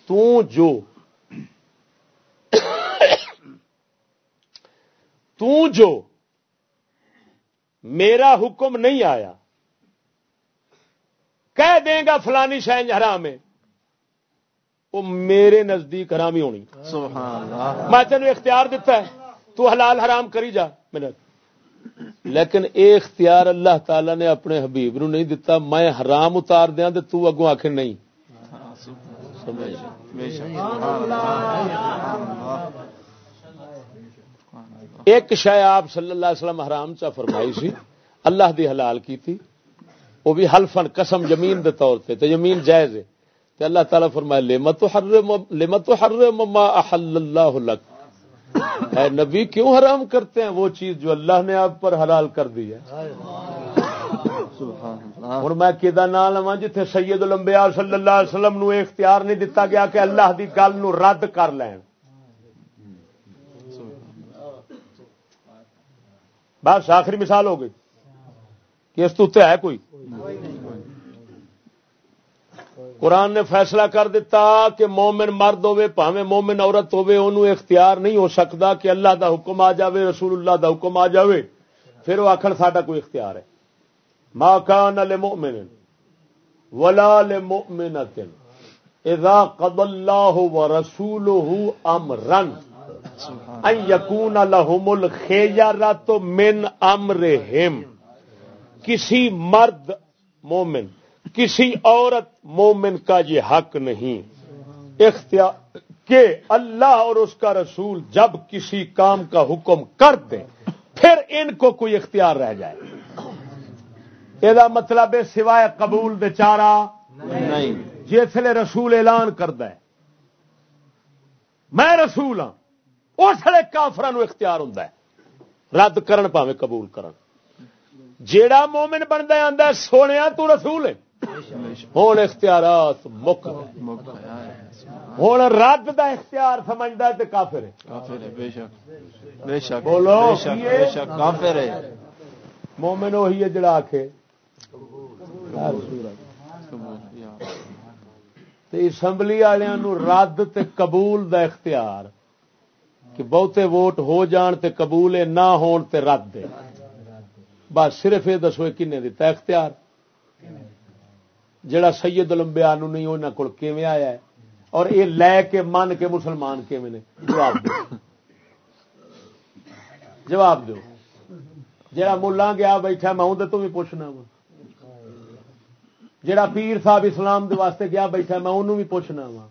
تو جو تو جو میرا حکم نہیں آیا کہہ دیں گا فلانی شہن حرام ہے وہ میرے نزدیک حرام ہی ہونی میں تینوں اختیار دیتا ہے تو حلال حرام کری جا میرا لیکن اے اختیار اللہ تعالی نے اپنے حبیب نو نہیں دتا، میں حرام اتار دیا تو تو اگوں آخ نہیں۔ ایک شے آپ صلی اللہ علیہ وسلم حرام چا فرمائی سی، اللہ دی حلال کی تھی وہ بھی حلفن قسم یمین دے طور پہ تو یمین جائز ہے۔ تو اللہ تعالیٰ فرمائے لمت حرم لمت حرم ما احل اللہ لک اے نبی کیوں حرام کرتے ہیں وہ چیز جو اللہ نے آپ پر حلال کر دی ہے؟ اور میں کدا نہ لوا جتھے سید الانبیاء صلی اللہ علیہ وسلم نو اختیار نہیں دتا گیا کہ اللہ دی گل نو رد کر لین۔ بس آخری مثال ہو گئی کہ اس تو ہے کوئی؟ قرآن نے فیصلہ کر دیتا کہ مومن مرد ہوے پاوے مومن عورت ہوے انہوں اختیار نہیں ہو سکتا کہ اللہ دا حکم آ جاوے، رسول اللہ دا حکم آ جاوے۔ پھر وہ آخر ساڈا کوئی اختیار ہے۔ ما کان لمؤمن ولا لمؤمنۃ اذا قضى الله ورسوله امرا ان يكون لهم الخيرة من امرهم کسی مرد مومن کسی عورت مومن کا یہ حق نہیں۔ اختیار کہ اللہ اور اس کا رسول جب کسی کام کا حکم کر دیں پھر ان کو کوئی اختیار رہ جائے۔ یہ مطلب ہے سوائے قبول دے چارہ۔ نہیں۔ جسے رسول اعلان کرد میں رسول ہاں۔ اس لیے کافران اختیار ہوں رد کرن پاوے قبول کرن۔ جیڑا مومن بنتا آتا سونے تو رسول ہے۔ ہوں اختیارات مک ہوں رد دا اختیار سمجھتا ہے کافر ہے۔ بولو، کافر ہے۔ مومن وہی ہے جڑا یا اسمبلی والوں رد تے قبول دا اختیار کہ بہتے ووٹ ہو جان تے قبول نہ ہون تے رد بس صرف یہ دسو کنے دتا اختیار؟ جڑا سید لمبیا نہیں انہوں کو آیا ہے اور یہ لے کے من کے مسلمان کیویں نے جواب دو جواب دو جڑا ملا گیا بیٹھا میں اندر تو بھی پوچھنا وا جڑا پیر صاحب اسلام دے واسطے گیا بیٹھا میں انہوں بھی پوچھنا وا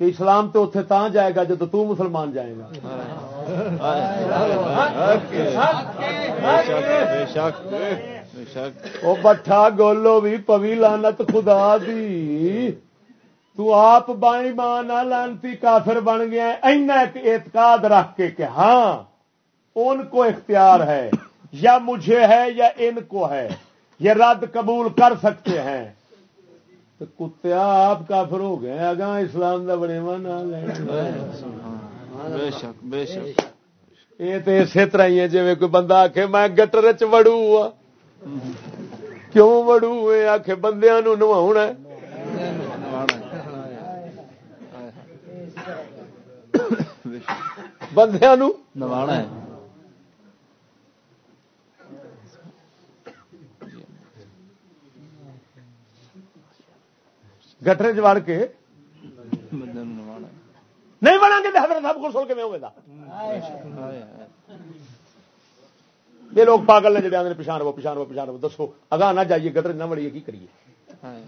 کہ اسلام تو اتنے تا جائے گا جب تو مسلمان جائے گا بے شک بے شک وہ بٹھا گولو بھی پوی لانت خدا دی تو آپ بائیں ماں لانتی کافر بن گیا اینا اعتقاد رکھ کے کہ ہاں ان کو اختیار ہے یا مجھے ہے یا ان کو ہے یہ رد قبول کر سکتے ہیں تو کتیا آپ کافر ہو گئے اگاں اسلام دا بڑے نہ بے شک بے شک یہ تو اسی طرح ہی ہے جی کوئی بندہ آخ میں گٹر چ وڑو آ کیوں وڑو آخ بندیا نو نوا بندیا نو نوانا ہے گٹر چ وڑ کے نہیں بنا گے حضرت صاحب کو سن کے ہوگا ہائے ہائے یہ لوگ پاگل نے جڑے آدھے پچھان وہ پچھان وہ پچھان وہ دسو اگاں نہ جائیے گٹر نہ وڑیے کی کریے؟ ہائے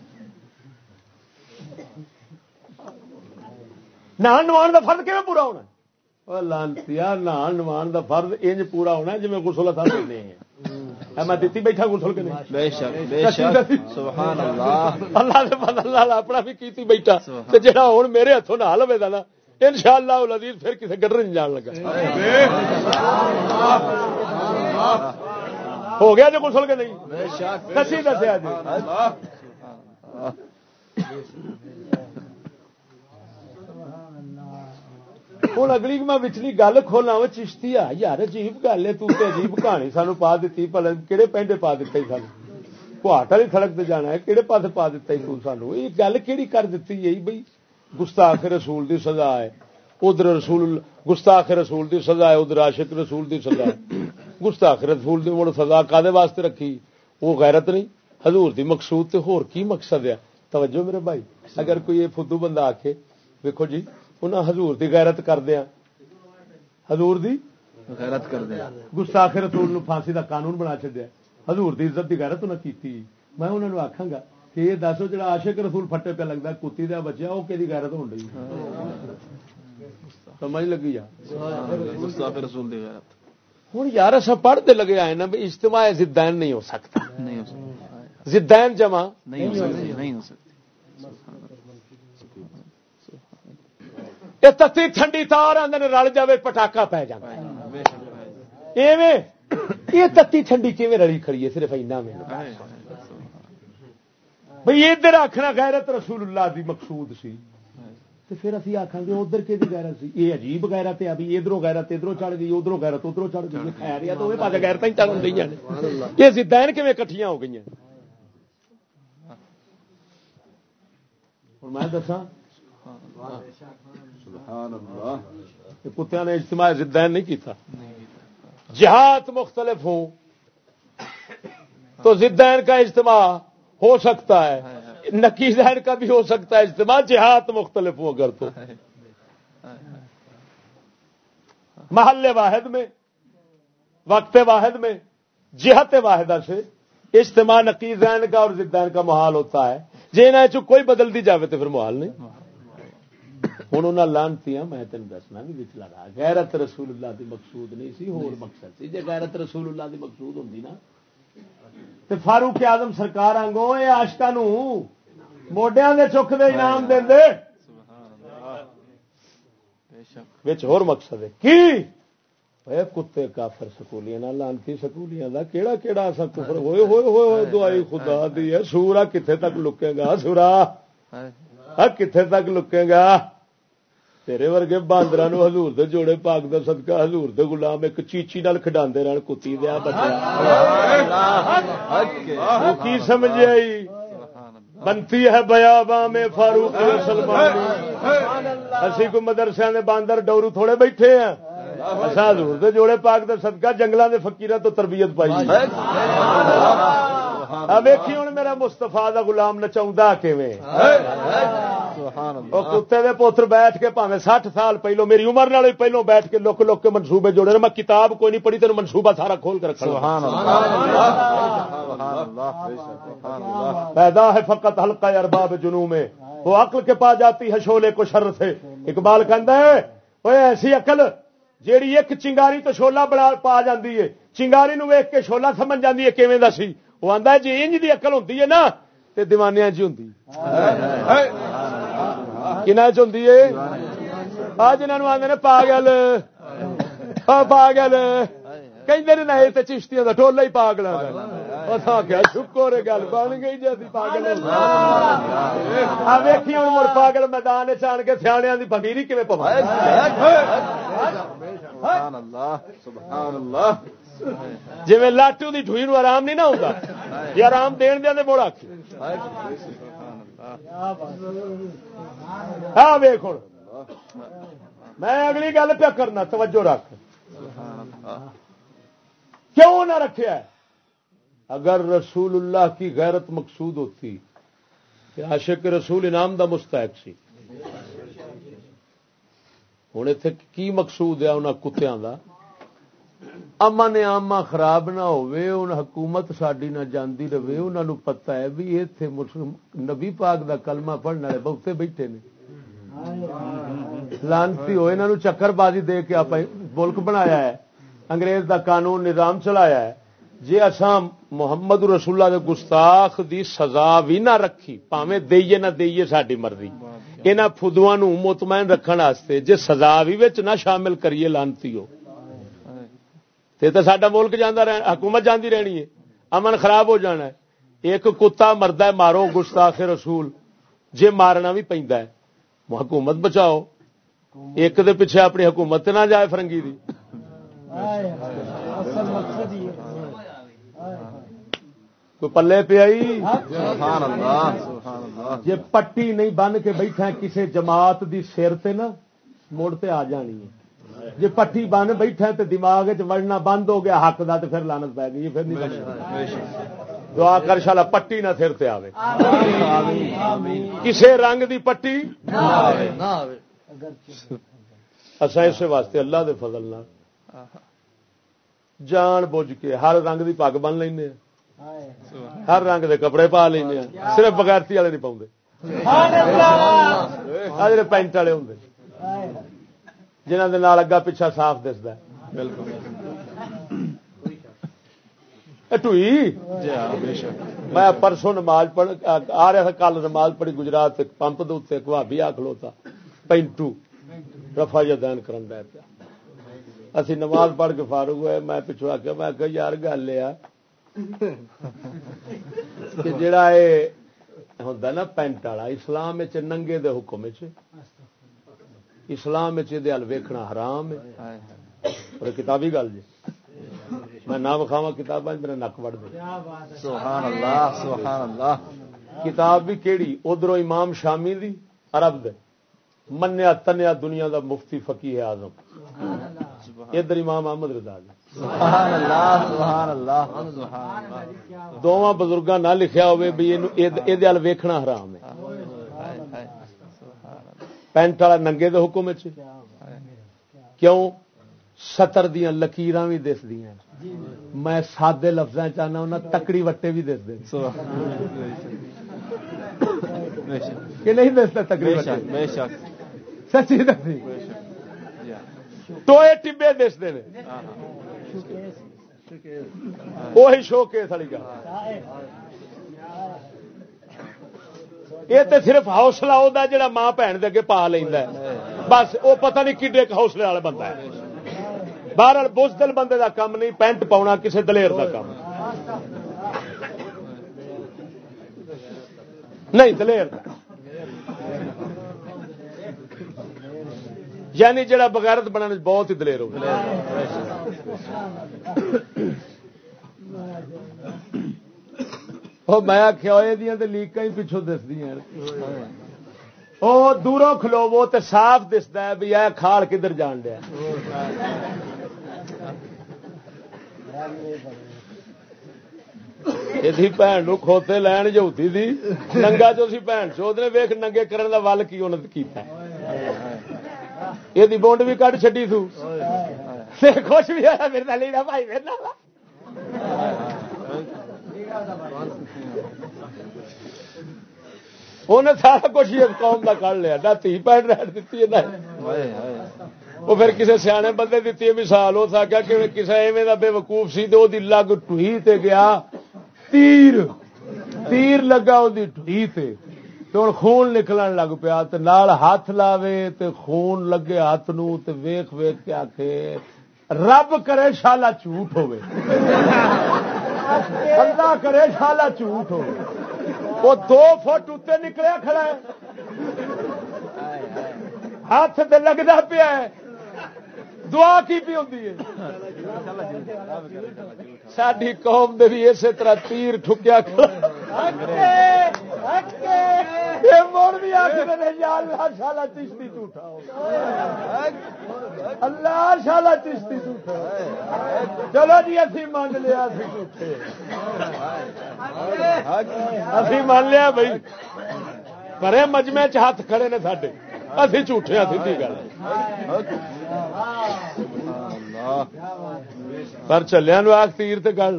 نہان نوان دا فرد کیون پورا ہونا؟ لانتی نہان نوان دا فرد انج پورا ہونا جی میں گسل تھا دینے ہیں۔ اے میں دیتی بیٹھا گسل کے نہیں بے شک بے کسی شک کسی۔ سبحان اللہ۔ اللہ دے فضل نال اپنا بھی کیتی بیٹھا۔ سبحان تے جڑا ہن میرے ہتھوں نہ لوے دا نا انشاءاللہ العزیز پھر کسے گڈر نہیں جان لگا۔ ہو گیا جو گسل کے نہیں؟ کسی دسیا جی۔ ہوں اگلی میں وچلی گل کھولا وہ چشتی آ۔ یار عجیب گل ہے تے عجیب کہانی سانو پا دیتی پل کہڑے پینڈے پا دیتا ہی سانو؟ پہاٹ والی سڑک تے جانا ہے کہڑے پاس پا دیتا سانو؟ یہ گل کہڑی کر دیتی یہی بھائی گستاخ رسول دی سزا ہے۔ ادھر رسول گستاخ رسول دی سزا ہے ادھر عاشق رسول دی سزا ہے۔ گستاخ رسول دی مڑ سزا کادے واسطے رکھی؟ وہ غیرت نہیں. حضور دی مقصود تے ہور کی مقصد ہے؟ توجہ میرے بھائی اگر کوئی یہ فدو بندہ آکھے ویکھو جی انہاں حضور دی غیرت کردے ہیں حضور دی غیرت کر دیں گستاخ رسول نو پھانسی دا قانون بنا چھڈیا۔ حضور دی عزت دی غیرت انہاں کیتی۔ میں انہاں نو آکھاں گا کہ یہ دسو جڑا عاشق رسول پھٹے پہ لگدا کتی دا بچہ او کیدی غیرت ہون ڈئی؟ سمجھ لگی مصطفی رسول دی غیرت۔ ہوں یار اصا پڑھتے لگے آئے نا اجتماع زدین نہیں ہو سکتا۔ نہیں ہو سکتی زدین جمع۔ نہیں ہو سکتی نہیں ہو سکتی یہ تتی ٹھنڈی تار آدھے رل جائے پٹاکا پی بھائی ایویں یہ تتی ٹھنڈی کیویں رلی کھڑی ہے؟ صرف اینا میں۔ بھئی ادھر آخنا غیرت رسول اللہ دی مقصود سی۔ تو پھر اسی آخان گے ادھر کہ غیرت سی؟ یہ عجیب غیرت ہے ابھی ادھروں غیرت ادھروں چڑھ گئی ادھروں غیرت ادھروں چڑھ گئی خیر یا تو وہ پاس غیرت ہی چڑھ گئی یہ زدین کیویں کٹھیاں ہو گئی ہوں میں دساں کتیا نے اجتماع زدین نہیں کیتا۔ جہاد مختلف ہوں۔ تو زدین کا اجتماع ہو سکتا ہے۔ نقیزین کا بھی ہو سکتا ہے اجتماع جہاد مختلف ہو اگر تو۔ محل واحد میں وقت واحد میں جہت واحدہ سے اجتماع نقیزین کا اور زدین کا محال ہوتا ہے۔ جی نہ کوئی بدل دی جاوے تو پھر محال نہیں۔ ہوں انہیں لانتی میں تین دسنا بھی بچ لگا غیرت رسول اللہ دی مقصود نہیں سی ہور مقصد سی۔ جی غیرت رسول اللہ دی مقصود ہوں نا تو فاروق آزم سرکار آگوں یہ آشکا موڈیا کے چک دے انعام دے ہور مقصد ہے کی اے کتے کافر سکولیاں لانتی سکولیاں دا کیڑا کیڑا اسا کفر ہوئے ہوئے ہوئے دعائی خدا دی ہے سورا کتنے تک لکے گا سورا کتنے تک لکے گا تیرے ورگے باندر ہزور دے جوڑے پاک دا صدقہ ہزور دے غلام ایک چیچی نال کھڈا رہن کتی دیا بچا کی سمجھ آئی بنتی ہے بیا میں فاروق سلمان اسی کو مدرسے دے باندر ڈورو تھوڑے بیٹھے ہیں اصا ہزور دے جوڑے پاک دا صدقہ جنگلوں دے فقیرہ تو تربیت پائی اب ویکھی ہوں میرا مستفا کا گلام کتے دے پوتر بیٹھ کے پاوے سٹھ سال پہلو میری عمر نال پہلو بیٹھ کے لک لک کے منصوبے جوڑے میں کتاب کوئی نہیں پڑھی تین منصوبہ سارا کھول کے رکھا پیدا ہے فقط ہلکا ارباب جنو میں۔ وہ عقل کے پا جاتی ہے شولے کو شر سے۔ اقبال کہہ ہے وہ ایسی عقل جیڑی ایک چنگاری تو شولا بنا پا جاتی ہے۔ چنگاری نو ویک کے شولا سمجھ جاتی ہے کیویں دسی وہ آتا جی انج دی اقل ہوں نا تو دیوانیا چ ہوں کن جنہوں آدھے نے پاگل پاگل کہیں نہیں تو چشتیاں کا ٹولا ہی پاگل کیا شکر گل بن گئی جی پاگل ویکھی ہوں مڑ پاگل میدان چان کے سیاح کی بمیری کھے پوا جی لاٹو کی ٹوئی نو آرام نہیں نہ ہوتا یہ آرام دین دیا موڑا ہاں ویخ ہوں میں اگلی گل پیا کرنا، توجہ رکھ۔ کیوں نہ رکھا اگر رسول اللہ کی غیرت مقصود ہوتی کہ عاشق رسول انعام دا مستحق سی۔ ہوں اتنے کی مقصود ہے؟ انہوں کتوں کا امن آما خراب نہ حکومت ساری نہ جاندی رہے انہوں پتا ہے بھی اتنے نبی پاک دا کلمہ پڑھنے والے بہتے بیٹھے نے۔ لانتی ہو انہوں چکر بازی دے کے آپ ملک بنایا ہے، انگریز دا قانون نظام چلایا ہے۔ جی اصا محمد رسولہ دے گستاخ دی سزا بھی نہ رکھی پاوے دئیے نہ دئیے ساری مرضی۔ یہاں فدوا مطمئن رکھنے جی سزا بھی نہ شامل کریے لانتی ہو۔ تو سڈا ملک جانا رہ، حکومت جاندی رہنی ہے۔ امن خراب ہو جانا ہے۔ ایک کتا مرد ہے، مارو گستاخ رسول۔ جے مارنا بھی ہے۔ حکومت بچاؤ۔ ایک دے پیچھے اپنی حکومت نہ جائے فرنگی دی۔ کوئی پلے پہ آئی؟ جی پٹی نہیں بن کے بیٹھا کسی جماعت دی سر تے نا، مڑ تے آ جانی ہے۔ جی پٹھی بن بیٹھا تو دماغ وڑنا بند ہو گیا حق دا تو پھر لانت پی گئی پھر نہیں دعا کر شالا پٹی نہ سر سے آئے کسی رنگ دی پٹی اصا اس واسطے اللہ دے فضل نہ جان بوجھ کے ہر رنگ دی پگ بن لینا ہر رنگ دے کپڑے پا لینا صرف بغیرتی والے نہیں پاؤں جڑے پینٹ والے ہوں۔ جنہ اگا پیچھا صاف دستا بالکل۔ میں پرسوں نماز پڑھ آ رہا تھا کل نماز پڑھی گجرات پمپ دے بھابی آ کھلوتا۔ پینٹو۔ رفا جدین کرن دیا پیا اسی نماز پڑھ کے فاروق ہوئے میں پچھو آ کے میں کہ یار گل یہ کہ جڑا یہ ہوں نا پینٹ والا اسلام ننگے دے حکم چ اسلام ویکھنا حرام ہے۔ کتابی گل جی۔ میں نہ وکھاوا کتاب میرا نک وڑ دے۔ کتاب بھی کیڑی؟ ادھر امام شامی دی عرب دے۔ منیا تنیا دنیا دا مفتی فقی ہے آزم ادھر امام احمد رضا دونوں بزرگاں نہ لکھیا ہوئے بھی یہ ویکھنا حرام ہے۔ پینٹ والا ننگے دے حکم کیوں ستر دیا لکیر بھی دس دیا میں سادے لفظ چاہنا انہیں تکڑی وٹے بھی دس دے کہ نہیں دستا تکڑی سچی دسی ٹوئے ٹبے دستے ہیں وہی شو کیس والی گل یہ تو صرف حوصلہ ہوتا جڑا ماں بھن دے اگے پا لینا بس وہ پتہ نہیں کڈے حوصلے والا بندہ ہے بہرحال بزدل بندے دا کام نہیں پینٹ پاؤنا کسی دلیر دا کام نہیں دلیر یعنی جڑا بغیرت بنانے بہت ہی دلیر ہو وہ میں آخیا یہ لیکاں ہی پچھوں دسدی وہ دوروں کھلوو تو صاف دستا ہے بھی یہ کھال کدھر جان دیا یہ بھن نو کھوتے لین جوتی دی ننگا جو سی بھن چوت نے ویخ ننگے کرن دا ول کی انہوں نے کیتا ہے۔ یہ بونڈ بھی کٹ چڈی سو خوش بھی آیا میرے نال لینا بھائی میرے نال۔ انہیں سارا کچھ اس قوم کا کر لیا نہ تھی پینٹ رہن دیتی ہے نہ وہ پھر کسی سیانے بندے دیتی ہے مثال ہو سکیا کہ کسی ایویں کا بے وقوف سی تو وہ لگ ٹوئی تے گیا تیر تیر لگا وہ ٹوئی تے تو ہوں خون نکلن لگ پیا تے نال ہاتھ لاوے تے خون لگے ہاتھ نو تے ویخ ویخ کے آخے رب کرے شالا جھوٹ ہوے اللہ کرے شالا جھوٹ ہو۔ وہ دو فٹ اتنے نکلیا کھڑا ہے۔ ہاتھ سے لگتا پیا ہے۔ دعا کی پی ہوتی ہے۔ ساری قوم دے بھی اسی طرح تیر ٹھکیا کھڑا مڑ بھی آخر یا اللہ شالا چشتی جھوٹا ہو اللہ شالا چشتی جھوٹا چلو جی اسی مان لیا اسی جھوٹے اسی مان لیا بھائی۔ پرے مجمے چ ہاتھ کھڑے نے ساڈے۔ اسی جھوٹے ہاں سی گل۔ پر چلیا نو آخ، تیر تے گل۔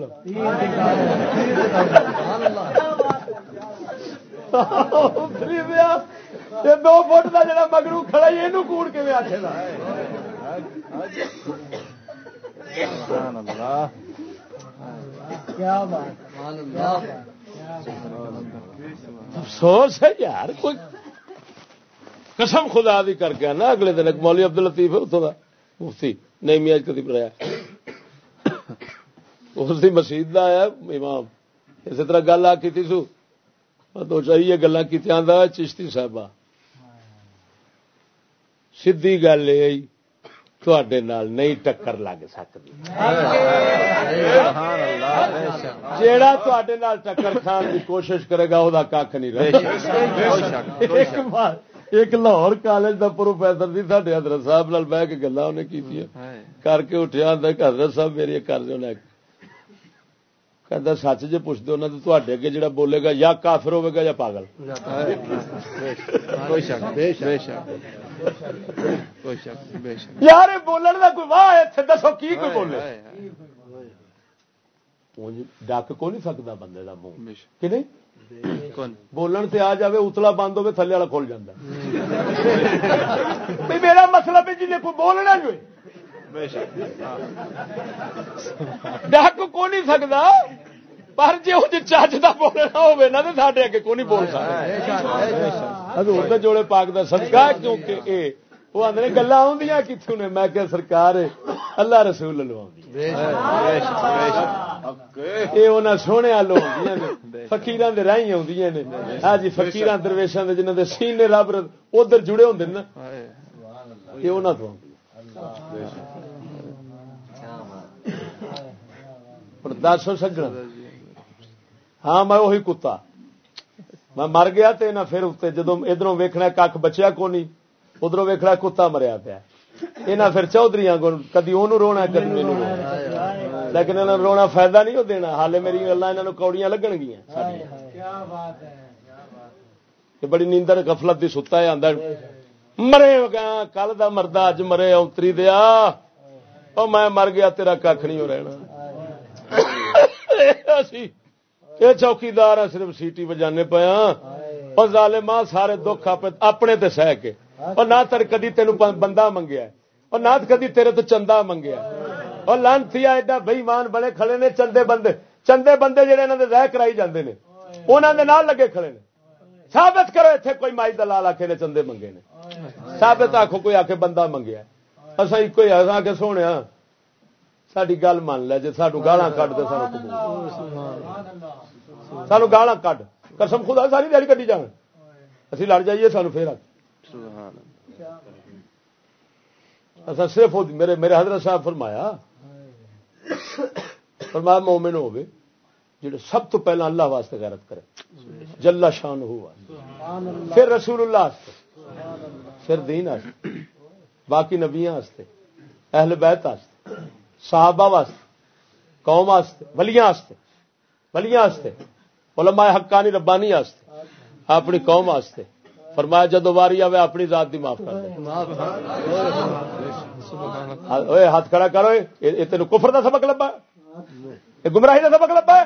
دو فٹ کا جڑا مگرو کھڑا یہ کوڑ کے کیا بات؟ افسوس ہے یار کوئی قسم خدا دی کر کے نا اگلے دن ایک مولوی عبد الطیف اتوں کا مفتی نہیں میاج کدی پڑھایا اس کی مسیح کا آیا امام۔ اسی طرح گل آ کی سو۔ دو چاہیے گلا کی چشتی صاحبہ۔ سیدھی گل یہ تھوڑے نہیں ٹکر لگ سکتی جیڑا تے ٹکر کھان کی کوشش کرے گا وہ کھ نہیں رہے ایک لاہور کالج دا پروفیسر سی سڈے حضرت صاحب نال بہ کے گلا انہیں کی کر کے اٹھیا حضرت صاحب میری کر دو کہ سچ جی پوچھ دو تو اگے جڑا بولے گا یا کافر ہوے گا یا پاگل یار بولن کا کوئی واہ اتنے دسو کی کوئی بولے ڈک کو نہیں سکتا بندے دا منہ کہ نہیں بولن سے آ جاوے اتلا بند ہوے تھلے والا جاتا بھئی میرا مطلب ہے جی کوئی بولنا جو ڈک کو نہیں سکتا؟ پر جی وہ چچ کا بولنا ہوے نا تو سارے اگے کو نہیں بول سکتا؟ بے شک بے شک حضور دے جوڑے پاک دا صدقہ کیونکہ اے وہ آدھے گلا کتوں نے؟ میں کہ سرکار ہے اللہ رسول لو بے شک بے شک بے شک. یہ انہیں سونے دے راہی آدی نے۔ ہاں جی فکیران درویشان دے جنہوں دے سینے رب ادھر جڑے ہوندے نا ہائے۔ یہ انہوں تو پر دسو سجنا ہاں میں وہی کتا میں مر گیا تے نہ پھر اتنے جدو ادھر ویکھنا کھ بچیا کو نہیں ادھر ویکھنا کتا مریا پیا یہ پھر چودھری کو کدی وہ رونا کدی میرے لیکن انہوں نے رونا فائدہ نہیں وہ دینا حالے میری گلا انہوں کوڑیاں لگن گیا بڑی نیندر گفلت دی ستا ہے آدھا مرے کل دا مردہ اج مرے اتری دیا او میں مر گیا تیرا کھ نہیں ہو رہنا یہ چوکیدار صرف سیٹی بجانے پیا اور ظالماں سارے دکھ اپنے تے سہ کے اور نہ تر کدی تین بندہ منگیا اور نہ کدی تیرے تو چندہ منگیا اور لانتی ایڈا بئیمان بڑے کھڑے نے چندے بندے چندے بندے جہے انہوں نے رہ کرائی جاندے نے انہوں نے نال لگے کھڑے نے ثابت کرو اتنے کوئی مائی دلال آ کے نے چندے منگے نے ثابت آخو کوئی آ کے بندہ منگیا اصا ایک آ کے سونے ساری گل من لے جی سانو گالا کٹ دے سانو سانو گالا کٹ قسم خدا ساری دیہی کٹی جان اسی لڑ جائیے سانو پھر اصا صرف میرے میرے حضرت صاحب فرمایا فرمایا مومن ہوگی جڑے سب تو پہلا اللہ واسطے غیرت کرے۔ جلا شان ہوا پھر رسول اللہ پھر دین باقی نبیاں واسطے، اہل بیت واسطے، صحابہ واسطے، قوم واسطے، ولیاں واسطے ولیاں واسطے، علماء حقانی ربانی واسطے، اپنی قوم واسطے۔ فرمایا جدو واری آئے اپنی ذات دی معاف کر دے۔ ہاتھ کھڑا کرو یہ تین کفر دا سبق لبا یہ گمراہی دا سبق لبا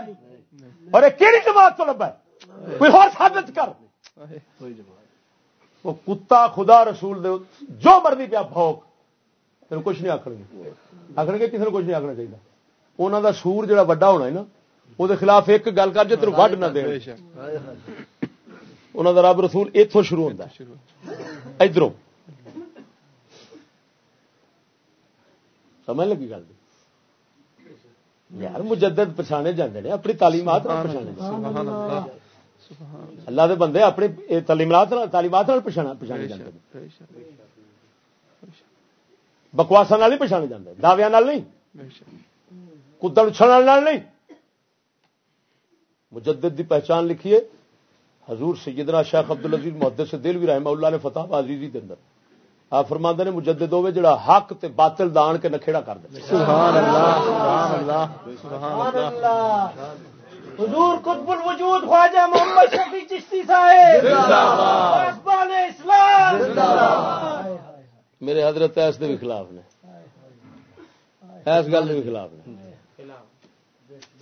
اور یہ کہڑی جماعت تو لبا کوئی اور ثابت کر۔ وہ کتا خدا رسول دے جو مرضی پیا بھوک تین کچھ نہیں آخر گے۔ آخر گے کسی نے کچھ نہیں آخنا چاہیے انہوں دا سور جڑا وڈا ہونا ہے نا وہ خلاف ایک گل کر جی تین وڈ نہ دے انہوں کا رب رسول اتوں شروع ہوتا ادھر سمجھ لگی گل یار مجدد پچھانے جانے اپنی تعلیمات پچھانے۔ اللہ دے بندے اپنی تعلیمات تعلیمات پچھانے جاتے بکواسا نہیں پچھانے جاتے دعویا نہیں۔ کدڑ اچھل نہیں۔ مجدد دی پہچان لکھیے حضور سیدنا شیخ عبد العزیز محدث سے دل بھی رحمہ اللہ نے فتح عزیزی کے اندر۔ آپ فرماندے نے مجدد ہوے جڑا حق تے باطل دان کے نکھےڑا کر دے۔ سبحان اللہ سبحان اللہ۔ سبحان اللہ۔ حضور قطب الوجود خواجہ محمد شفیع چشتی صاحب۔ زندہ باد۔ اسلام۔ زندہ باد۔ میرے حضرت ایس دے بھی خلاف نے۔ ایس گل دے بھی خلاف نے۔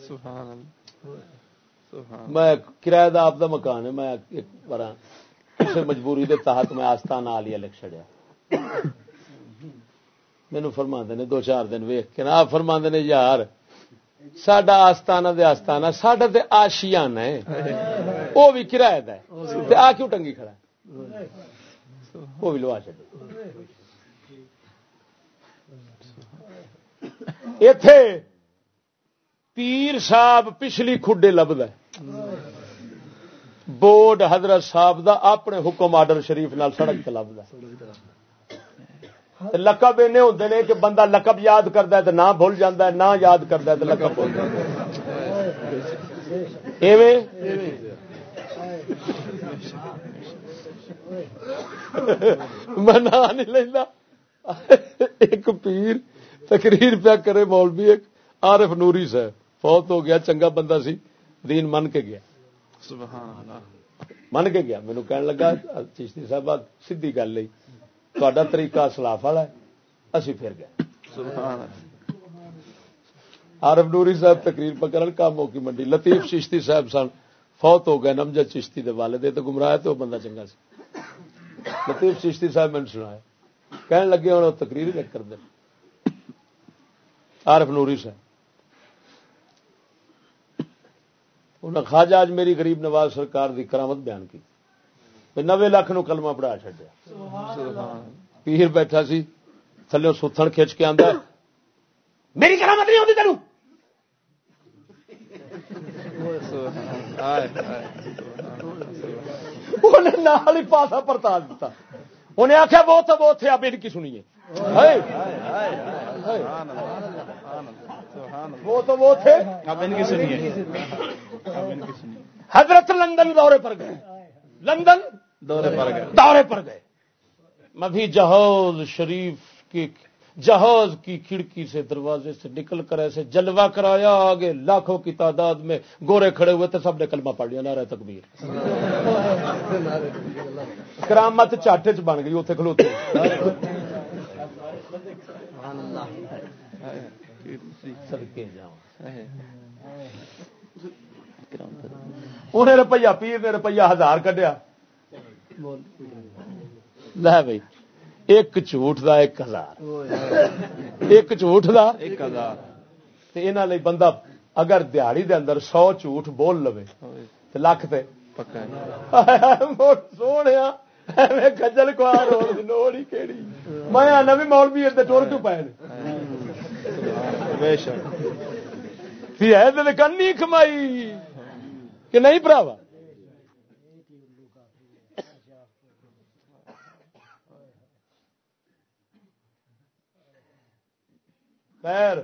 سبحان اللہ۔ میں کرایہ دا آپ دا مکان ہے میں ایک بار کسی مجبوری دے تحت میں آستانہ آلیا لکھ چڑیا مینو فرما نے دو چار دن ویخ کے نا فرما نے یار سڈا آستانہ دے آستانہ سڈا تے آشیان ہے وہ بھی کرایہ دا ہے آ کیوں ٹنگی کھڑا وہ بھی لوا چڑے اتے پیر صاحب پچھلی کھڈے لبد ہے بورڈ حضرت صاحب دا اپنے حکم آرڈر شریف نال سڑک لبدا لقب اینے ہوتے ہیں کہ بندہ لقب یاد کرتا ہے تو نہ بھول جاتا ہے نہ یاد کرتا ہے تو لقب بھول میں نہیں لینا۔ ایک پیر تقریر پیا کرے مولوی ایک عارف نوری سے فوت ہو گیا چنگا بندہ سی دین من کے گیا۔ من کے گیا۔ مینو کہنے لگا چشتی صاحب سی گل تا طریقہ سلاف والا اسی پھر گئے آرف نوری صاحب تقریر پکڑ کام ہو کی منڈی لطیف چشتی صاحب سن فوت ہو گئے نمجد چشتی دے والے تو گمراہ تو بندہ چنگا سی لطیف چشتی صاحب میں سنا کہنے لگے ہوں تقریر کر دیں آرف نوری صاحب انہیں خواجہ آج میری غریب نواز سرکار دی کرامت بیان کی نوے لاکھ نو کلمہ پڑھا چڈیا پیر بیٹھا سی تھلے ستھن کھچ کے آدھا میری کرامت نہیں ہوتی تینوں نال ہی پاسا پرتا دیتا انہیں آخیا وہ تو وہ تھے ان کی سنیے۔ وہ تو وہ تھے حضرت لندن دورے پر گئے۔ لندن دورے پر گئے۔ دورے پر گئے۔ میں بھی جہاز شریف کی جہاز کی کھڑکی سے دروازے سے نکل کر ایسے جلوہ کرایا، آگے لاکھوں کی تعداد میں گورے کھڑے ہوئے تھے، سب نے کلمہ پڑھ لیا نہ رہے تکبیر۔ کرامت چاٹے چ بن گئی اتنے کھلوتے۔ انہیں روپیہ پیر نے روپیہ ہزار کڈیا۔ لے بھائی ایک جھوٹ دا ایک ہزار۔ ایک جھوٹ دا ایک ہزار۔ تے انہاں لئی بندہ اگر دیہڑی دے اندر سو جھوٹ بول لوے تے لاکھ تے۔ پکا سونے ہو نوڑ ہی کیڑی۔ میں آنا بھی مولوی تے ٹور کیوں پائے بے شک۔ تھی ہے تے کنی کمائی کہ نہیں بھراوا؟ خیر۔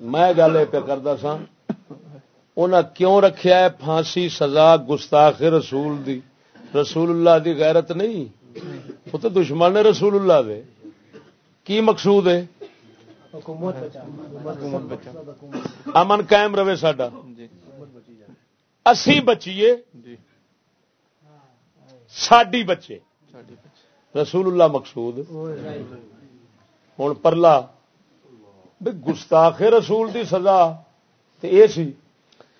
میں گل یہ پہ کرتا سا انہیں کیوں رکھیا ہے پھانسی سزا گستاخ رسول دی؟ رسول اللہ دی غیرت نہیں؟ وہ تو دشمن ہے رسول اللہ دے۔ کی مقصود ہے؟ امن قائم رہے ساڈا۔ اسی بچیے، ساڈی بچے۔ رسول اللہ مقصود۔ ہوں پرلا گستاخ رسول دی سزا تے اے سی،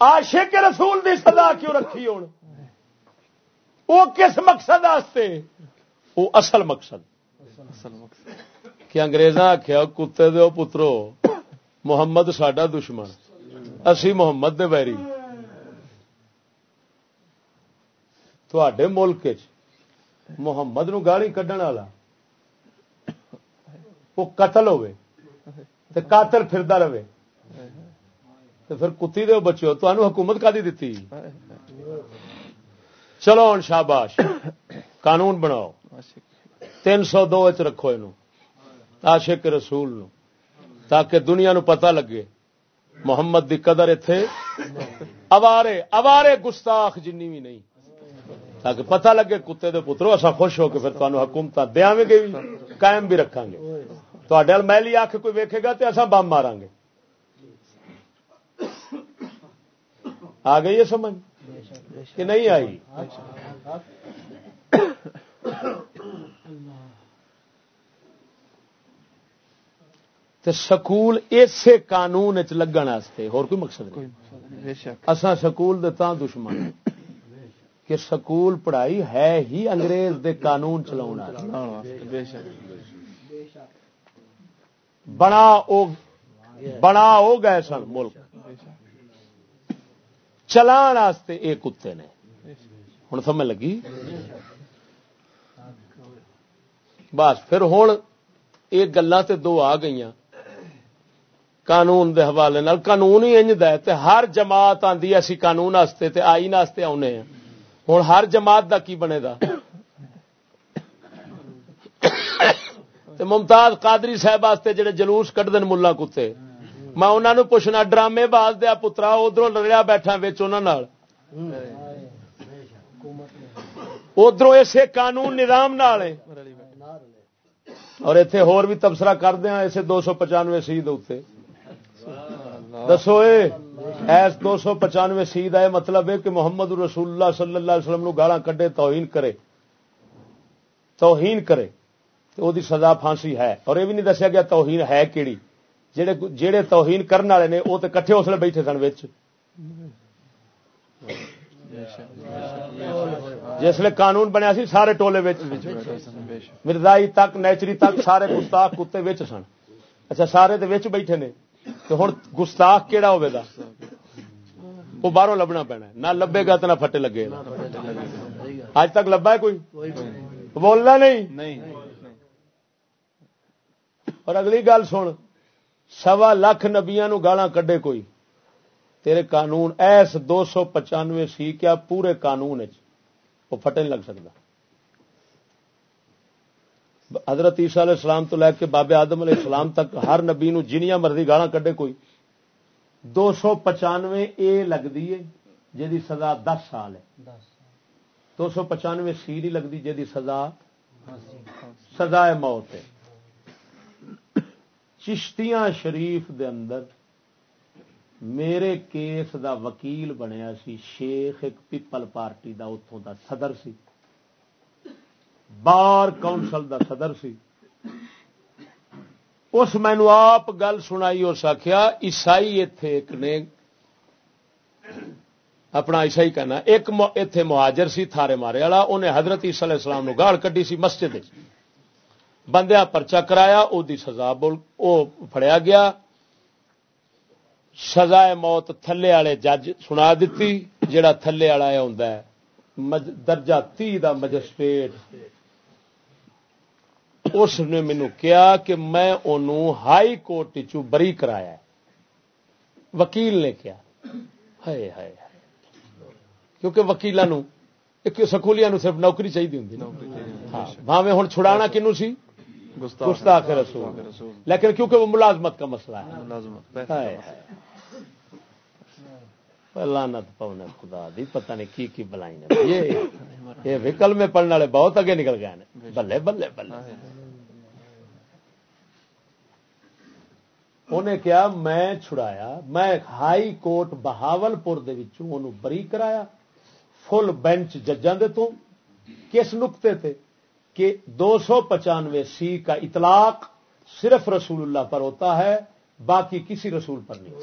عاشق رسول دی سزا کیوں رکھی ہوں؟ وہ کس مقصد واسطے؟ وہ اصل مقصد۔ کہ انگریزاں آخیا کتے دو پترو، محمد ساڈا دشمن۔ اسی محمد دے ویری۔ تھوڑے ملک محمد نو گالی کڈن والا۔ وہ قتل ہوے تے قاتل پھردا رہے۔ تے پھر کتی دے بچو تمہیں حکومت کا دیتی چلو ہن شاباش، قانون بناؤ۔ تین سو دو رکھو یہ عاشق رسول نو۔ تاکہ دنیا نو پتہ لگے۔ محمد دی قدر اتے اوارے اوارے گستاخ جنی بھی نہیں۔ تاکہ پتہ لگے کتے دے پترو اصا خوش ہو کے پھر تمہیں حکومت دیا گے بھی قائم بھی رکھا گے۔ تے میلی آخ کوئی ویکھے گا تو اصا بم مارا گے آ گئی ہے سمجھ کہ نہیں آئی تے سکول اسے قانون چ لگن واسطے کوئی مقصد نہیں اساں سکول دے تاں دشمن کہ سکول پڑھائی ہے ہی انگریز دے قانون چلاؤن والی چلاؤن واسطے بے شک بنا او بنا گئے سن ملک۔ چلان واسطے اے کتے نے۔ بے شک ہن سمجھ لگی؟ بس پھر ہن یہ گلاں تے دو آ گئیاں۔ قانون دے حوالے نال قانون ہی انج دا ہے تے ہر جماعت آندی اسی قانون واسطے تے آئین واسطے آونے ہیں۔ ہن ہر جماعت دا کی بنے دا؟ تے ممتاز قادری صاحب واسطے جڑے جلوس کڈ دن ملا کتے۔ میں انہاں نو پوچھنا، ڈرامے باز دیا پترا ادھروں لڑیا بیٹھا وچ انہاں نال۔ ادھروں اسے قانون نظام نال اور اتنے ہور بھی تبصرہ کر دیا ہاں، اسے دو سو پچانوے سی دے دسو ایس دو سو پچانوے سی کا یہ مطلب ہے کہ محمد رسول اللہ صلی اللہ علیہ وسلم نو گالاں کڈے توہین کرے۔ توہین کرے۔ تو وہ سزا پھانسی ہے۔ اور یہ بھی نہیں دسیا گیا توہین ہے کیڑی۔ جڑے جڑے توہین کرنے والے نے، وہ تو کٹھے اسلے بیٹھے سن وچ۔ بے شک جسے قانون بنیا سی، سارے ٹولے مرزائی تک، نیچری تک، سارے گستاخ کتے وچ سن۔ اچھا سارے دے وچ بیٹھے نے۔ تو ہوں گستاخ کیڑا ہوے دا وہ باہروں لبنا پینا نہ لبے گا تو نہ پھٹے لگے گا۔ اج تک لبا ہے کوئی؟ بولنا نہیں۔ اور اگلی گل سن سوا لاکھ نبیا نو گالاں کڈے کوئی۔ تیرے قانون ایس دو سو پچانوے سی کیا پورے قانون وہ پھٹے نہیں لگ سکتا حضرت عیسیٰ علیہ السلام تو لے کے بابے آدم علیہ السلام تک ہر نبی نو جنیاں مرضی گالاں کڈے کوئی۔ دو سو پچانوے اے لگتی ہے جی سزا دس سال ہے۔ دو سو پچانوے سی نہیں لگتی جی سزا سزا موت ہے۔ چشتیاں شریف دے اندر میرے کیس دا وکیل بنیا سی، شیخ ایک پیپل پارٹی دا اتوں دا صدر سی۔ بار کونسل دا صدر سی۔ اس مینو آپ گل سنائی، اس آخیا عیسائی اتے ایک نے اپنا عیسائی کہنا، ایک اتے مہاجر سی، تھارے مارے والا، انہیں حضرت عیسی علیہ السلام نو گال کڈی سی مسجد بندیا پرچا کرایا او دی سزا بول او فڑیا گیا۔ سزا موت تھلے والے جج سنا دیتی جڑا تھلے والا ہوں درجہ تی دا مجسٹریٹ۔ اس نے مینو کیا کہ میں انہوں ہائی کورٹ چو بری کرایا وکیل نے کیا۔ ہائے ہائے کیونکہ وکیلوں سکولیاں صرف نوکری چاہیے ہوں ہاں بھاویں ہوں چھڑانا کنو سی؟ گستاخ رسول۔ لیکن کیونکہ وہ ملازمت کا مسئلہ ہے۔ لانت پونے خدا دی پتہ نہیں کی کی بلائی نے۔ یہ وکل میں پڑھنے والے بہت اگے نکل گئے بلے بلے بلے۔ انہیں کیا میں چھڑایا میں ہائی کورٹ بہاول پور بری کرایا فل بینچ ججاں دے تو کس نقطے تھے کہ دو سو پچانوے سی کا اطلاق صرف رسول اللہ پر ہوتا ہے، باقی کسی رسول پر نہیں۔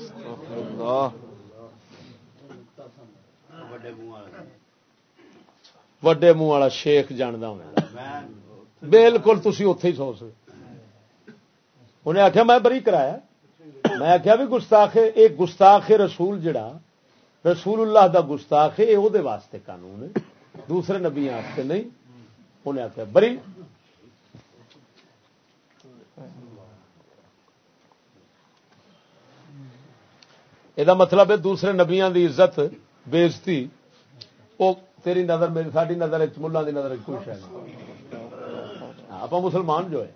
وڈے منہ والا شیخ جاندہ ہونا۔ بالکل تھی اتے ہی سو انہیں آخیا میں بری کرایا۔ میں آخیا بھی گستاخ ایک گستاخ رسول جڑا، رسول اللہ دا گستاخ ہے وہ واسطے قانون ہے۔ دوسرے نبی واسطے نہیں۔ انہیں آخیا بری یہ مطلب ہے دوسرے نبیا دی عزت بےزتی وہ تیری نظر میری ساری نظر ملا دی نظر کوئی شاید آپ مسلمان جو ہے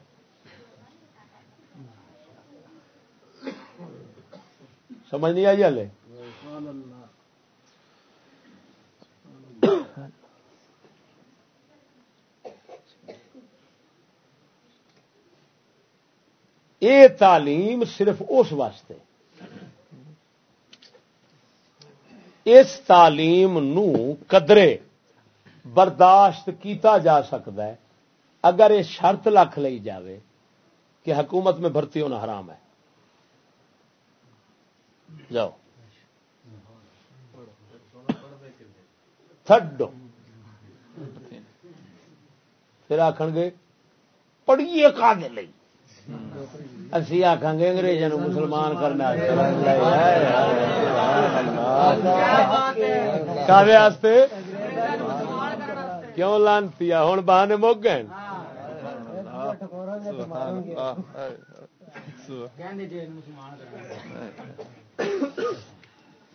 سمجھ نہیں آئی ہلے یہ تعلیم صرف اس واسطے۔ اس تعلیم نو قدرے برداشت کیتا جا سکتا ہے۔ اگر یہ شرط لکھ لی جاوے کہ حکومت میں بھرتی ہونا حرام ہے۔ جاؤ۔ تھڈو۔ پھر آخ گے، پڑھیے کا اسی آخان گے انگریزوں مسلمان کرنا کیوں لانتی ہوں بہانے مک گئے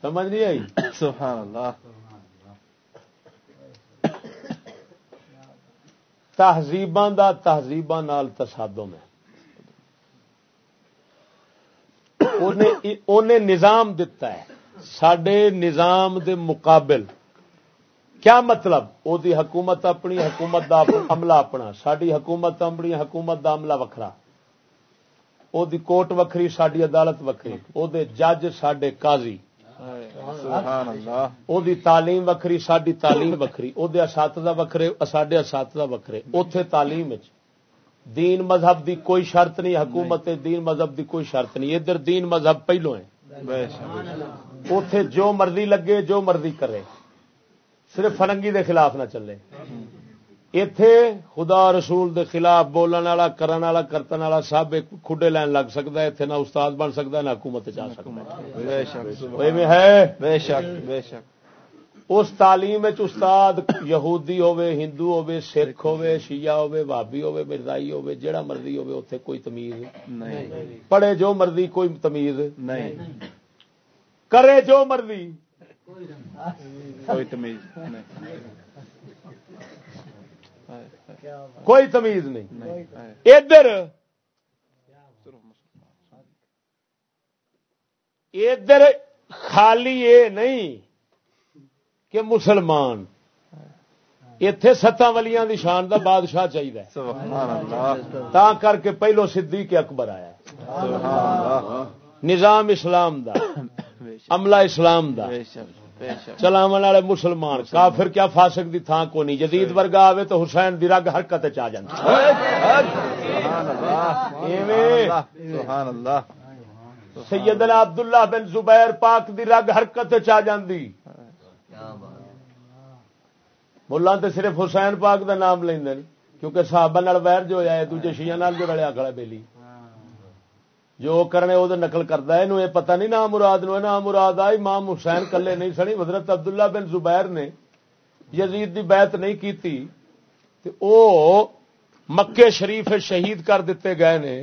سمجھ نہیں آئی سبحان اللہ تہذیباں دا تہذیباں نال تصادم ہے انہیں نظام دتا ہے۔ سڈے نظام دے مقابل۔ کیا مطلب؟ وہ حکومت اپنی حکومت دا عملہ اپنا۔ ساری حکومت اپنی حکومت دا عملہ وکھرا۔ وہ کوٹ وکری ساری عدالت وکری وہ جج سڈے قاضی۔ تعلیم وکری ساری تعلیم وکری وہ اساتذہ وکرے سڈے اساتذہ وکرے اتے تعلیم دین مذہب دی کوئی شرط نہیں حکومت دین مذہب دی کوئی شرط نہیں۔ ادھر دین مذہب پہلو ہے اتے جو مرضی لگے جو مرضی کرے۔ صرف فرنگی دے خلاف نہ چلے۔ اتے خدا رسول دے خلاف بولن والا کرن والا کرتن والا سب کھڈے لین لگ سکتا ہے۔ اتنے نہ استاد بن سکتا ہے نہ حکومت جا سکتا ہے۔ اس تعلیم استاد یہودی ہوے ہندو ہوے سکھ ہوے شیعہ ہوے بھابی ہوے مرزائی ہوے جیڑا مرضی ہوے اوتھے کوئی تمیز نہیں۔ پڑھے جو مرضی کوئی تمیز نہیں۔ کرے جو مرضی۔ کوئی تمیز کوئی تمیز نہیں۔ ادھر۔ ادھر خالی یہ نہیں۔ کہ مسلمان۔ اتے ستاں ولیاں دی شان دا بادشاہ چاہیے تا کر کے پہلو صدیق اکبر آیا۔ نظام اسلام دا عملہ اسلام دا۔ چلاو والے مسلمان کافر کیا فاسق دی تھان کو نہیں۔ جدید ورگا آوے تو حسین دی رگ حرکت چ سیدنا عبداللہ بن زبیر پاک دی رگ حرکت چ جاندی۔ ملا تو صرف حسین پاک دا نام لیندے کیونکہ صحابہ نال ویر جو ہویا ہے دوجے شیعہ نال جو رلیا کھڑا بیلی۔ جو کرنے وہ نقل کرتا ہے یہ پتہ نہیں نام مراد نو نام مراد آ امام حسین کلے نہیں سنی حضرت عبداللہ بن زبیر نے یزید دی بیعت نہیں کیتی تے او مکے شریف شہید کر دیتے گئے نے۔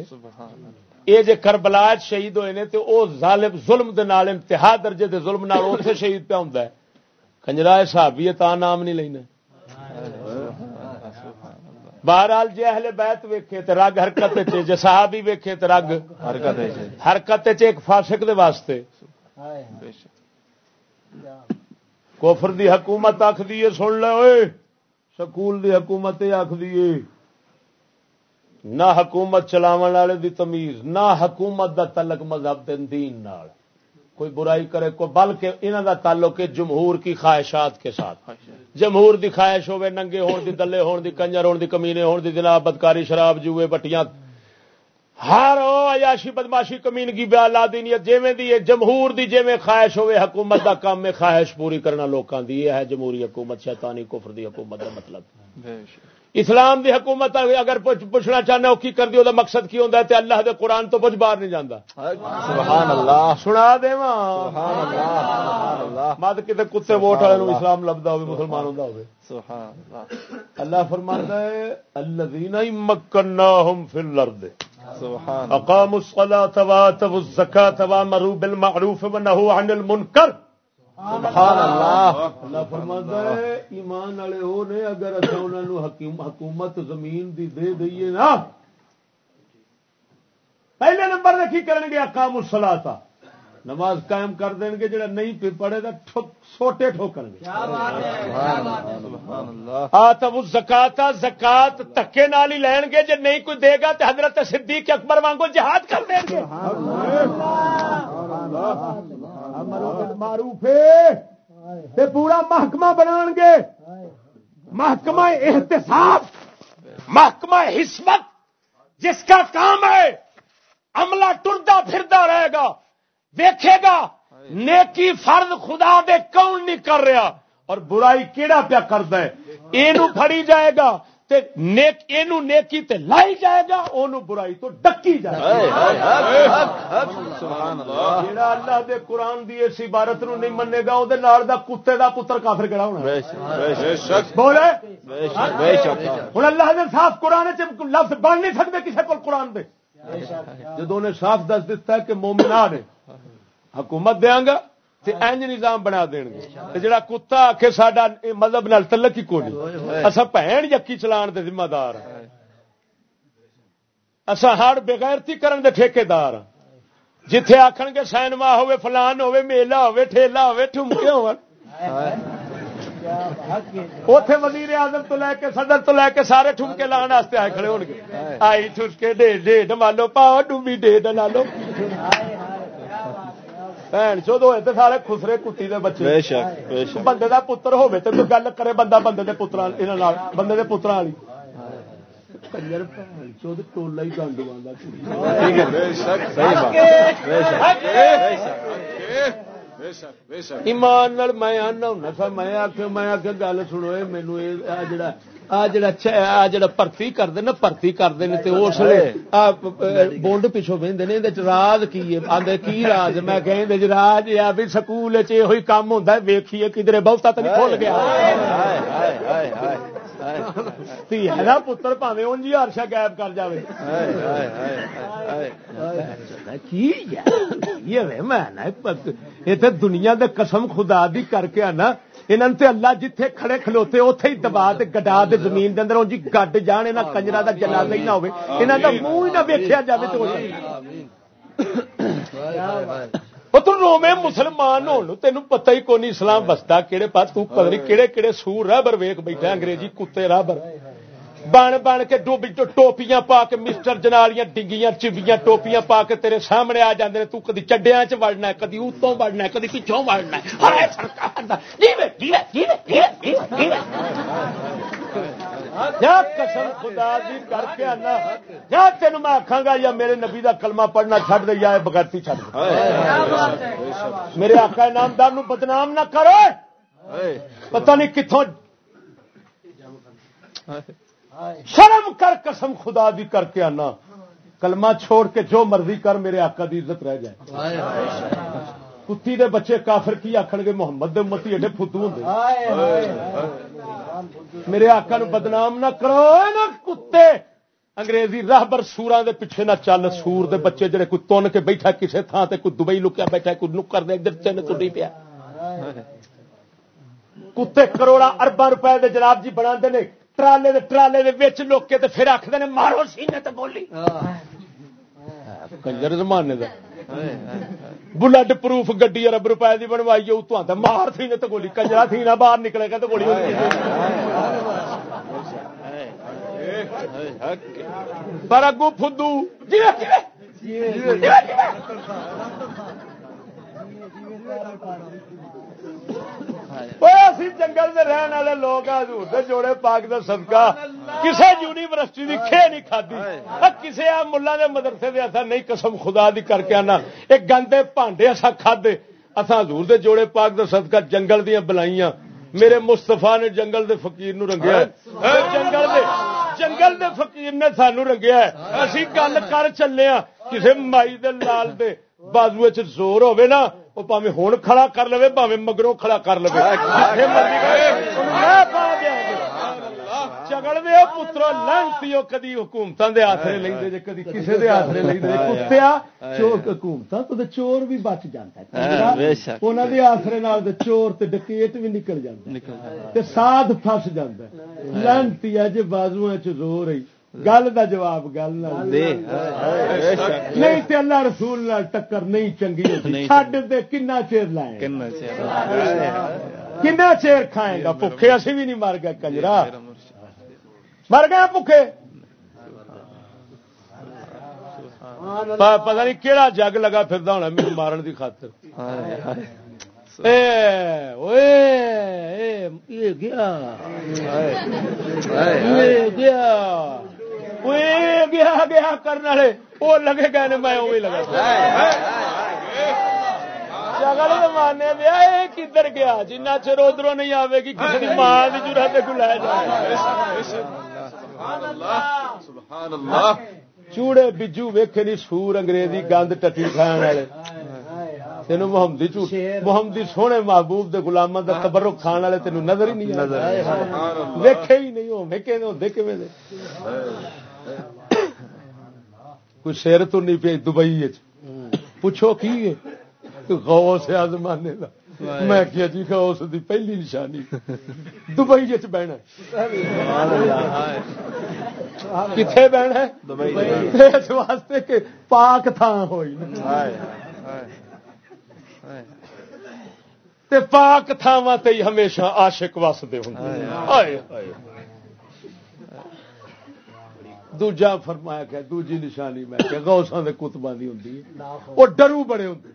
یہ جے کربلا شہید ہوئے نے تے او ظالم ظلم دے نال انتہا درجے دے ظلم نال اوتھے شہید پہ ہوندا ہے۔ کنجرا صحابی ہے تا نام نہیں لینا۔ بہرحال جی اہل بیت ویکھے تے رگ حرکت چ جے صحابی ویکھے تے رگ حرکت حرکت ایک فاسق دے واسطے۔ کوفر دی حکومت آخ دیے سن لے اوئے۔ سکول دی حکومت آخ دیے نہ حکومت چلاون والے دی تمیز نہ حکومت دا تعلق مذہب دین نال۔ کوئی برائی کرے، کو بلکہ انہوں دا تعلق ہے جمہور کی خواہشات کے ساتھ۔ جمہور دی خواہش ہوے ننگے ہون دی، دلے ہون دی، کنجر ہون دی، کمینے ہون دی، جناب بدکاری، شراب، جوئے، بٹیاں۔ ہر او عیاشی بدماشی کمینگی بیا لا دینی جویں دی جمہور دی جویں خواہش ہوے حکومت دا کام میں خواہش پوری کرنا لوکاں دی۔ ہے جمہوری حکومت، شیطانی کفر دی حکومت دا مطلب۔ اسلام دی حکومت اگر پوچھنا چاہنا وہ کی کر دی دا مقصد کی ہوندا ہے تے اللہ دے قرآن تو کچھ باہر نہیں جاندا۔ سبحان اللہ۔ سنا دیواں سبحان اللہ سبحان اللہ۔ مد کتے کتے ووٹ والے نو اسلام لبدا ہوے مسلمان ہوندا ہوے سبحان اللہ۔ اللہ فرماندا ہے الذین مکناہم فی الارض۔ سبحان اقاموا الصلاة وآتوا الزکاة وامروا بالمعروف ونهوا عن المنکر۔ سبحان اللہ. اللہ فرماندا ہے ایمان والے ہو نے اگر اساں انہاں نو حکومت زمین دی دے دئیے نا۔ پہلے نمبر تے کی کرن گے؟ اقام الصلاۃ۔ نماز قائم کر دین گے جڑا نہیں پڑھے تا ٹھوک سوٹے ٹھوکن گے۔ سبحان اللہ آ تب زکات زکات تکے نال ہی لین گے جے نہیں کوئی دے گا تے حضرت صدیق اکبر وانگو جہاد کر دیں گے۔ معروف تے پورا محکمہ بنان گے۔ محکمہ احتساب محکمہ حسمت جس کا کام ہے عملہ ٹردا پھردا رہے گا۔ دیکھے گا نیکی فرض خدا دے کون نہیں کر رہا۔ اور برائی کیڑا پیا کردا ہے؟ اینو پھڑی جائے گا۔ تے نیک اینو نیکی تے لائی جائے گا اونو برائی تو ڈکی جائے گا سبحان اللہ۔ جیڑا اللہ دے قرآن دی اس عبارت نو نہیں منے گا او دے نال دا کتے دا پتر کافر کیڑا ہونا بے شک بے شک بولے؟ بے شک بے شک۔ ہن اللہ دے صاف قرآن چ لفظ بن نہیں سکتے کسی کو قرآن دے۔ جدوں نے صاف دس دیتا ہے کہ مومنا نے حکومت دیاں گا تے انج نظام بنا دین گے تے جڑا کتا آکھے ساڈا مذہب نال تعلق ہی کوئی نہیں اساں بہن یکی چلان دے ذمہ دار ہاں ہر بغیرتی کرن دے ٹھیکیدار جتھے آکھن گے سینما ہوے فلان ہوے میلہ ہوے ٹھیلا ہوے ٹھمکے ہون اوتھے وزیر اعظم تو لے کے صدر تو لے کے سارے ٹھمکے لان واسطے آئے کھڑے ہون گے آئی ٹھسکے ڈے ڈے ڈمالو پاو ڈوبی ڈے ڈالو بھن چود ہوئے تے سارے خسرے کتی دے بچے بے شک بے شک بندے دا پتر ہوے تے کوئی گل کرے بندہ بندے دے پتراں انہاں نال بندے دے پتراں والی کنجر بھن چود ٹولا ہی گنڈ واندا ٹھیک ہے بے شک صحیح بات بے شک بے شک ایمان نال میں آنا ہوں میں آخ میں آخ گل سنو مینو جڑا جڑا بھرتی کرتے نا بھرتی کرتے تے اس لیے بہتے یہ راز کی ہے؟ آدھے کی راز؟ میں کہ راز یہ بھی سکول یہ کام ہوتا ہے ویکھیے کدھر بہتا تو نہیں کھل گیا۔ تھی ہے نا پتر پاوے اون جی ہرشا غائب کر کی یہ میں تے دنیا دے قسم خدا دی کر کے آنا انہاں تے اللہ جتھے کھڑے کھلوتے اوتھے ہی دبا تے گڈا دے، زمین دے اندر اونجی گڈ جان، انہاں کنجرا دا جنازہ ہی نہ ہوے انہاں دا منہ ہی نہ ویکھیا جاوے تے ہو جائے وہ تو رومے مسلمان ہو تین پتہ ہی کون اسلام بستا کہڑے پاس، تو پتہ نہیں کہڑے کہڑے سور رابر ویک بیٹھا انگریزی کتے رابر۔ بن بن کے ڈوبی ٹوپیاں پا کے مسٹر جنالیاں ڈگیاں چبیاں ٹوپیاں پا کے تیرے سامنے آ جاندے نے، تو کدی چڈیا چ وڑنا ہے، کدی اتوں وڑنا ہے، کدی پچھوں وڑنا ہے۔ یا قسم خدا دی کر کے آنا۔ یا تینوں میں آکھاں گا، یا میرے نبی دا کلمہ پڑھنا چھڈ دے، یا بغیرتی چھڈ دے۔ میرے آقا نامدار نو بدنام نہ کرو۔ پتہ نہیں کتوں شرم کر قسم خدا دی کر کے آنا۔ کلمہ چھوڑ کے جو مرضی کر میرے آقا دی عزت رہ جائے۔ کتی دے بچے کافر کی آخر گے؟ محمد دے امتی ایڈے فدو ہوں میرے آقا نو بدنام نہ کرو۔ نہ کتے! انگریزی راہبر سورا دے پیچھے نہ چل۔ سور دے بچے جڑے کوئی تن کے بیٹھا کسے تھان تے کوئی دبئی لکیا بیٹھا کوئی نکر دے ادھر چن تڈی پیا۔ کتے کروڑا ارباں روپے دے جناب جی بنا نے۔ ٹرالے ٹرالے لوکے تے پھر آکھدے نے مارو سینے تے بولی۔ کنجر زمانے دا۔ بلڈ پروف گڈی ارب روپے دی بنوائی ہے اتوں تے مار سینے تے گولی کنجرا تھی نہ باہر نکلے گا تے گولی پر اگو فدو۔ اسی جنگل میں رہن والے لوگ آ حضور دے جوڑے پاک دا صدقہ کسے یونیورسٹی دی کھے نہیں کھادی کسے آ ملا دے مدرسے دے اسا نہیں قسم خدا دی کر کے آنا ایک گندے پانڈے اسا کھادے اسا حضور دے جوڑے پاک دا صدقہ جنگل دیاں بلائیاں میرے مستفا نے جنگل دے فقیر نو رنگیا جنگل دے جنگل دے فقیر نے سانو رنگیا اسی گل کر چلے ہاں کسے مائی دے لال دے بازو چ زور ہوے نا وہ پاوے ہوں کھڑا کر لو پاوے مگروں کھڑا کر لو چگڑ دے پترو لانتی کدی حکومت دے آسرے لے جے کدی کسی دے آسرے لے کتیا چور حکومت تو چور بھی بچ جاتا ہے دے آسرے نال چور تے ڈکیٹ بھی نکل جاتا تے ساتھ پھس جاتا ہے لانتی ہے جے بازو چ رہی گل دا جواب گل نہیں تے اللہ رسول نال ٹکر نہیں چنگی چڈ دے کنا چیر لائے۔ کنا چیر کھائے گا۔ بھوکے اسی بھی نہیں مر گئے کنجرا۔ مر گئے بھوکے؟ پتا نہیں کہڑا جگ لگا پھر ہونا میرے مارن کی خاطر۔ گیا۔ گیا۔ گیا گیا کرنے والے وہ لگے گئے نے میں وہی لگا۔ مانے دیا یہ کدھر گیا؟ جنہ چر ادھر نہیں آئے گی کسی ماں کی ضرورت کو لے جائے۔ چوڑے بجو ویکھے نہیں سور انگریزی گند ٹٹی کھان والے۔ تین محمدی جھوٹ محمدی سونے محبوب دے گلاموں کا تبرک کھان والے تینوں نظر ہی نہیں ویکھے ہی نہیں ہو ویکے ہوتے کھے کوئی شیر تو نہیں پی دبئی پوچھو کی غوث ہے زمانے کا میں کیا جی غوث دی پہلی نشانی۔ دبئی بہنا کتنے بہنا اس واسطے کہ پاک تھان ہوئی۔ تے پاک تھاواں تے ہمیشہ عاشق وسدے ہوں۔ دوجا فرمایا کہ دوجی نشانی میں کہ گوساں دے کتباں دی ہوندی ہے۔ او ڈرو بڑے ہوندے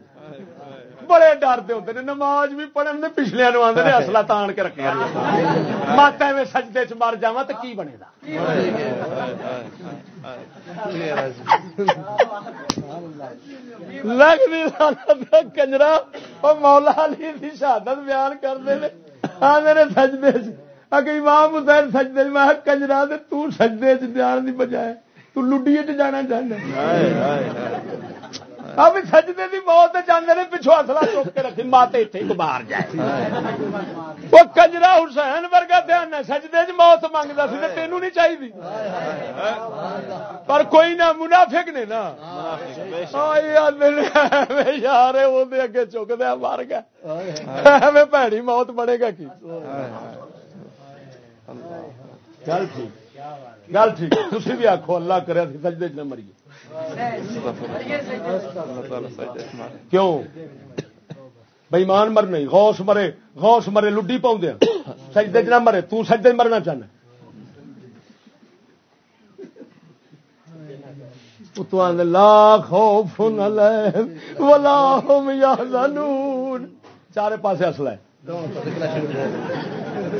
بڑے ڈرتے ہوتے ہیں نماز بھی پڑھن دے پچھلے نو آدھے اصلا تان کے رکھا مت ایویں سجدے چ مر جا تو کی بنے گا؟ لگ نہیں کنجرا، وہ مولا علی کی شہادت بیان کرتے ہیں آدھے نے سجدے اگر امام حسین سجدے میں کنجرا تو سجدے چ جان دی بجائے تو لڈی چ جانا چاہنا اب سجدے کی موت جانے نے پچھو اصلا چوک کے رکھی جائے۔ وہ کجرا حسین ورگا دھیان ہے سجدے چ موت منگتا سی تینوں نہیں چاہیے پر کوئی نہ منافق نے نا۔ یار وہ اگے چک دیا مار گیا بھڑی موت بنے گا کی؟ گل ٹھیک۔ گل ٹھیک۔ تھی بھی آخو اللہ کرے سجدے چ نہ مریے۔ کیوں؟ بےمان مر نہیں غوث مرے غوث مرے لڈی پاؤں دیا سجدے چ نہ مرے، تو سجدے مرنا چاہنا۔ لا خوف ولا هم يحزنون چارے پاسے اصل ہے۔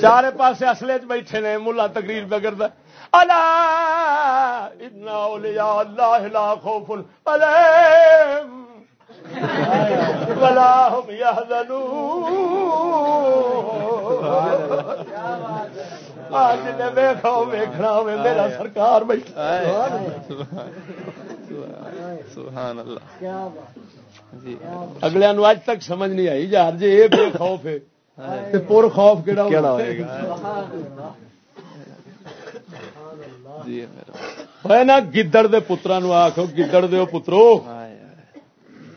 چارے پاسے اصلے چ بیٹھے نے ملا تقریر پہ کرتا اللہ لا خوف عليهم ولا هم يحزنون ویخو ویخنا ہوے میرا سرکار بیٹھا۔ سبحان اللہ۔ اگلے اج تک سمجھ نہیں آئی۔ یار جی یہ بے خوف ہے تے پر خوف کیڑا ہوئے گا؟ جی میرا۔ ہوئے نا گدڑ دے پترا نو آخو گدڑ دے پترو۔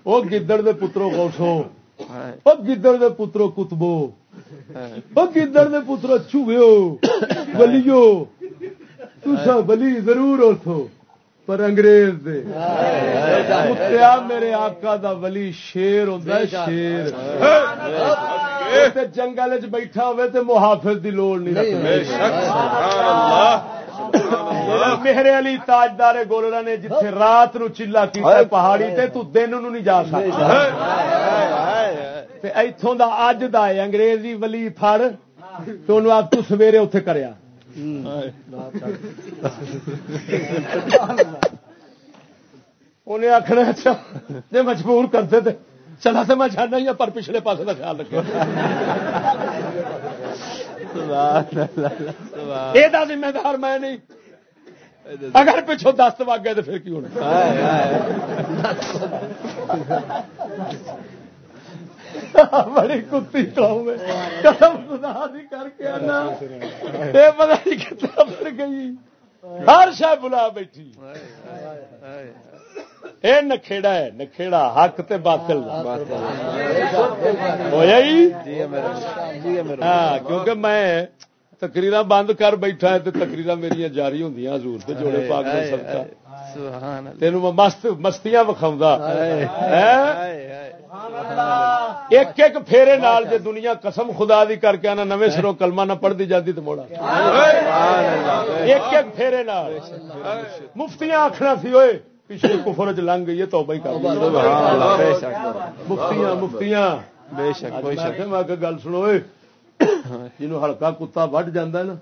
وہ گدڑ دے پترو وہ گدڑ دے پترو کتبو۔ گدڑ دے پترو چوہو بلیو تسا بلی ضرور اتو پر انگریز دے۔ کتیا میرے آقا دا ولی شیر ہوندا ہے شیر۔ تے جنگل بیٹھا ہوئے تے محافظ دی لوڑ نہیں مہر علی تاجدار گولڑا نے جتھے رات نو چلا کیتا پہاڑی تے تو دن نو نہیں جا سکتا۔ تے ایتھوں دا اج دا ہے انگریزی ولی پھڑ تو انہوں آپ تو سویرے اتنے کریا۔ انہیں آخنا اچھا جی مجبور کرتے تھے۔ چلا تو میں چاہنا ہی ہاں، پر پچھلے پاسے کا خیال رکھے یہ ذمہ دار میں نہیں۔ اگر پچھو دست وگ گئے تو پھر کی ہونا بڑی کتی قوم قسم خدا دی کر کے آنا۔ نہیں کتنا بڑھ گئی۔ ہر شہ بلا بیٹھی۔ اے نکھےڑا ہے نکھےڑا حق تے باطل ہویا ہی جی؟ ہاں کیونکہ میں تقریر بند کر بیٹھا ہے تو تقریر میری جاری ہوں حضور تے جوڑے پاک دا صدقہ۔ سبحان اللہ۔ تینوں میں مست مستیاں وکھاوندا ہائے ایک ایک پھیرے نال جے دنیا قسم خدا دی کر کے آنا نویں سروں کلمہ نہ پڑھ دی جاتی تو موڑا ایک ایک پھیرے نال۔ مفتیاں آخنا سی ہوئے پچھلے کفر چ لنگ گئی ہے توبہ ہی کر شک مفتیاں مفتیاں۔ بے شک میں شک۔ کہ میں کہ گل سنو جنوں ہلکا کتا وڈ جاندا ہے نا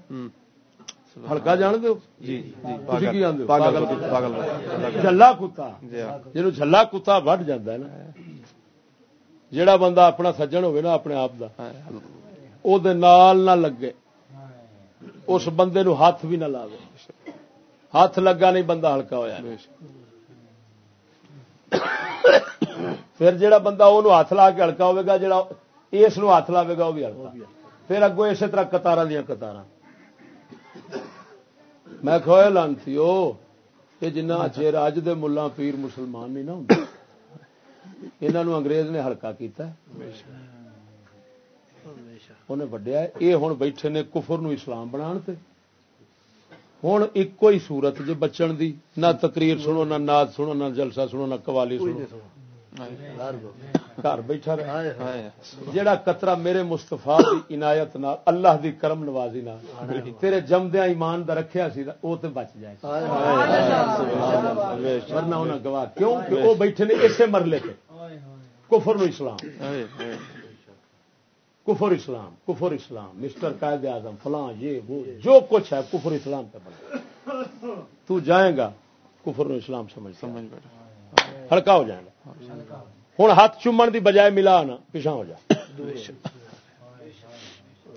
ہلکا جان دیو جی جی کی؟ پاگل پاگل جھلا کتا۔ جی ہاں۔ جنوں جھلا کتا وڈ جاندا ہے نا جیڑا بندہ اپنا سجن ہوے نا اپنے آپ دا ہائے او دے نال نہ لگے۔ اس بندے نو ہاتھ بھی نہ لاوے۔ ہاتھ لگا نہیں بندہ ہلکا ہویا۔ شک۔ پھر جیڑا بندہ وہ ہاتھ لا کے ہلکا ہوے گا جیڑا اس ہاتھ لاوے گا وہ بھی ہلکا پھر اگوں اسی طرح قطار دیا قطار میں کھوئے لانتی یہ جنہ چیر اج دے ملا پیر مسلمان نہیں نہ ہوں نے انگریز نے ہلکا کیتا انہیں وڈیا یہ ہوں بیٹھے نے کفر نو اسلام بنا ہوں ایک ہی صورت جے بچن دی نہ تقریر سنو نہ ناد سنو نہ جلسہ سنو نہ قوالی سنو گھر بیٹھا رہا قطرہ میرے مستفا دی عنایت نال اللہ دی کرم نوازی نال تیرے جمدیا ایمان دا رکھیا سی وہ تے بچ جائے ورنہ انہاں گواہ کیوں کہ وہ بیٹھے نے اسے مرلے تے کفر نو اسلام کفر اسلام کفر اسلام مسٹر قائد اعظم فلاں یہ وہ جو کچھ ہے کفر اسلام پہ بنا تو جائے گا کفر اسلام سمجھ سمجھ بیٹھا ہلکا ہو جائے گا۔ ہوں ہاتھ چومن دی بجائے ملا نا پیچھا ہو جا۔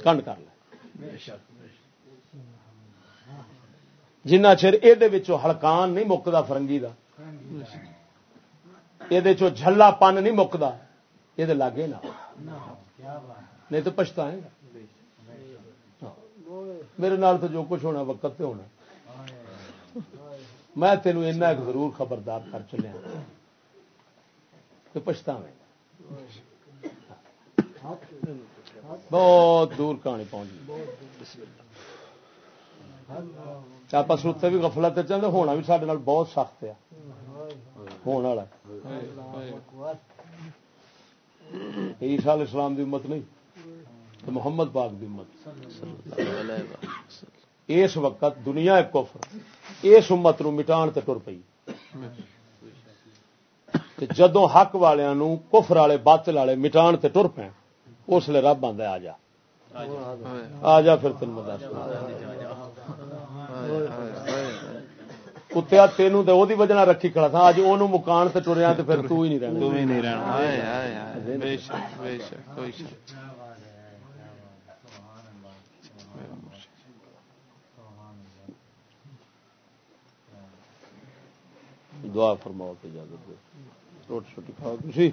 کنڈ کر لے۔ جنہ چر یہ ہلکان نہیں مکتا فرنگی دا یہ جھلا پن نہیں مکتا یہ لاگے نہ۔ نہیں تو پچھتا ہے میرے نال تو جو کچھ ہونا وقت تے ہونا۔ میں تینوں اینا ایک ضرور خبردار کر چلیا کہ پچھتا بہت دور کہانی پہنچ گئی۔ آپ سوتے بھی غفلت چاہتے ہونا بھی سارے بہت سخت ہے ہونے والا۔ عیسیٰ علیہ السلام دی امت نہیں۔ تو محمد پاک دی امت۔ اس وقت دنیا ایک کفر اس امت نو مٹان تے ٹر پئی۔ تے جدوں حق والےاں نو کفر والے، باطل والے مٹان تے ٹر پے اس لیے رب آندا آ جا۔ آ جا پھر تین میں کتیا تینوں تے اودی وجہ رکھی کھڑا تھا اج اونوں مکان تے ٹریا تے پھر تو ہی نہیں رہنا۔ تو بھی نہیں رہنا۔ بے شک بے شک، کوئی شک۔ دعا فرماؤ تو اجازت دو روٹی شوٹی کھاؤ تھی جی۔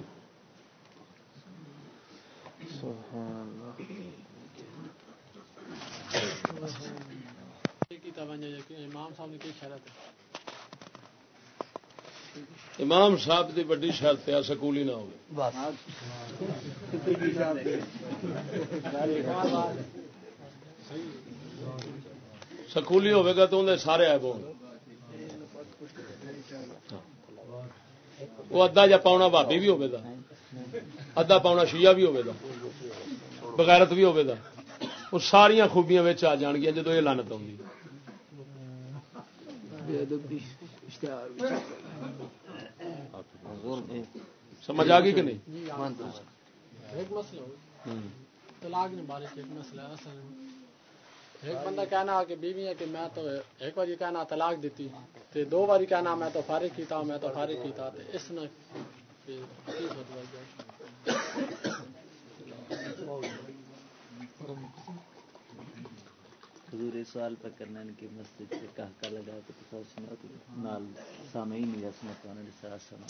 امام صاحب کی شرط ویڈی شرط ہے سکول ہی نہ ہو سکولی ہوگا تو اندر سارے ایب ہو وہ ادھا جا پاؤنا بھابی بھی ہوگا ادھا پاؤنا شیعہ بھی ہوگا بغیرت بھی ہوگا وہ ساریا خوبیاں آ جان گیا جدو یہ لانت آؤں سمجھ آ گئی کہ نہیں؟ ایک مسئلہ ہو۔ طلاق نے بارے ایک مسئلہ اصل ایک بندہ کہنا کہ بیوی ہے کہ میں تو ایک بار کہنا طلاق دیتی تے دو بار کہنا میں تو فارغ کیتا میں تو فارغ کیتا تے اس نے حضور سوال پر کرنا ان کی مسجد سے کہا کا لگا تو کسا سنا تو نال سامعین یا سنا تو انہوں نے سارا سنا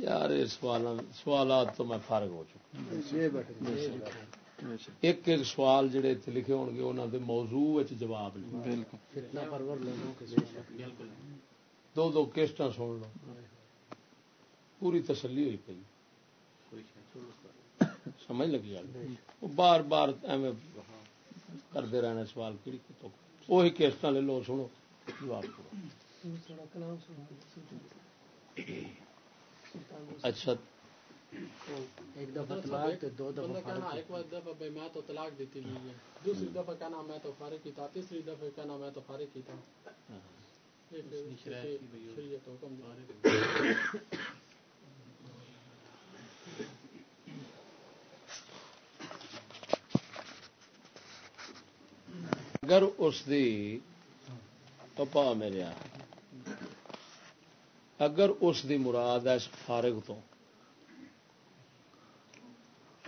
یار سوالات تو میں فارغ ہو چکا ایک ایک سوال جڑے اتنے لکھے ہو گے انہوں دے موضوع جواب دو دو کیسٹا سن لو۔ پوری تسلی ہوئی پی سمجھ لگی گل؟ بار بار ایویں کرتے رہنا سوال کہڑی وہی کیسٹ لے لو سنو۔ جواب کرو۔ اچھا۔ ایک دفعہ طلاق دو دفعہ کہنا ایک بار دفعہ میں تو طلاق دیتی نہیں ہے۔ دوسری دفعہ کہنا میں تو فارغ کیتا تیسری دفعہ کہنا میں تو فارغ کیتا۔ شریعت حکم اگر اس دی پپا میرے اگر اس دی مراد ہے فارغ تو۔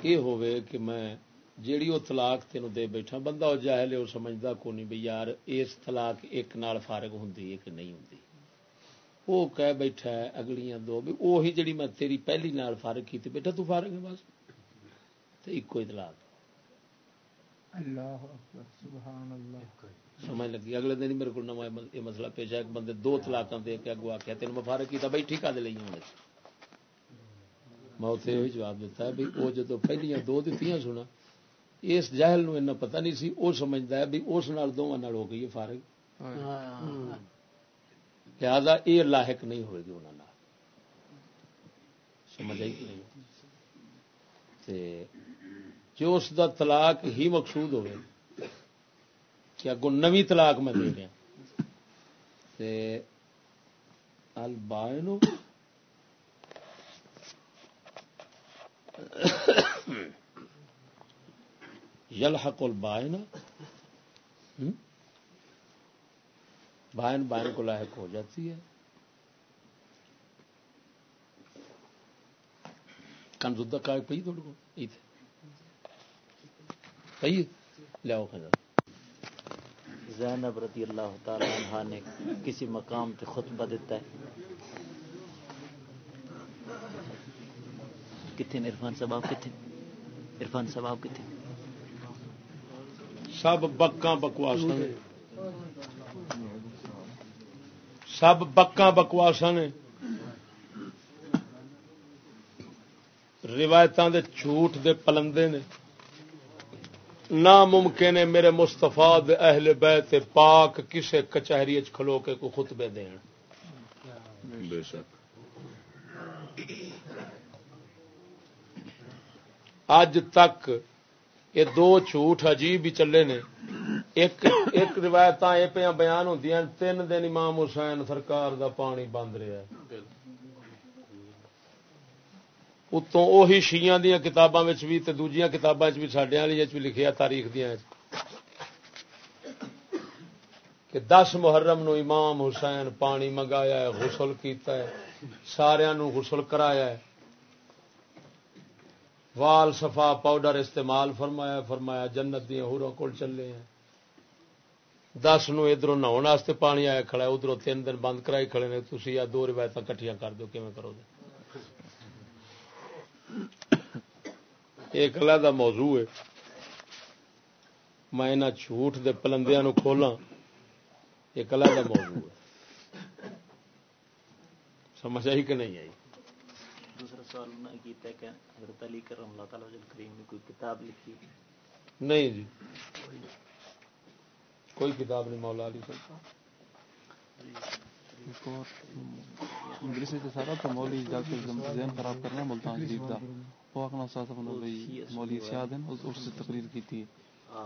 یہ ہوئے کہ میں جیڑی وہ طلاق تین دے بیٹھا بندہ وہ جاہل وہ سمجھتا کو نہیں بھائی یار اس طلاق ایک نال فارغ ہوں کہ نہیں ہوں وہ کہہ بیٹھا ہے اگلیاں دو بھی وہی جڑی میں تیری پہلی نال فارغ کی تھی بیٹھا تو فارغ ہے بس۔ تو ایک ہی طلاق۔ اللہ سبحان اللہ۔ سمجھ لگی؟ اگلے دن میرے کو نواں یہ مسئلہ پیش ہے ایک بندے دو طلاق دے کے اگو آخیا تین میں فارغ کیا بھائی ٹھیک دے لیں میں اتنے یہ جواب دیتا ہے بھی وہ جدو پہلیاں دو دیتی سنا اس جہل نو پتہ نہیں سی وہ سمجھتا ہے بھی اس نال دونوں ہو گئی ہے فارغ لہذا یہ لاحق نہیں ہوئے گی انہوں سمجھ آئی کہ نہیں جو اس دا طلاق ہی مقصود ہوئے کہ اگوں نوی طلاق میں دے رہا البائنو یلحق البائن. بائن بائن کو لاحق ہو جاتی ہے. کنزدہ کا پی تھوڑے کو پی لیاؤ خزر زینب رضی اللہ تعالی عنہ نے کسی مقام پہ خطبہ دیتا ہے. کتنے عرفان صاحب آپ کتنے عرفان صاحب آپ کتنے سب بکاں بکواسا نے۔ سب بکاں بکواسا نے۔ روایتوں دے جھوٹ دے پلندے نے۔ ناممکن ہے میرے مستفا اہل بیت پاک کسے کچہری کھلو کے کو خطبے دین۔ بے شک۔ اج تک یہ دو جھوٹ عجیب ہی چلے نے۔ ایک ایک روایت یہ پہ بیان ہوں تین دن امام حسین سرکار دا پانی بند رہا ہے اتوں وہی شیاں دیا کتاباں بھی دوجیاں کتاباں بھی سڈیا بھی لکھیا، تاریخ دیا کہ دس محرم نو امام حسین پانی منگایا ہے، غسل کیتا ہے سارا غسل کرایا ہے۔ وال صفا پاؤڈر استعمال فرمایا فرمایا جنت دیا ہوروں کو چلے ہیں۔ دس نو ادھر نہا پانی آیا کھڑا ادھر تین دن بند کرائی کھڑے نے تھی یا دو روایت کٹیا کر دو کیون کرو گے؟ ایک علیحدہ موضوع ہے۔ میں انہیں جھوٹ دے پلندیا نو کھولا ایک علیحدہ موضوع ہے۔ سمجھ آئی کہ نہیں آئی؟ سوال انہوں نے کیتا ہے کہ حضرت علی کرم اللہ تعالی وجل کریم نے کوئی کتاب لکھی؟ نہیں جی۔ کوئی کتاب نہیں مولا علی صاحب۔ تو سارا تو کے ذہن خراب کرنا ملتان شریف دا۔ وہ اپنا بھائی مولوی سیاد ہیں اس سے تقریر کی تھی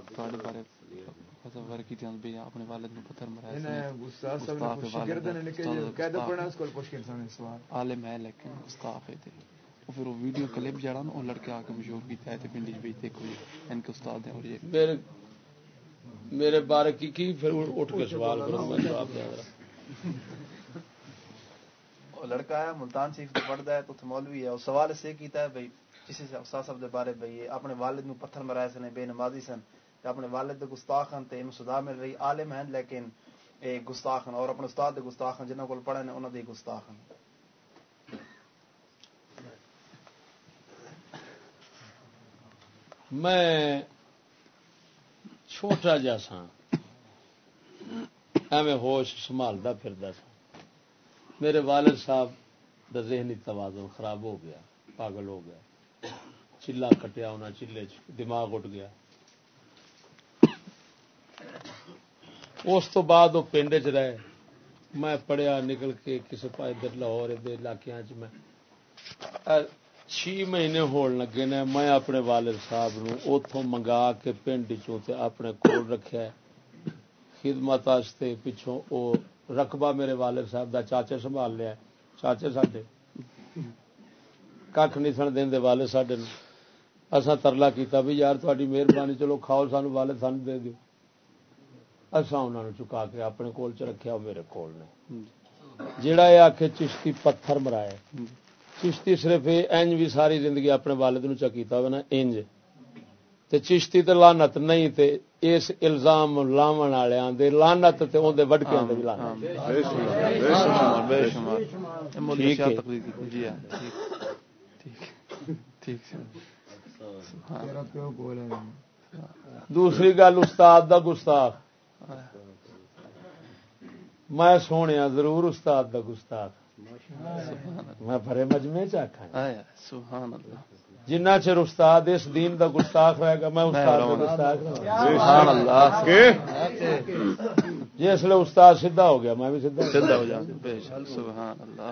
تھوڑے بارے کی تھی بھائی اپنے والد نے پتھر مرایا انہیں استاد صاحب نے شاگرد نے کہ قاعدہ پڑھنا اس کو پوچھ کے انسان سوال۔ عالم ہے لیکن ہے اور پھر وہ ویڈیو کلپ جڑا نا وہ لڑکے آ کے مشہور کیتا ہے تے پنڈی وچ دیکھو ان کے استاد ہیں اور یہ۔ میرے میرے بارے کی کی پھر اٹھ کے سوال کرو میں جواب دے رہا وہ لڑکا ہے ملتان شریف تو پڑھتا ہے تو مولوی ہے وہ سوال اس سے کیتا ہے بھائی کسی سے استاد صاحب دے بارے بھائی اپنے والد نو پتھر مرائے سن بے نمازی سن، تے اپنے والد دے گستاخ ہیں تے انہوں سزا مل رہی، عالم ہیں، لیکن اے گستاخ ہیں اور اپنے استاد دے گستاخ ہیں جنہوں کو پڑھے نے انہوں دے گستاخ ہیں میں چھوٹا جا سا، ایویں ہوش سنبھالتا پھردا سا۔ میرے والد صاحب دا ذہنی توازن خراب ہو گیا، پاگل ہو گیا۔ چلا کٹیا انہیں چلے چ، دماغ اٹھ گیا۔ اس تو بعد وہ پنڈ چ رہے۔ میں پڑھیا نکل کے کسی پاس ادھر لاہور، ادھر علاقے میں۔ چھ مہینے ہون لگے نے، میں اپنے والد صاحب نو اتوں منگا کے پنڈ چوں تے اپنے کول رکھیا۔ خدمت واسطے پچھوں او رقبہ میرے والد صاحب دا چاچے سنبھال لیا۔ چاچے ساڈے۔ کھ نہیں سن دے والد ساڈے نو اساں ترلا کیتا بھی یار تہاڈی مہربانی چلو کھاؤ سانو والد سان دے دیو۔ اساں انہاں نو چکا کے اپنے کول چ رکھیا میرے کول نے۔ جیڑا یہ آکھے چشتی پتھر مرائے چشتی صرف انج بھی ساری زندگی اپنے والد نو چکیتا ہوئے نا انج تے چشتی تے لانت نہیں تے اس الزام لاون والےاں دے لانت تے اون دے وڈکیاں دے بھی لانت بے شمار بے شمار یہ مولوی ٹھیک شاہ ہے۔ تقریر کی۔ تھی جی ہاں ٹھیک۔ ٹھیک۔ ٹھیک۔ دوسری گل استاد دا گستاخ۔ میں سونے ضرور استاد دا گستاخ۔ میں بھرے مجمے چ آکھاں۔ آیا سبحان اللہ۔ جنہ چر استاد اس دین دا گستاخ رہے گا میں استاد دا گستاخ رہا سبحان اللہ۔ جس لے استاد سیدھا ہو گیا میں بھی سیدھا ہو اللہ۔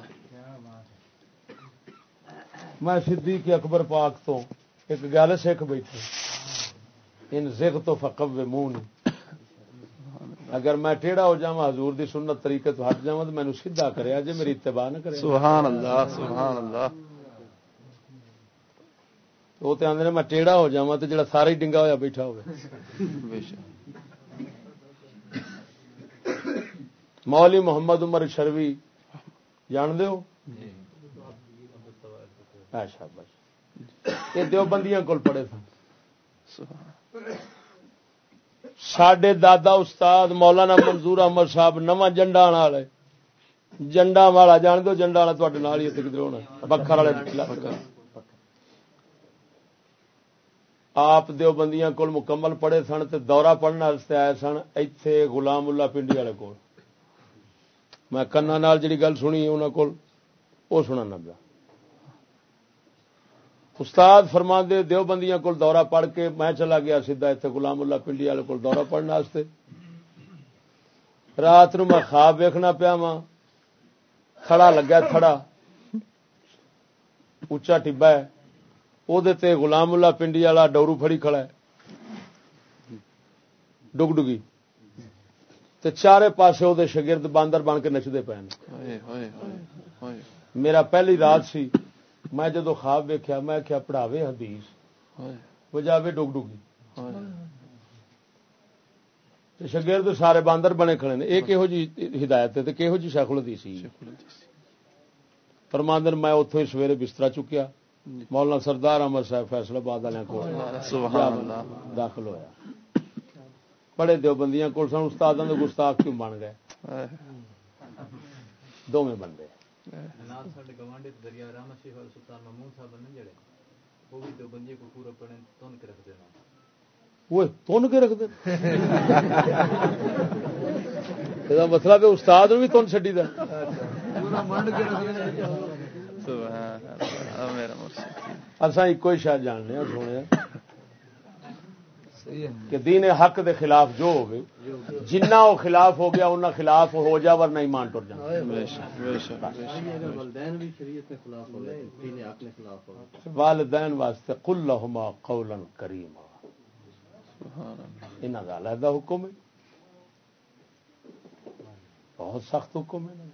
میں صدیق اکبر پاک تو ایک گل سکھ بیٹھے۔ ان زگ تو فقب مون اگر میں ٹیڑا ہو جاواں حضور دی سنت طریقے تو ہٹ جاواں تو مینوں سیدھا کریا جے میری اتباع نہ کرے۔ سبحان اللہ سبحان اللہ۔ وہ تے آندے نے میں ٹیڑا ہو جاواں تے جڑا سارا ہی ڈنگا ہویا بیٹھا ہوے بے شک۔ مولوی محمد عمر شروی جان دے ہو؟ اچھا بس یہ دیوبندیاں کول پڑے سن۔ سڈے دادا استاد مولانا منظور احمد صاحب نواں جنڈا والے جنڈا والا جان دو جنڈا والا تے نال ہی کدھر ہونا بکھر والے۔ آپ دیوبندیاں کول مکمل پڑھے سن تے دورہ پڑھنے واسطے آئے سن ایتھے غلام اللہ پنڈی والے کول۔ میں کنا نال جڑی گل سنی انہاں کول وہ سننا پیا استاد فرما دے دیوبندیاں کول دورہ پڑھ کے میں چلا گیا سیدھا اتنے غلام اللہ پنڈی والے کول دورہ پڑھنے واسطے۔ رات نو میں خواب ویکھنا پیا وا کھڑا لگا تھڑا اچا ٹبا ہے۔ وہ غلام اللہ پنڈی والا ڈورو فڑی کھڑا ہے۔ ڈگ ڈگی۔ تے چارے پاسے وہ شگرد باندر بن کے نچتے پے۔ میرا پہلی رات سی۔ میں جدو خواب ویکیا میں کیا پڑھاوے حدیث۔ وجاوے ڈگ ڈگی۔ شگرد سارے باندر بنے کھڑے نے۔ یہ کہہو جی ہدایت ہے کہہو جی شیخ الحدیث سی پرماندر میں اتوں ہی سویرے بستر چکیا۔ مولانا سردار احمد صاحب فیصلہ باد والے کو داخل ہویا۔ پڑھے دو بندیاں کول سن استادوں کے گستاخ کیوں بن گئے؟ دونوں بندے۔ دریا رام شیخ سلطان محمود صاحب نے جڑے وہ بھی دو بندے کو پورا پڑھے تون کے رکھ دینا۔ وہ تن کے رکھ دے مطلب استاد بھی تن چڈی دن اصا ایک ہی شاید جاننے سونے کہ دین حق دے خلاف جو ہوگی جنہ وہ خلاف ہو گیا انہیں خلاف ہو جا ورنہ ایمان ٹر جائے والدین واسطے کل لہما قولا کریما۔ انہوں کا علیحدہ حکم ہے۔ بہت سخت حکم ہے۔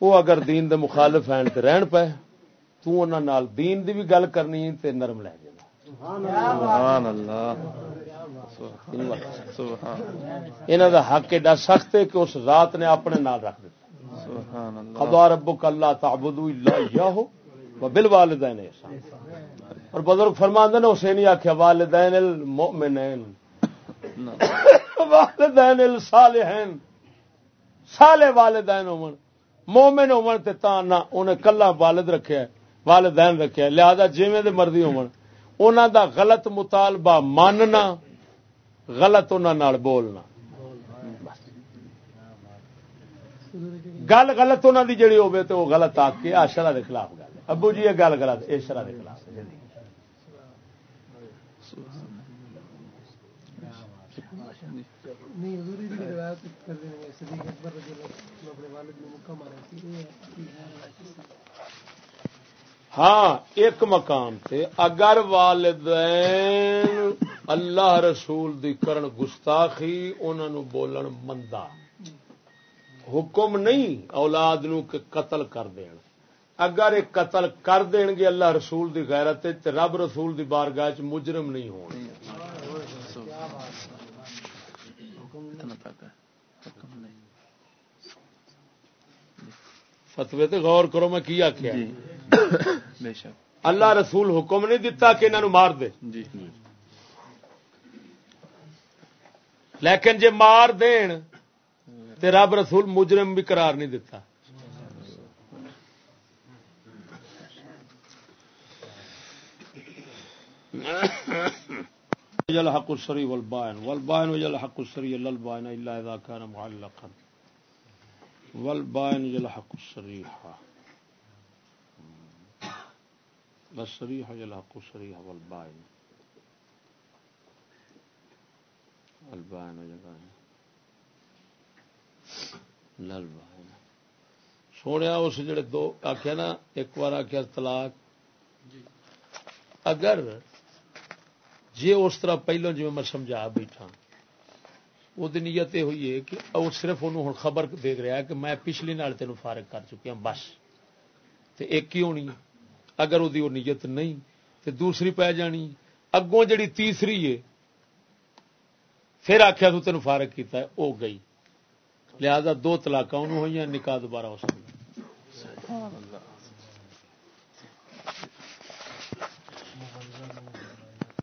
وہ اگر دین دے مخالف ہیں تو رہن پے۔ تو نال دین دی بھی گل کرنی تے نرم لے جائے سبحان اللہ انہوں دا حق ایڈا سخت ہے کہ اس ذات نے اپنے نال رکھ دیتا خدا ربک اللہ تعبدو اللہ یاہو و بالوالدین احسان اور بزرگ فرمان نے اسے نہیں آخیا والدین المؤمنین والدین الصالحین سالے والدین ہومن مومن ہومن تے تا نہ انہیں کلا والد رکھیا ہے والدین رکھیا لہذا جویں دے مرضی ہومن انہاں دا غلط مطالبہ ماننا، غلط انہاں نال بولنا۔ گل غلط انہاں دی جڑی ہوے تے وہ غلط آ کے آشرا دے خلاف گل ابو جی یہ گل غلط، اے شرع دے خلاف۔ ہاں ایک مقام تے اگر والدین اللہ رسول دی کرن گستاخی انہوں بولن مندا حکم نہیں اولاد نو کہ قتل کر دین۔ اگر ایک قتل کر دین گے اللہ رسول دی غیرت تے رب رسول دی بارگاہ چ مجرم نہیں ہون۔ فتوے تے غور کرو میں کی جی۔ اللہ رسول حکم نہیں دتا کہ انہوں مار دے۔ جی۔ لیکن جے مار دین تے رب رسول مجرم بھی قرار نہیں دتا الحق السری والبائن والبائن وجل حق السری للبائن الا اذا كان معلقا. والبائن السریحہ والسریحہ وجل حق السریحہ والبائن البائن وجل للبائن سونے اس جڑے دو آخیا نا ایک بار آخیا طلاق. اگر جی اس طرح پہلو جی میں سمجھا بیٹھا وہ نیت یہ ہوئی ہے کہ وہ صرف انہوں خبر دے رہا ہے کہ میں پچھلی نال تین فارغ کر چکی ہوں بس. تے ایک ہی ہونی اگر وہ نیت نہیں تو دوسری پی جانی۔ اگوں جڑی تیسری ہے، پھر آخیا تو تین فارغ کیتا ہے وہ گئی۔ لہذا دو تلاک ہوئی نکاح دوبارہ ہو سکتا